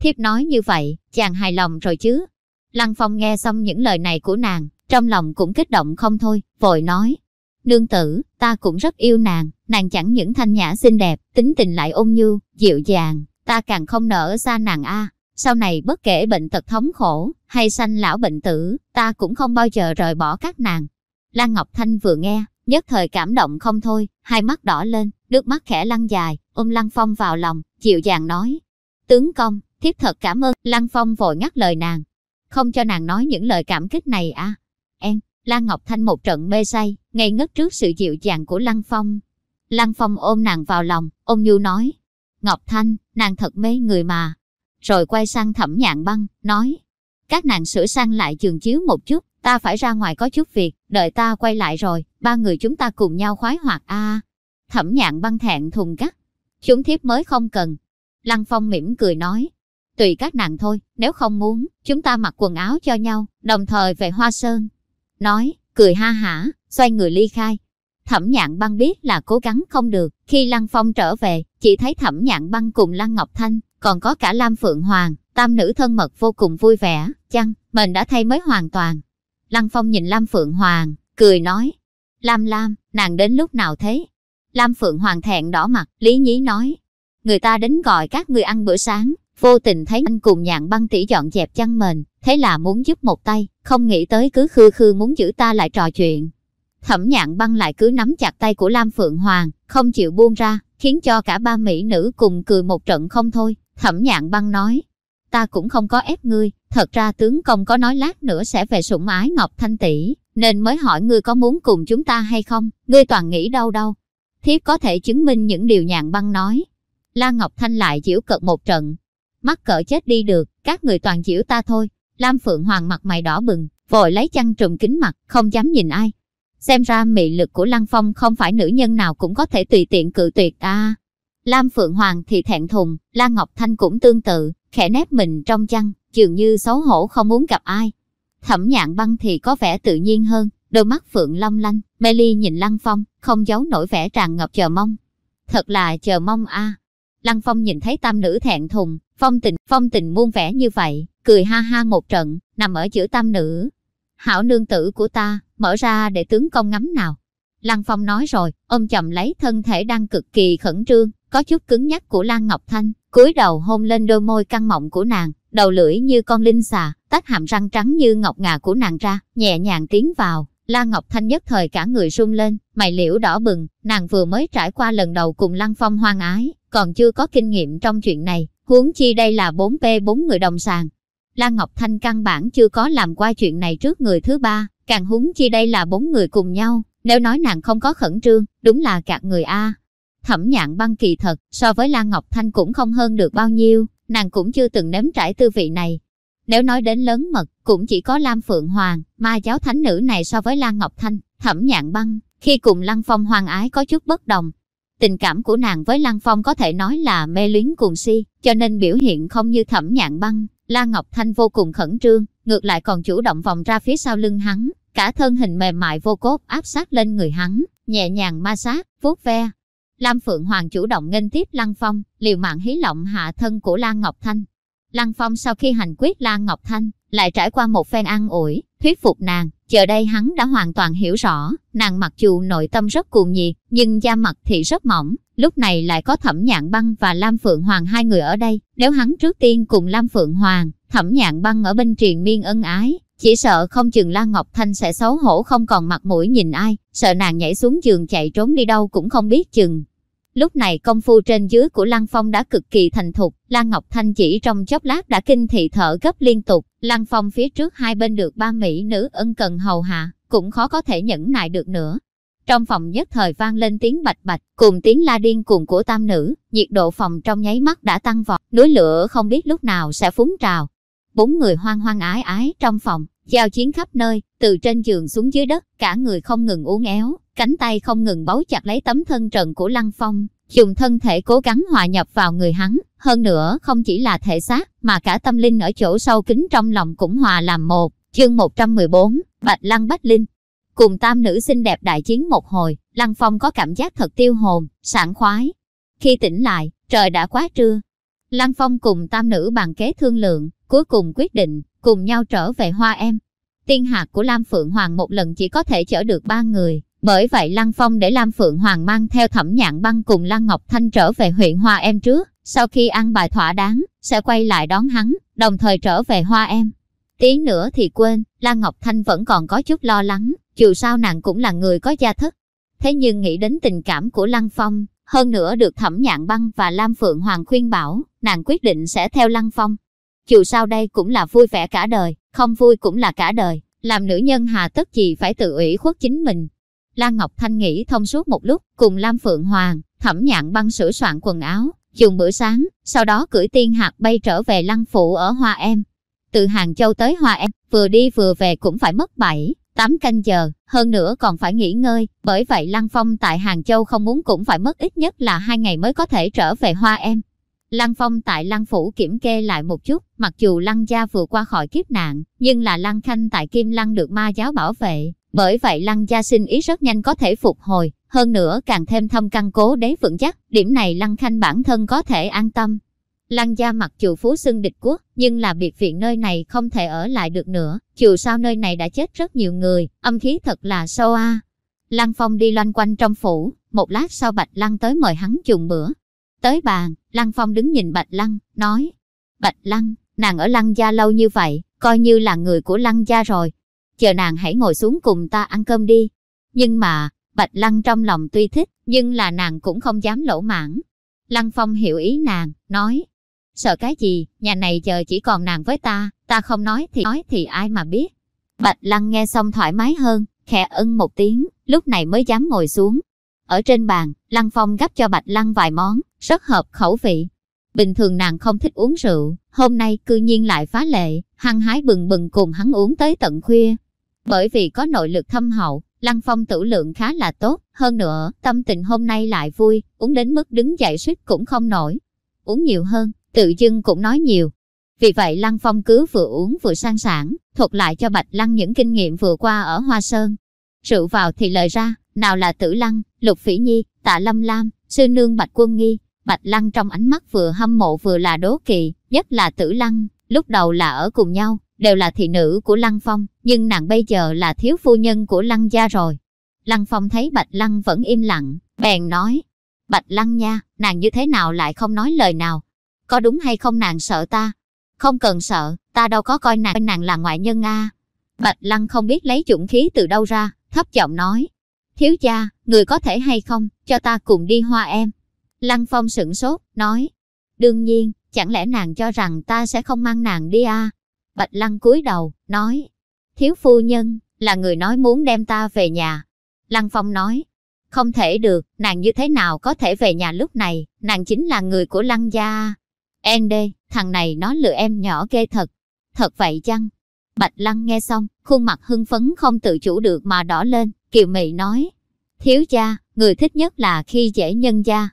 Thiếp nói như vậy, chàng hài lòng rồi chứ. Lăng Phong nghe xong những lời này của nàng, trong lòng cũng kích động không thôi, vội nói. Nương tử, ta cũng rất yêu nàng, nàng chẳng những thanh nhã xinh đẹp, tính tình lại ôn nhu, dịu dàng, ta càng không nỡ xa nàng a. Sau này bất kể bệnh tật thống khổ, hay sanh lão bệnh tử, ta cũng không bao giờ rời bỏ các nàng. Lan Ngọc Thanh vừa nghe, nhất thời cảm động không thôi, hai mắt đỏ lên, nước mắt khẽ lăn dài, ôm Lăng Phong vào lòng, dịu dàng nói. Tướng công, thiếp thật cảm ơn, Lăng Phong vội ngắt lời nàng. Không cho nàng nói những lời cảm kích này à. En, Lan Ngọc Thanh một trận mê say, ngây ngất trước sự dịu dàng của Lăng Phong. Lăng Phong ôm nàng vào lòng, ôm nhu nói. Ngọc Thanh, nàng thật mê người mà. Rồi quay sang thẩm nhạn băng, nói. Các nàng sửa sang lại trường chiếu một chút, ta phải ra ngoài có chút việc, đợi ta quay lại rồi, ba người chúng ta cùng nhau khoái hoạt a. Thẩm nhạn băng thẹn thùng cắt. Chúng thiếp mới không cần. Lăng Phong mỉm cười nói. Tùy các nàng thôi, nếu không muốn, chúng ta mặc quần áo cho nhau, đồng thời về Hoa Sơn. Nói, cười ha hả, xoay người ly khai. Thẩm nhạn băng biết là cố gắng không được, khi Lăng Phong trở về, chỉ thấy thẩm nhạn băng cùng Lăng Ngọc Thanh, còn có cả Lam Phượng Hoàng, tam nữ thân mật vô cùng vui vẻ, chăng, mình đã thay mới hoàn toàn. Lăng Phong nhìn Lam Phượng Hoàng, cười nói, Lam Lam, nàng đến lúc nào thế? Lam Phượng Hoàng thẹn đỏ mặt, Lý Nhí nói, người ta đến gọi các người ăn bữa sáng, vô tình thấy anh cùng nhạn băng tỉ dọn dẹp chăn mền, thế là muốn giúp một tay, không nghĩ tới cứ khư khư muốn giữ ta lại trò chuyện. Thẩm nhạn băng lại cứ nắm chặt tay của Lam Phượng Hoàng, không chịu buông ra, khiến cho cả ba mỹ nữ cùng cười một trận không thôi. Thẩm nhạn băng nói, ta cũng không có ép ngươi, thật ra tướng công có nói lát nữa sẽ về sủng ái Ngọc Thanh tỷ, nên mới hỏi ngươi có muốn cùng chúng ta hay không, ngươi toàn nghĩ đâu đâu. Thiếp có thể chứng minh những điều nhạn băng nói. La Ngọc Thanh lại giễu cợt một trận. Mắc cỡ chết đi được, các người toàn giễu ta thôi. Lam Phượng Hoàng mặt mày đỏ bừng, vội lấy chăn trùm kính mặt, không dám nhìn ai. Xem ra mị lực của Lăng Phong không phải nữ nhân nào cũng có thể tùy tiện cự tuyệt à. Lam Phượng Hoàng thì thẹn thùng, La Ngọc Thanh cũng tương tự, khẽ nép mình trong chăn, dường như xấu hổ không muốn gặp ai. Thẩm nhạn băng thì có vẻ tự nhiên hơn, đôi mắt Phượng long lanh, mê ly nhìn Lăng Phong, không giấu nổi vẻ tràn ngập chờ mong. Thật là chờ mong a. Lăng Phong nhìn thấy tam nữ thẹn thùng, phong tình, phong tình muôn vẻ như vậy, cười ha ha một trận, nằm ở giữa tam nữ. Hảo nương tử của ta, mở ra để tướng công ngắm nào. Lăng Phong nói rồi, ôm chậm lấy thân thể đang cực kỳ khẩn trương, có chút cứng nhắc của Lan Ngọc Thanh, cúi đầu hôn lên đôi môi căng mọng của nàng, đầu lưỡi như con linh xà, tách hàm răng trắng như ngọc ngà của nàng ra, nhẹ nhàng tiến vào. Lan Ngọc Thanh nhất thời cả người rung lên, mày liễu đỏ bừng, nàng vừa mới trải qua lần đầu cùng Lăng Phong hoang ái, còn chưa có kinh nghiệm trong chuyện này, huống chi đây là 4P 4 người đồng sàng. Lan Ngọc Thanh căn bản chưa có làm qua chuyện này trước người thứ ba, càng huống chi đây là bốn người cùng nhau, nếu nói nàng không có khẩn trương, đúng là gạt người A. Thẩm nhạn băng kỳ thật, so với Lan Ngọc Thanh cũng không hơn được bao nhiêu, nàng cũng chưa từng nếm trải tư vị này. Nếu nói đến lớn mật, cũng chỉ có Lam Phượng Hoàng, ma giáo thánh nữ này so với Lan Ngọc Thanh, thẩm nhạn băng, khi cùng Lăng Phong hoàng ái có chút bất đồng. Tình cảm của nàng với Lăng Phong có thể nói là mê luyến cuồng si, cho nên biểu hiện không như thẩm nhạn băng. Lan Ngọc Thanh vô cùng khẩn trương, ngược lại còn chủ động vòng ra phía sau lưng hắn, cả thân hình mềm mại vô cốt áp sát lên người hắn, nhẹ nhàng ma sát, vuốt ve. Lam Phượng Hoàng chủ động nghênh tiếp Lăng Phong, liều mạng hí lộng hạ thân của Lan Ngọc Thanh. Lăng Phong sau khi hành quyết Lan Ngọc Thanh, lại trải qua một phen an ủi, thuyết phục nàng, giờ đây hắn đã hoàn toàn hiểu rõ, nàng mặc dù nội tâm rất cuồng nhiệt, nhưng da mặt thì rất mỏng, lúc này lại có Thẩm Nhạn Băng và Lam Phượng Hoàng hai người ở đây, nếu hắn trước tiên cùng Lam Phượng Hoàng, Thẩm Nhạn Băng ở bên triền miên ân ái, chỉ sợ không chừng Lan Ngọc Thanh sẽ xấu hổ không còn mặt mũi nhìn ai, sợ nàng nhảy xuống giường chạy trốn đi đâu cũng không biết chừng. Lúc này công phu trên dưới của Lăng Phong đã cực kỳ thành thục, Lan Ngọc Thanh chỉ trong chốc lát đã kinh thị thở gấp liên tục, Lăng Phong phía trước hai bên được ba mỹ nữ ân cần hầu hạ, cũng khó có thể nhẫn nại được nữa. Trong phòng nhất thời vang lên tiếng bạch bạch, cùng tiếng la điên cuồng của tam nữ, nhiệt độ phòng trong nháy mắt đã tăng vọt, núi lửa không biết lúc nào sẽ phúng trào. Bốn người hoang hoang ái ái trong phòng, giao chiến khắp nơi, từ trên giường xuống dưới đất, cả người không ngừng uốn éo, cánh tay không ngừng bấu chặt lấy tấm thân trần của Lăng Phong, dùng thân thể cố gắng hòa nhập vào người hắn, hơn nữa không chỉ là thể xác, mà cả tâm linh ở chỗ sâu kín trong lòng cũng hòa làm một. Chương 114, Bạch Lăng Bách Linh Cùng tam nữ xinh đẹp đại chiến một hồi, Lăng Phong có cảm giác thật tiêu hồn, sảng khoái. Khi tỉnh lại, trời đã quá trưa. Lăng Phong cùng tam nữ bàn kế thương lượng, cuối cùng quyết định, cùng nhau trở về Hoa Em. Tiên hạt của Lam Phượng Hoàng một lần chỉ có thể chở được ba người, bởi vậy Lăng Phong để Lam Phượng Hoàng mang theo thẩm nhạn băng cùng Lăng Ngọc Thanh trở về huyện Hoa Em trước, sau khi ăn bài thỏa đáng, sẽ quay lại đón hắn, đồng thời trở về Hoa Em. Tí nữa thì quên, Lan Ngọc Thanh vẫn còn có chút lo lắng, dù sao nàng cũng là người có gia thất. Thế nhưng nghĩ đến tình cảm của Lăng Phong, hơn nữa được Thẩm Nhạn Băng và Lam Phượng Hoàng khuyên bảo, nàng quyết định sẽ theo Lăng Phong. Dù sao đây cũng là vui vẻ cả đời, không vui cũng là cả đời, làm nữ nhân hà tất gì phải tự ủy khuất chính mình. Lan Ngọc Thanh nghĩ thông suốt một lúc, cùng Lam Phượng Hoàng, Thẩm Nhạn Băng sửa soạn quần áo, dùng bữa sáng, sau đó cưỡi tiên hạt bay trở về Lăng Phụ ở Hoa Em. Từ Hàng Châu tới Hoa Em, vừa đi vừa về cũng phải mất 7, 8 canh giờ, hơn nữa còn phải nghỉ ngơi, bởi vậy Lăng Phong tại Hàng Châu không muốn cũng phải mất ít nhất là hai ngày mới có thể trở về Hoa Em. Lăng Phong tại Lăng Phủ kiểm kê lại một chút, mặc dù Lăng gia vừa qua khỏi kiếp nạn, nhưng là Lăng Khanh tại Kim Lăng được ma giáo bảo vệ, bởi vậy Lăng gia sinh ý rất nhanh có thể phục hồi, hơn nữa càng thêm thâm căn cố đế vững chắc, điểm này Lăng Khanh bản thân có thể an tâm. Lăng gia mặc dù phú xưng địch quốc, nhưng là biệt viện nơi này không thể ở lại được nữa, dù sao nơi này đã chết rất nhiều người, âm khí thật là sâu a. Lăng Phong đi loanh quanh trong phủ, một lát sau Bạch Lăng tới mời hắn dùng bữa. Tới bàn, Lăng Phong đứng nhìn Bạch Lăng, nói, Bạch Lăng, nàng ở Lăng gia lâu như vậy, coi như là người của Lăng gia rồi. Chờ nàng hãy ngồi xuống cùng ta ăn cơm đi. Nhưng mà, Bạch Lăng trong lòng tuy thích, nhưng là nàng cũng không dám lỗ mãn. Lăng Phong hiểu ý nàng, nói, Sợ cái gì, nhà này giờ chỉ còn nàng với ta, ta không nói thì nói thì ai mà biết. Bạch Lăng nghe xong thoải mái hơn, khẽ ưng một tiếng, lúc này mới dám ngồi xuống. Ở trên bàn, Lăng Phong gắp cho Bạch Lăng vài món, rất hợp khẩu vị. Bình thường nàng không thích uống rượu, hôm nay cư nhiên lại phá lệ, hăng hái bừng bừng cùng hắn uống tới tận khuya. Bởi vì có nội lực thâm hậu, Lăng Phong tử lượng khá là tốt, hơn nữa, tâm tình hôm nay lại vui, uống đến mức đứng dậy suýt cũng không nổi. Uống nhiều hơn, tự dưng cũng nói nhiều. Vì vậy Lăng Phong cứ vừa uống vừa sang sản, thuật lại cho Bạch Lăng những kinh nghiệm vừa qua ở Hoa Sơn. Rượu vào thì lời ra, nào là Tử Lăng, Lục Phỉ Nhi, Tạ Lâm Lam, Sư Nương Bạch Quân Nghi, Bạch Lăng trong ánh mắt vừa hâm mộ vừa là đố kỵ, nhất là Tử Lăng, lúc đầu là ở cùng nhau, đều là thị nữ của Lăng Phong, nhưng nàng bây giờ là thiếu phu nhân của Lăng gia rồi. Lăng Phong thấy Bạch Lăng vẫn im lặng, bèn nói, Bạch Lăng nha, nàng như thế nào lại không nói lời nào, có đúng hay không nàng sợ ta? Không cần sợ, ta đâu có coi nàng nàng là ngoại nhân a. Bạch Lăng không biết lấy dũng khí từ đâu ra, thấp giọng nói. Thiếu gia, người có thể hay không, cho ta cùng đi hoa em. Lăng Phong sửng sốt, nói. Đương nhiên, chẳng lẽ nàng cho rằng ta sẽ không mang nàng đi a? Bạch Lăng cúi đầu, nói. Thiếu phu nhân, là người nói muốn đem ta về nhà. Lăng Phong nói. Không thể được, nàng như thế nào có thể về nhà lúc này, nàng chính là người của lăng gia. ND, thằng này nó lừa em nhỏ ghê thật. Thật vậy chăng? Bạch lăng nghe xong, khuôn mặt hưng phấn không tự chủ được mà đỏ lên, kiều mị nói. Thiếu gia, người thích nhất là khi dễ nhân gia.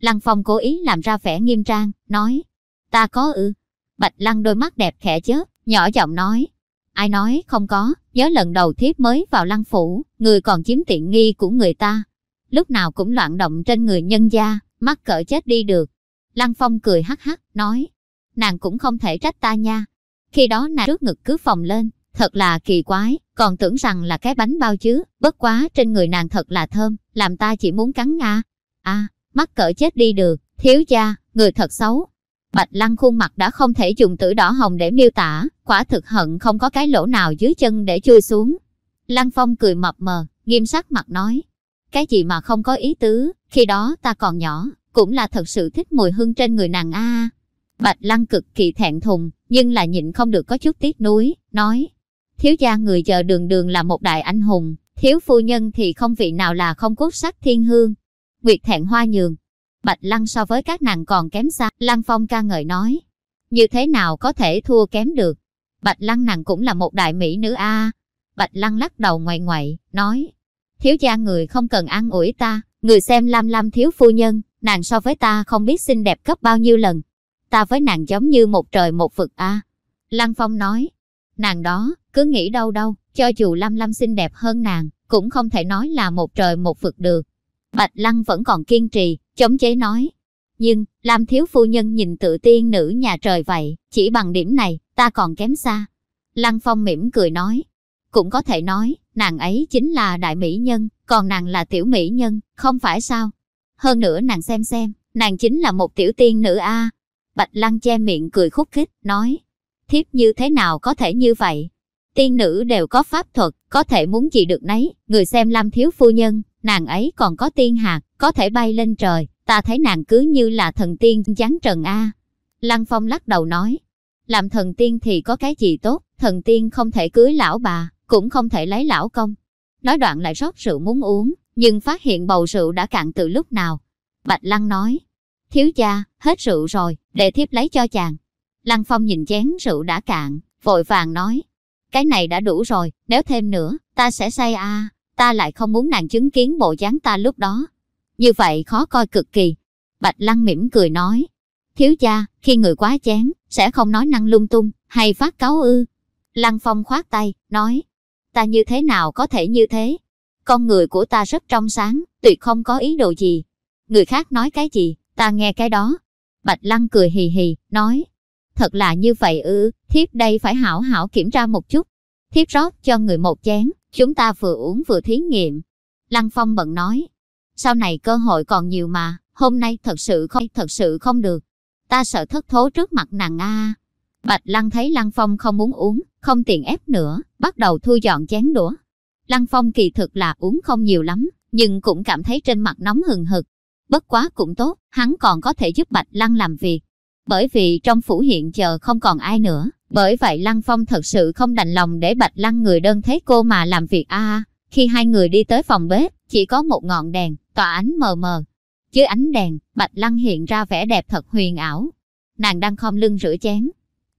Lăng Phong cố ý làm ra vẻ nghiêm trang, nói. Ta có ư. Bạch lăng đôi mắt đẹp khẽ chớp, nhỏ giọng nói. Ai nói không có, nhớ lần đầu thiếp mới vào lăng phủ, người còn chiếm tiện nghi của người ta. Lúc nào cũng loạn động trên người nhân gia, mắc cỡ chết đi được. Lăng Phong cười hắc hắc, nói. Nàng cũng không thể trách ta nha. Khi đó nàng trước ngực cứ phòng lên, thật là kỳ quái, còn tưởng rằng là cái bánh bao chứ, bất quá trên người nàng thật là thơm, làm ta chỉ muốn cắn nga. À, mắc cỡ chết đi được, thiếu gia, người thật xấu. Bạch Lăng khuôn mặt đã không thể dùng tử đỏ hồng để miêu tả, quả thực hận không có cái lỗ nào dưới chân để chui xuống. Lăng Phong cười mập mờ, nghiêm sắc mặt nói. Cái gì mà không có ý tứ, khi đó ta còn nhỏ, cũng là thật sự thích mùi hương trên người nàng a. Bạch Lăng cực kỳ thẹn thùng, nhưng là nhịn không được có chút tiếc nuối, nói. Thiếu gia người chờ đường đường là một đại anh hùng, thiếu phu nhân thì không vị nào là không cốt sắc thiên hương. Nguyệt thẹn hoa nhường. Bạch Lăng so với các nàng còn kém xa, Lăng Phong ca ngợi nói. Như thế nào có thể thua kém được? Bạch Lăng nàng cũng là một đại mỹ nữ a. Bạch Lăng lắc đầu ngoại ngoại, nói. Thiếu gia người không cần ăn ủi ta, người xem Lam Lam thiếu phu nhân, nàng so với ta không biết xinh đẹp gấp bao nhiêu lần. Ta với nàng giống như một trời một vực a. Lăng Phong nói. Nàng đó, cứ nghĩ đâu đâu, cho dù Lâm Lâm xinh đẹp hơn nàng, cũng không thể nói là một trời một vực được. Bạch Lăng vẫn còn kiên trì, chống chế nói. Nhưng, Lam thiếu phu nhân nhìn tự tiên nữ nhà trời vậy, chỉ bằng điểm này, ta còn kém xa. Lăng Phong mỉm cười nói. Cũng có thể nói, nàng ấy chính là đại mỹ nhân, còn nàng là tiểu mỹ nhân, không phải sao? Hơn nữa nàng xem xem, nàng chính là một tiểu tiên nữ a. Bạch Lăng che miệng cười khúc khích, nói. Thiếp như thế nào có thể như vậy? Tiên nữ đều có pháp thuật, có thể muốn gì được nấy, người xem Lam thiếu phu nhân, nàng ấy còn có tiên hạt, có thể bay lên trời, ta thấy nàng cứ như là thần tiên giáng trần A. Lăng Phong lắc đầu nói, làm thần tiên thì có cái gì tốt, thần tiên không thể cưới lão bà, cũng không thể lấy lão công. Nói đoạn lại rót rượu muốn uống, nhưng phát hiện bầu rượu đã cạn từ lúc nào. Bạch Lăng nói, thiếu gia, hết rượu rồi, để thiếp lấy cho chàng. Lăng Phong nhìn chén rượu đã cạn, vội vàng nói, cái này đã đủ rồi, nếu thêm nữa, ta sẽ say a ta lại không muốn nàng chứng kiến bộ dáng ta lúc đó. Như vậy khó coi cực kỳ. Bạch Lăng mỉm cười nói, thiếu gia, khi người quá chén sẽ không nói năng lung tung, hay phát cáo ư. Lăng Phong khoát tay, nói, ta như thế nào có thể như thế? Con người của ta rất trong sáng, tuyệt không có ý đồ gì. Người khác nói cái gì, ta nghe cái đó. Bạch Lăng cười hì hì, nói, thật là như vậy ư, thiếp đây phải hảo hảo kiểm tra một chút. Thiếp rót cho người một chén, chúng ta vừa uống vừa thí nghiệm. Lăng Phong bận nói, sau này cơ hội còn nhiều mà, hôm nay thật sự không, thật sự không được. Ta sợ thất thố trước mặt nàng a. Bạch Lăng thấy Lăng Phong không muốn uống, không tiện ép nữa, bắt đầu thu dọn chén đũa. Lăng Phong kỳ thực là uống không nhiều lắm, nhưng cũng cảm thấy trên mặt nóng hừng hực. Bất quá cũng tốt, hắn còn có thể giúp Bạch Lăng làm việc. Bởi vì trong phủ hiện giờ không còn ai nữa, bởi vậy Lăng Phong thật sự không đành lòng để Bạch Lăng người đơn thế cô mà làm việc a. khi hai người đi tới phòng bếp, chỉ có một ngọn đèn, tỏa ánh mờ mờ. Dưới ánh đèn, Bạch Lăng hiện ra vẻ đẹp thật huyền ảo. Nàng đang khom lưng rửa chén.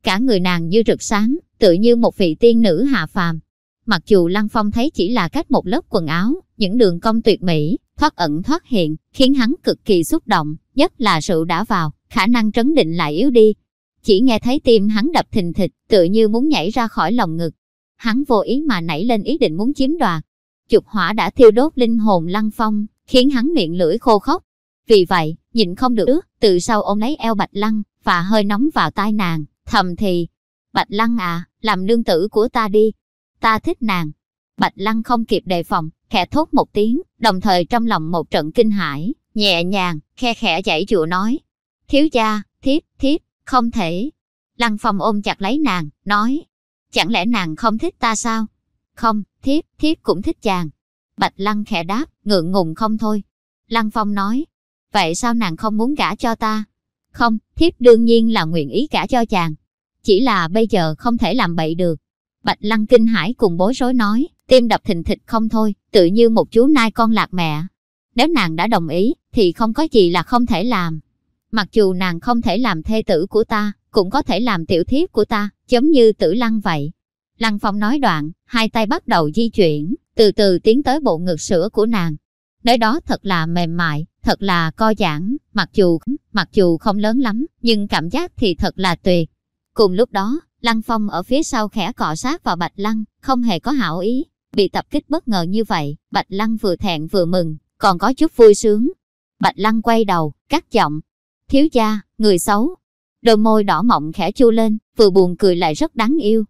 Cả người nàng như rực sáng, tự như một vị tiên nữ hạ phàm. Mặc dù Lăng Phong thấy chỉ là cách một lớp quần áo, những đường cong tuyệt mỹ, thoát ẩn thoát hiện, khiến hắn cực kỳ xúc động, nhất là rượu đã vào, khả năng trấn định lại yếu đi. Chỉ nghe thấy tim hắn đập thình thịch, tự như muốn nhảy ra khỏi lòng ngực. Hắn vô ý mà nảy lên ý định muốn chiếm đoạt. Chục hỏa đã thiêu đốt linh hồn lăng phong, khiến hắn miệng lưỡi khô khốc. Vì vậy, nhìn không được ước, từ sau ôm lấy eo bạch lăng, và hơi nóng vào tai nàng, thầm thì. Bạch lăng à, làm nương tử của ta đi. Ta thích nàng. Bạch lăng không kịp đề phòng, khẽ thốt một tiếng, đồng thời trong lòng một trận kinh hãi, nhẹ nhàng, khe khẽ chảy chùa nói. Thiếu gia, thiếp, thiếp, không thể. Lăng Phong ôm chặt lấy nàng, nói. Chẳng lẽ nàng không thích ta sao? Không, thiếp, thiếp cũng thích chàng. Bạch Lăng khẽ đáp, ngượng ngùng không thôi. Lăng Phong nói. Vậy sao nàng không muốn gả cho ta? Không, thiếp đương nhiên là nguyện ý gả cho chàng. Chỉ là bây giờ không thể làm bậy được. Bạch Lăng kinh hãi cùng bối rối nói, tim đập thình thịch không thôi, tự như một chú nai con lạc mẹ. Nếu nàng đã đồng ý, thì không có gì là không thể làm. Mặc dù nàng không thể làm thê tử của ta, cũng có thể làm tiểu thiếp của ta, giống như tử lăng vậy. Lăng Phong nói đoạn, hai tay bắt đầu di chuyển, từ từ tiến tới bộ ngực sữa của nàng. Nơi đó thật là mềm mại, thật là co giãn, mặc dù mặc dù không lớn lắm, nhưng cảm giác thì thật là tuyệt. Cùng lúc đó, Lăng Phong ở phía sau khẽ cọ sát vào Bạch Lăng, không hề có hảo ý. Bị tập kích bất ngờ như vậy, Bạch Lăng vừa thẹn vừa mừng, còn có chút vui sướng. Bạch Lăng quay đầu, cắt giọng. Thiếu gia, người xấu. Đôi môi đỏ mọng khẽ chu lên, vừa buồn cười lại rất đáng yêu.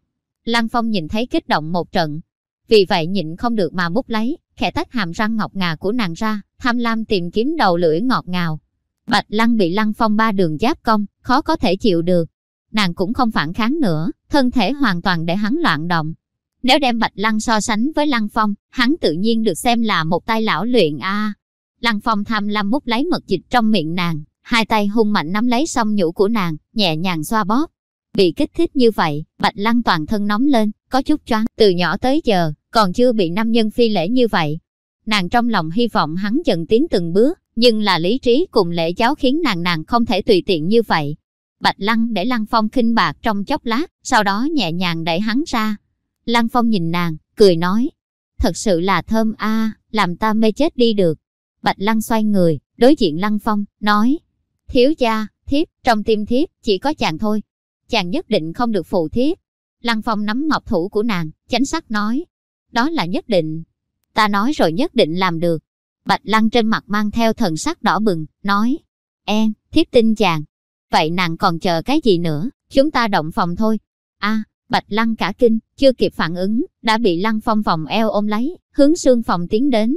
Lăng Phong nhìn thấy kích động một trận. Vì vậy nhịn không được mà mút lấy, khẽ tách hàm răng ngọc ngà của nàng ra, tham lam tìm kiếm đầu lưỡi ngọt ngào. Bạch Lăng bị Lăng Phong ba đường giáp công, khó có thể chịu được. Nàng cũng không phản kháng nữa, thân thể hoàn toàn để hắn loạn động. Nếu đem Bạch Lăng so sánh với Lăng Phong, hắn tự nhiên được xem là một tay lão luyện a. Lăng Phong tham lam mút lấy mật dịch trong miệng nàng, hai tay hung mạnh nắm lấy song nhũ của nàng, nhẹ nhàng xoa bóp. Bị kích thích như vậy, Bạch Lăng toàn thân nóng lên, có chút choáng, từ nhỏ tới giờ, còn chưa bị nam nhân phi lễ như vậy. Nàng trong lòng hy vọng hắn dần tiến từng bước, nhưng là lý trí cùng lễ giáo khiến nàng nàng không thể tùy tiện như vậy. Bạch Lăng để Lăng Phong khinh bạc trong chốc lát, sau đó nhẹ nhàng đẩy hắn ra. Lăng Phong nhìn nàng, cười nói, thật sự là thơm a, làm ta mê chết đi được. Bạch Lăng xoay người, đối diện Lăng Phong, nói, thiếu gia, thiếp, trong tim thiếp, chỉ có chàng thôi. Chàng nhất định không được phụ thiếp. Lăng Phong nắm ngọc thủ của nàng, chánh sắc nói, đó là nhất định. Ta nói rồi nhất định làm được. Bạch Lăng trên mặt mang theo thần sắc đỏ bừng, nói, En, thiếp tin chàng. Vậy nàng còn chờ cái gì nữa, chúng ta động phòng thôi. a Bạch Lăng cả kinh, chưa kịp phản ứng, đã bị Lăng Phong vòng eo ôm lấy, hướng xương phòng tiến đến.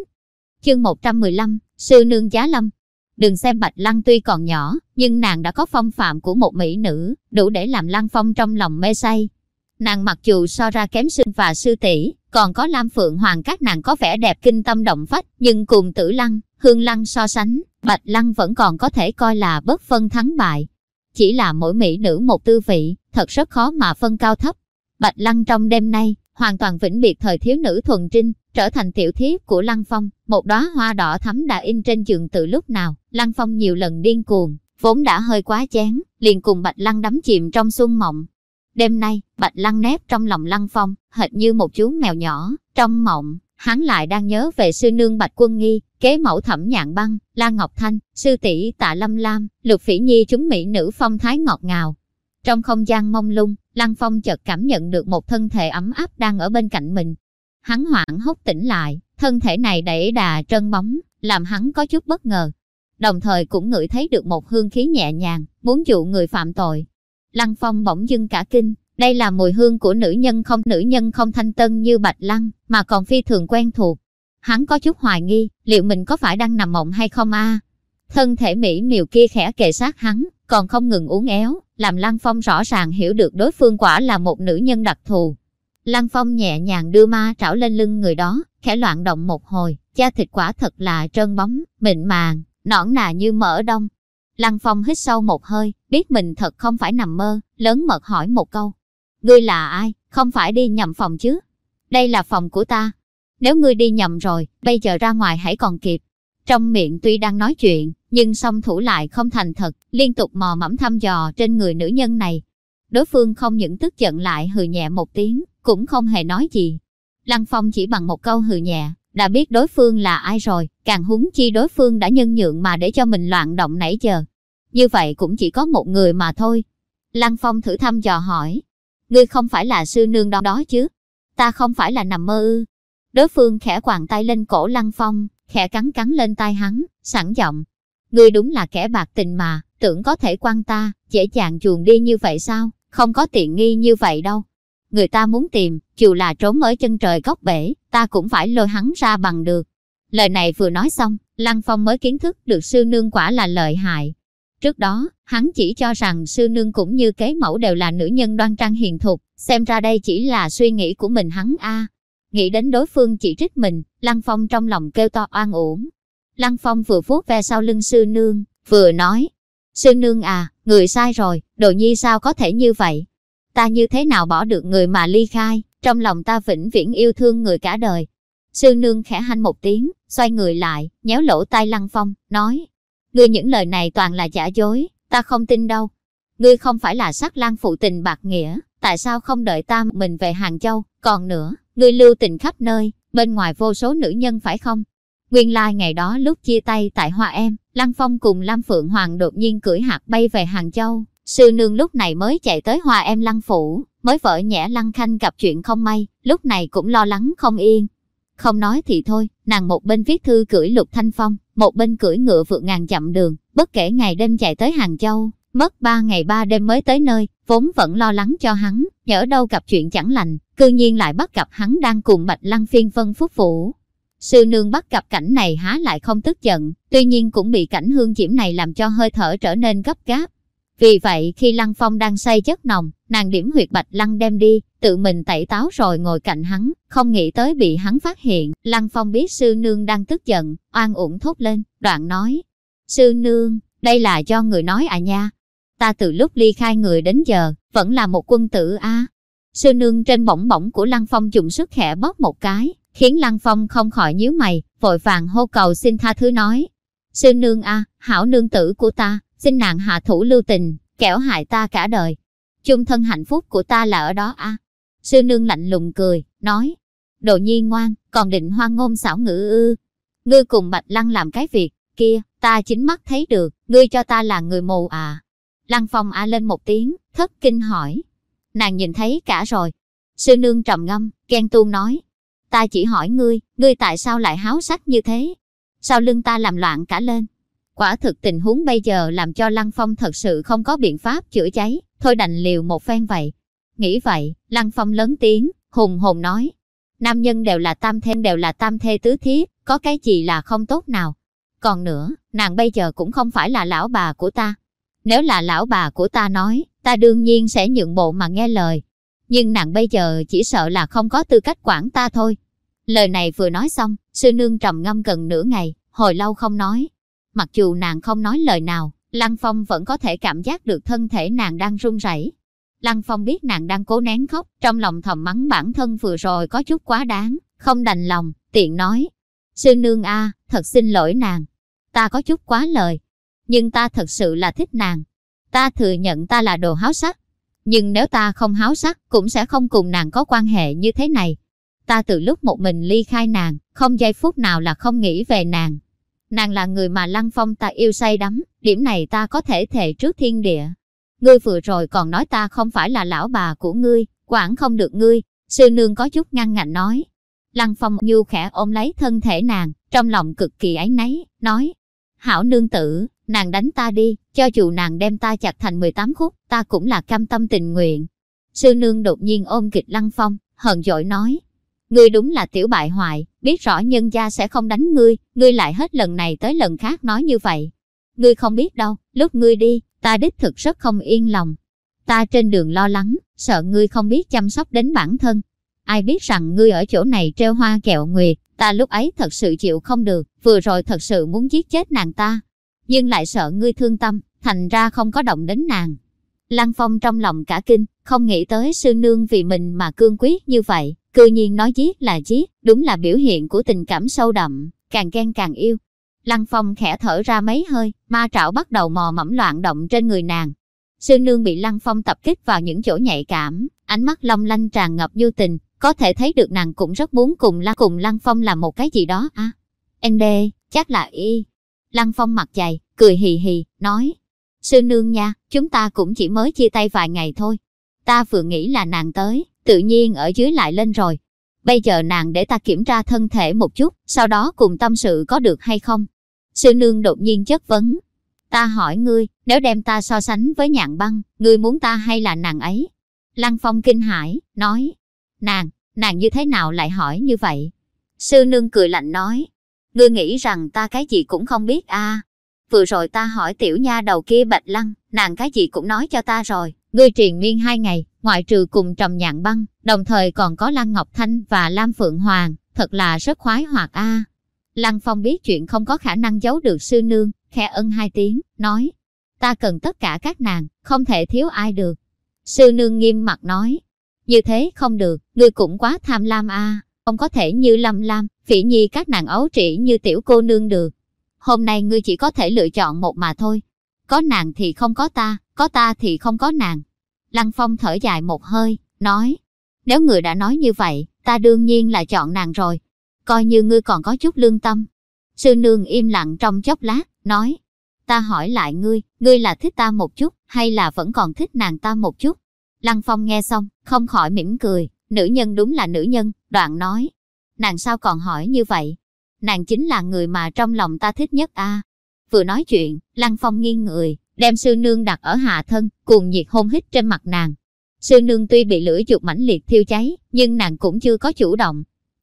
Chương 115, Sư Nương Giá Lâm Đừng xem Bạch Lăng tuy còn nhỏ, nhưng nàng đã có phong phạm của một mỹ nữ, đủ để làm Lăng Phong trong lòng mê say. Nàng mặc dù so ra kém sinh và sư tỷ, còn có Lam Phượng Hoàng các nàng có vẻ đẹp kinh tâm động phách, nhưng cùng Tử Lăng, Hương Lăng so sánh, Bạch Lăng vẫn còn có thể coi là bất phân thắng bại. Chỉ là mỗi mỹ nữ một tư vị, thật rất khó mà phân cao thấp. Bạch Lăng trong đêm nay, hoàn toàn vĩnh biệt thời thiếu nữ thuần trinh, trở thành tiểu thiếp của Lăng Phong, một đóa hoa đỏ thắm đã in trên giường từ lúc nào, Lăng Phong nhiều lần điên cuồng, vốn đã hơi quá chén, liền cùng Bạch Lăng đắm chìm trong xuân mộng. Đêm nay, Bạch Lăng nép trong lòng Lăng Phong, hệt như một chú mèo nhỏ, trong mộng, hắn lại đang nhớ về sư nương Bạch Quân Nghi, kế mẫu thẩm nhạn băng, Lan Ngọc Thanh, sư tỷ tạ Lâm Lam, lục phỉ nhi chúng mỹ nữ phong thái ngọt ngào. Trong không gian mông lung, Lăng Phong chợt cảm nhận được một thân thể ấm áp đang ở bên cạnh mình. Hắn hoảng hốt tỉnh lại, thân thể này đẩy đà trơn bóng, làm hắn có chút bất ngờ. Đồng thời cũng ngửi thấy được một hương khí nhẹ nhàng, muốn dụ người phạm tội. Lăng Phong bỗng dưng cả kinh, đây là mùi hương của nữ nhân không nữ nhân không thanh tân như Bạch Lăng, mà còn phi thường quen thuộc. Hắn có chút hoài nghi, liệu mình có phải đang nằm mộng hay không a? Thân thể mỹ miều kia khẽ kề sát hắn, còn không ngừng uốn éo, làm Lăng Phong rõ ràng hiểu được đối phương quả là một nữ nhân đặc thù. Lăng Phong nhẹ nhàng đưa ma trảo lên lưng người đó, khẽ loạn động một hồi, da thịt quả thật là trơn bóng, mịn màng, nõn nà như mỡ đông. Lăng Phong hít sâu một hơi, biết mình thật không phải nằm mơ, lớn mật hỏi một câu. Ngươi là ai, không phải đi nhầm phòng chứ? Đây là phòng của ta. Nếu ngươi đi nhầm rồi, bây giờ ra ngoài hãy còn kịp. Trong miệng tuy đang nói chuyện, nhưng song thủ lại không thành thật, liên tục mò mẫm thăm dò trên người nữ nhân này. Đối phương không những tức giận lại hừ nhẹ một tiếng, cũng không hề nói gì. Lăng Phong chỉ bằng một câu hừ nhẹ, đã biết đối phương là ai rồi, càng húng chi đối phương đã nhân nhượng mà để cho mình loạn động nãy giờ. Như vậy cũng chỉ có một người mà thôi. Lăng Phong thử thăm dò hỏi, ngươi không phải là sư nương đó đó chứ? Ta không phải là nằm mơ ư? Đối phương khẽ quàng tay lên cổ Lăng Phong, khẽ cắn cắn lên tai hắn, sẵn giọng. Ngươi đúng là kẻ bạc tình mà, tưởng có thể quan ta, dễ dàng chuồn đi như vậy sao? Không có tiện nghi như vậy đâu. Người ta muốn tìm, dù là trốn ở chân trời góc bể, ta cũng phải lôi hắn ra bằng được. Lời này vừa nói xong, Lăng Phong mới kiến thức được sư nương quả là lợi hại. Trước đó, hắn chỉ cho rằng sư nương cũng như kế mẫu đều là nữ nhân đoan trang hiền thục, xem ra đây chỉ là suy nghĩ của mình hắn a. Nghĩ đến đối phương chỉ trích mình, Lăng Phong trong lòng kêu to oan uổng. Lăng Phong vừa vuốt ve sau lưng sư nương, vừa nói, sư nương à, người sai rồi, đồ nhi sao có thể như vậy? Ta như thế nào bỏ được người mà ly khai, trong lòng ta vĩnh viễn yêu thương người cả đời. Sư nương khẽ hanh một tiếng, xoay người lại, nhéo lỗ tai Lăng Phong, nói. Ngươi những lời này toàn là giả dối, ta không tin đâu. Ngươi không phải là sắc lang phụ tình bạc nghĩa, tại sao không đợi ta mình về Hàng Châu, còn nữa, ngươi lưu tình khắp nơi, bên ngoài vô số nữ nhân phải không? Nguyên lai like ngày đó lúc chia tay tại Hoa Em, Lăng Phong cùng Lam Phượng Hoàng đột nhiên cưỡi hạt bay về Hàng Châu. Sư nương lúc này mới chạy tới Hoa Em Lăng Phủ, mới vợ nhẽ Lăng Khanh gặp chuyện không may, lúc này cũng lo lắng không yên. Không nói thì thôi, nàng một bên viết thư cưỡi lục thanh phong, một bên cưỡi ngựa vượt ngàn dặm đường, bất kể ngày đêm chạy tới Hàng Châu, mất ba ngày ba đêm mới tới nơi, vốn vẫn lo lắng cho hắn, nhỡ đâu gặp chuyện chẳng lành, cư nhiên lại bắt gặp hắn đang cùng Bạch Lăng phiên vân phúc phủ. Sư nương bắt gặp cảnh này há lại không tức giận, tuy nhiên cũng bị cảnh hương diễm này làm cho hơi thở trở nên gấp gáp. Vì vậy khi Lăng Phong đang say chất nồng, nàng điểm huyệt Bạch Lăng đem đi, tự mình tẩy táo rồi ngồi cạnh hắn, không nghĩ tới bị hắn phát hiện. Lăng Phong biết sư nương đang tức giận, oan uổng thốt lên, đoạn nói. Sư nương, đây là cho người nói à nha. Ta từ lúc ly khai người đến giờ, vẫn là một quân tử a. Sư nương trên bỏng bỏng của Lăng Phong dùng sức khẽ bóp một cái, khiến Lăng Phong không khỏi nhíu mày, vội vàng hô cầu xin tha thứ nói. Sư nương a, hảo nương tử của ta, xin nàng hạ thủ lưu tình, kẻo hại ta cả đời. Chung thân hạnh phúc của ta là ở đó a. Sư nương lạnh lùng cười, nói. Đồ nhi ngoan, còn định hoang ngôn xảo ngữ ư. Ngươi cùng Bạch Lăng làm cái việc, kia, ta chính mắt thấy được, ngươi cho ta là người mù à. Lăng Phong a lên một tiếng, thất kinh hỏi. Nàng nhìn thấy cả rồi. Sư nương trầm ngâm, ghen tuông nói. Ta chỉ hỏi ngươi, ngươi tại sao lại háo sắc như thế? Sao lưng ta làm loạn cả lên? Quả thực tình huống bây giờ làm cho Lăng Phong thật sự không có biện pháp chữa cháy, thôi đành liều một phen vậy. Nghĩ vậy, Lăng Phong lớn tiếng, hùng hồn nói. Nam nhân đều là tam thêm đều là tam thê tứ thiết có cái gì là không tốt nào. Còn nữa, nàng bây giờ cũng không phải là lão bà của ta. Nếu là lão bà của ta nói, ta đương nhiên sẽ nhượng bộ mà nghe lời. Nhưng nàng bây giờ chỉ sợ là không có tư cách quản ta thôi. Lời này vừa nói xong, sư nương trầm ngâm gần nửa ngày, hồi lâu không nói. Mặc dù nàng không nói lời nào, Lăng Phong vẫn có thể cảm giác được thân thể nàng đang run rẩy. Lăng Phong biết nàng đang cố nén khóc, trong lòng thầm mắng bản thân vừa rồi có chút quá đáng, không đành lòng, tiện nói. Sư nương a, thật xin lỗi nàng. Ta có chút quá lời. Nhưng ta thật sự là thích nàng. Ta thừa nhận ta là đồ háo sắc. Nhưng nếu ta không háo sắc, cũng sẽ không cùng nàng có quan hệ như thế này. Ta từ lúc một mình ly khai nàng, không giây phút nào là không nghĩ về nàng. Nàng là người mà Lăng Phong ta yêu say đắm, điểm này ta có thể thề trước thiên địa. Ngươi vừa rồi còn nói ta không phải là lão bà của ngươi, quản không được ngươi, sư nương có chút ngăn ngạnh nói. Lăng Phong nhu khẽ ôm lấy thân thể nàng, trong lòng cực kỳ ấy nấy, nói. Hảo nương tử, nàng đánh ta đi, cho dù nàng đem ta chặt thành 18 khúc, ta cũng là cam tâm tình nguyện. Sư nương đột nhiên ôm kịch Lăng Phong, hờn dỗi nói. Ngươi đúng là tiểu bại hoại, biết rõ nhân gia sẽ không đánh ngươi, ngươi lại hết lần này tới lần khác nói như vậy. Ngươi không biết đâu, lúc ngươi đi, ta đích thực rất không yên lòng. Ta trên đường lo lắng, sợ ngươi không biết chăm sóc đến bản thân. Ai biết rằng ngươi ở chỗ này treo hoa kẹo nguyệt, ta lúc ấy thật sự chịu không được, vừa rồi thật sự muốn giết chết nàng ta. Nhưng lại sợ ngươi thương tâm, thành ra không có động đến nàng. Lăng Phong trong lòng cả kinh, không nghĩ tới sư nương vì mình mà cương quyết như vậy, cư nhiên nói giết là giết, đúng là biểu hiện của tình cảm sâu đậm, càng ghen càng yêu. Lăng Phong khẽ thở ra mấy hơi, ma trảo bắt đầu mò mẫm loạn động trên người nàng. Sư nương bị Lăng Phong tập kích vào những chỗ nhạy cảm, ánh mắt long lanh tràn ngập như tình, có thể thấy được nàng cũng rất muốn cùng Lăng cùng Lăng Phong làm một cái gì đó à. ND, chắc là y. Lăng Phong mặt dày, cười hì hì, nói. Sư nương nha, chúng ta cũng chỉ mới chia tay vài ngày thôi. Ta vừa nghĩ là nàng tới, tự nhiên ở dưới lại lên rồi. Bây giờ nàng để ta kiểm tra thân thể một chút, sau đó cùng tâm sự có được hay không? Sư nương đột nhiên chất vấn. Ta hỏi ngươi, nếu đem ta so sánh với nhạn băng, ngươi muốn ta hay là nàng ấy? Lăng Phong kinh hãi, nói. Nàng, nàng như thế nào lại hỏi như vậy? Sư nương cười lạnh nói. Ngươi nghĩ rằng ta cái gì cũng không biết à? Vừa rồi ta hỏi tiểu nha đầu kia bạch lăng, nàng cái gì cũng nói cho ta rồi. Ngươi triền miên hai ngày, ngoại trừ cùng Trầm Nhạn Băng, đồng thời còn có Lan Ngọc Thanh và Lam Phượng Hoàng, thật là rất khoái hoạt a. À. Lăng Phong biết chuyện không có khả năng giấu được sư nương, khẽ ân hai tiếng, nói, ta cần tất cả các nàng, không thể thiếu ai được. Sư nương nghiêm mặt nói, như thế không được, ngươi cũng quá tham lam a. Không có thể như Lâm Lam, Phỉ Nhi các nàng ấu trĩ như tiểu cô nương được. Hôm nay ngươi chỉ có thể lựa chọn một mà thôi. Có nàng thì không có ta, có ta thì không có nàng. Lăng Phong thở dài một hơi, nói. Nếu người đã nói như vậy, ta đương nhiên là chọn nàng rồi. Coi như ngươi còn có chút lương tâm. Sư nương im lặng trong chốc lát, nói. Ta hỏi lại ngươi, ngươi là thích ta một chút, hay là vẫn còn thích nàng ta một chút? Lăng Phong nghe xong, không khỏi mỉm cười, nữ nhân đúng là nữ nhân, đoạn nói. Nàng sao còn hỏi như vậy? Nàng chính là người mà trong lòng ta thích nhất a. Vừa nói chuyện, Lăng Phong nghiêng người, đem sư nương đặt ở hạ thân, cuồng nhiệt hôn hít trên mặt nàng. Sư nương tuy bị lửa dục mãnh liệt thiêu cháy, nhưng nàng cũng chưa có chủ động.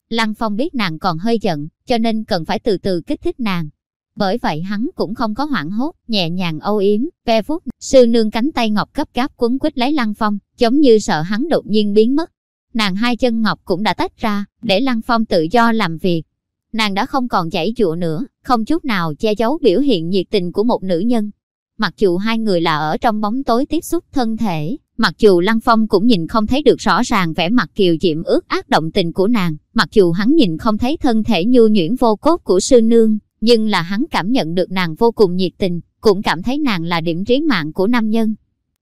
Lăng Phong biết nàng còn hơi giận, cho nên cần phải từ từ kích thích nàng. Bởi vậy hắn cũng không có hoảng hốt, nhẹ nhàng âu yếm, ve vuốt, sư nương cánh tay ngọc cấp gáp quấn quýt lấy Lăng Phong, giống như sợ hắn đột nhiên biến mất. Nàng hai chân ngọc cũng đã tách ra, để Lăng Phong tự do làm việc. Nàng đã không còn chảy chụa nữa, không chút nào che giấu biểu hiện nhiệt tình của một nữ nhân. Mặc dù hai người là ở trong bóng tối tiếp xúc thân thể, mặc dù Lăng Phong cũng nhìn không thấy được rõ ràng vẻ mặt kiều diễm ướt ác động tình của nàng, mặc dù hắn nhìn không thấy thân thể nhu nhuyễn vô cốt của sư nương, nhưng là hắn cảm nhận được nàng vô cùng nhiệt tình, cũng cảm thấy nàng là điểm trí mạng của nam nhân.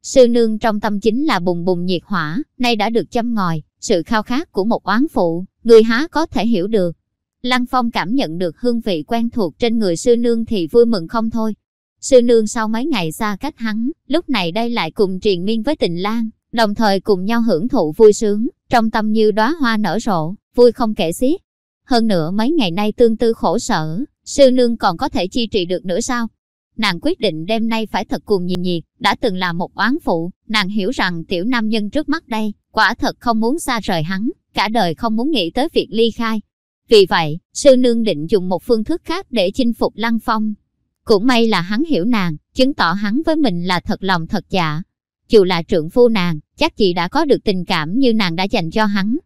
Sư nương trong tâm chính là bùng bùng nhiệt hỏa, nay đã được châm ngòi, sự khao khát của một oán phụ, người há có thể hiểu được. Lăng Phong cảm nhận được hương vị quen thuộc trên người sư nương thì vui mừng không thôi. Sư nương sau mấy ngày xa cách hắn, lúc này đây lại cùng triền miên với tình lang, đồng thời cùng nhau hưởng thụ vui sướng, trong tâm như đóa hoa nở rộ, vui không kể xiết. Hơn nữa mấy ngày nay tương tư khổ sở, sư nương còn có thể chi trị được nữa sao? Nàng quyết định đêm nay phải thật cùng nhiệt nhiệt, đã từng là một oán phụ, nàng hiểu rằng tiểu nam nhân trước mắt đây, quả thật không muốn xa rời hắn, cả đời không muốn nghĩ tới việc ly khai. Vì vậy, sư nương định dùng một phương thức khác để chinh phục Lăng Phong. Cũng may là hắn hiểu nàng, chứng tỏ hắn với mình là thật lòng thật dạ. Dù là trượng phu nàng, chắc chị đã có được tình cảm như nàng đã dành cho hắn,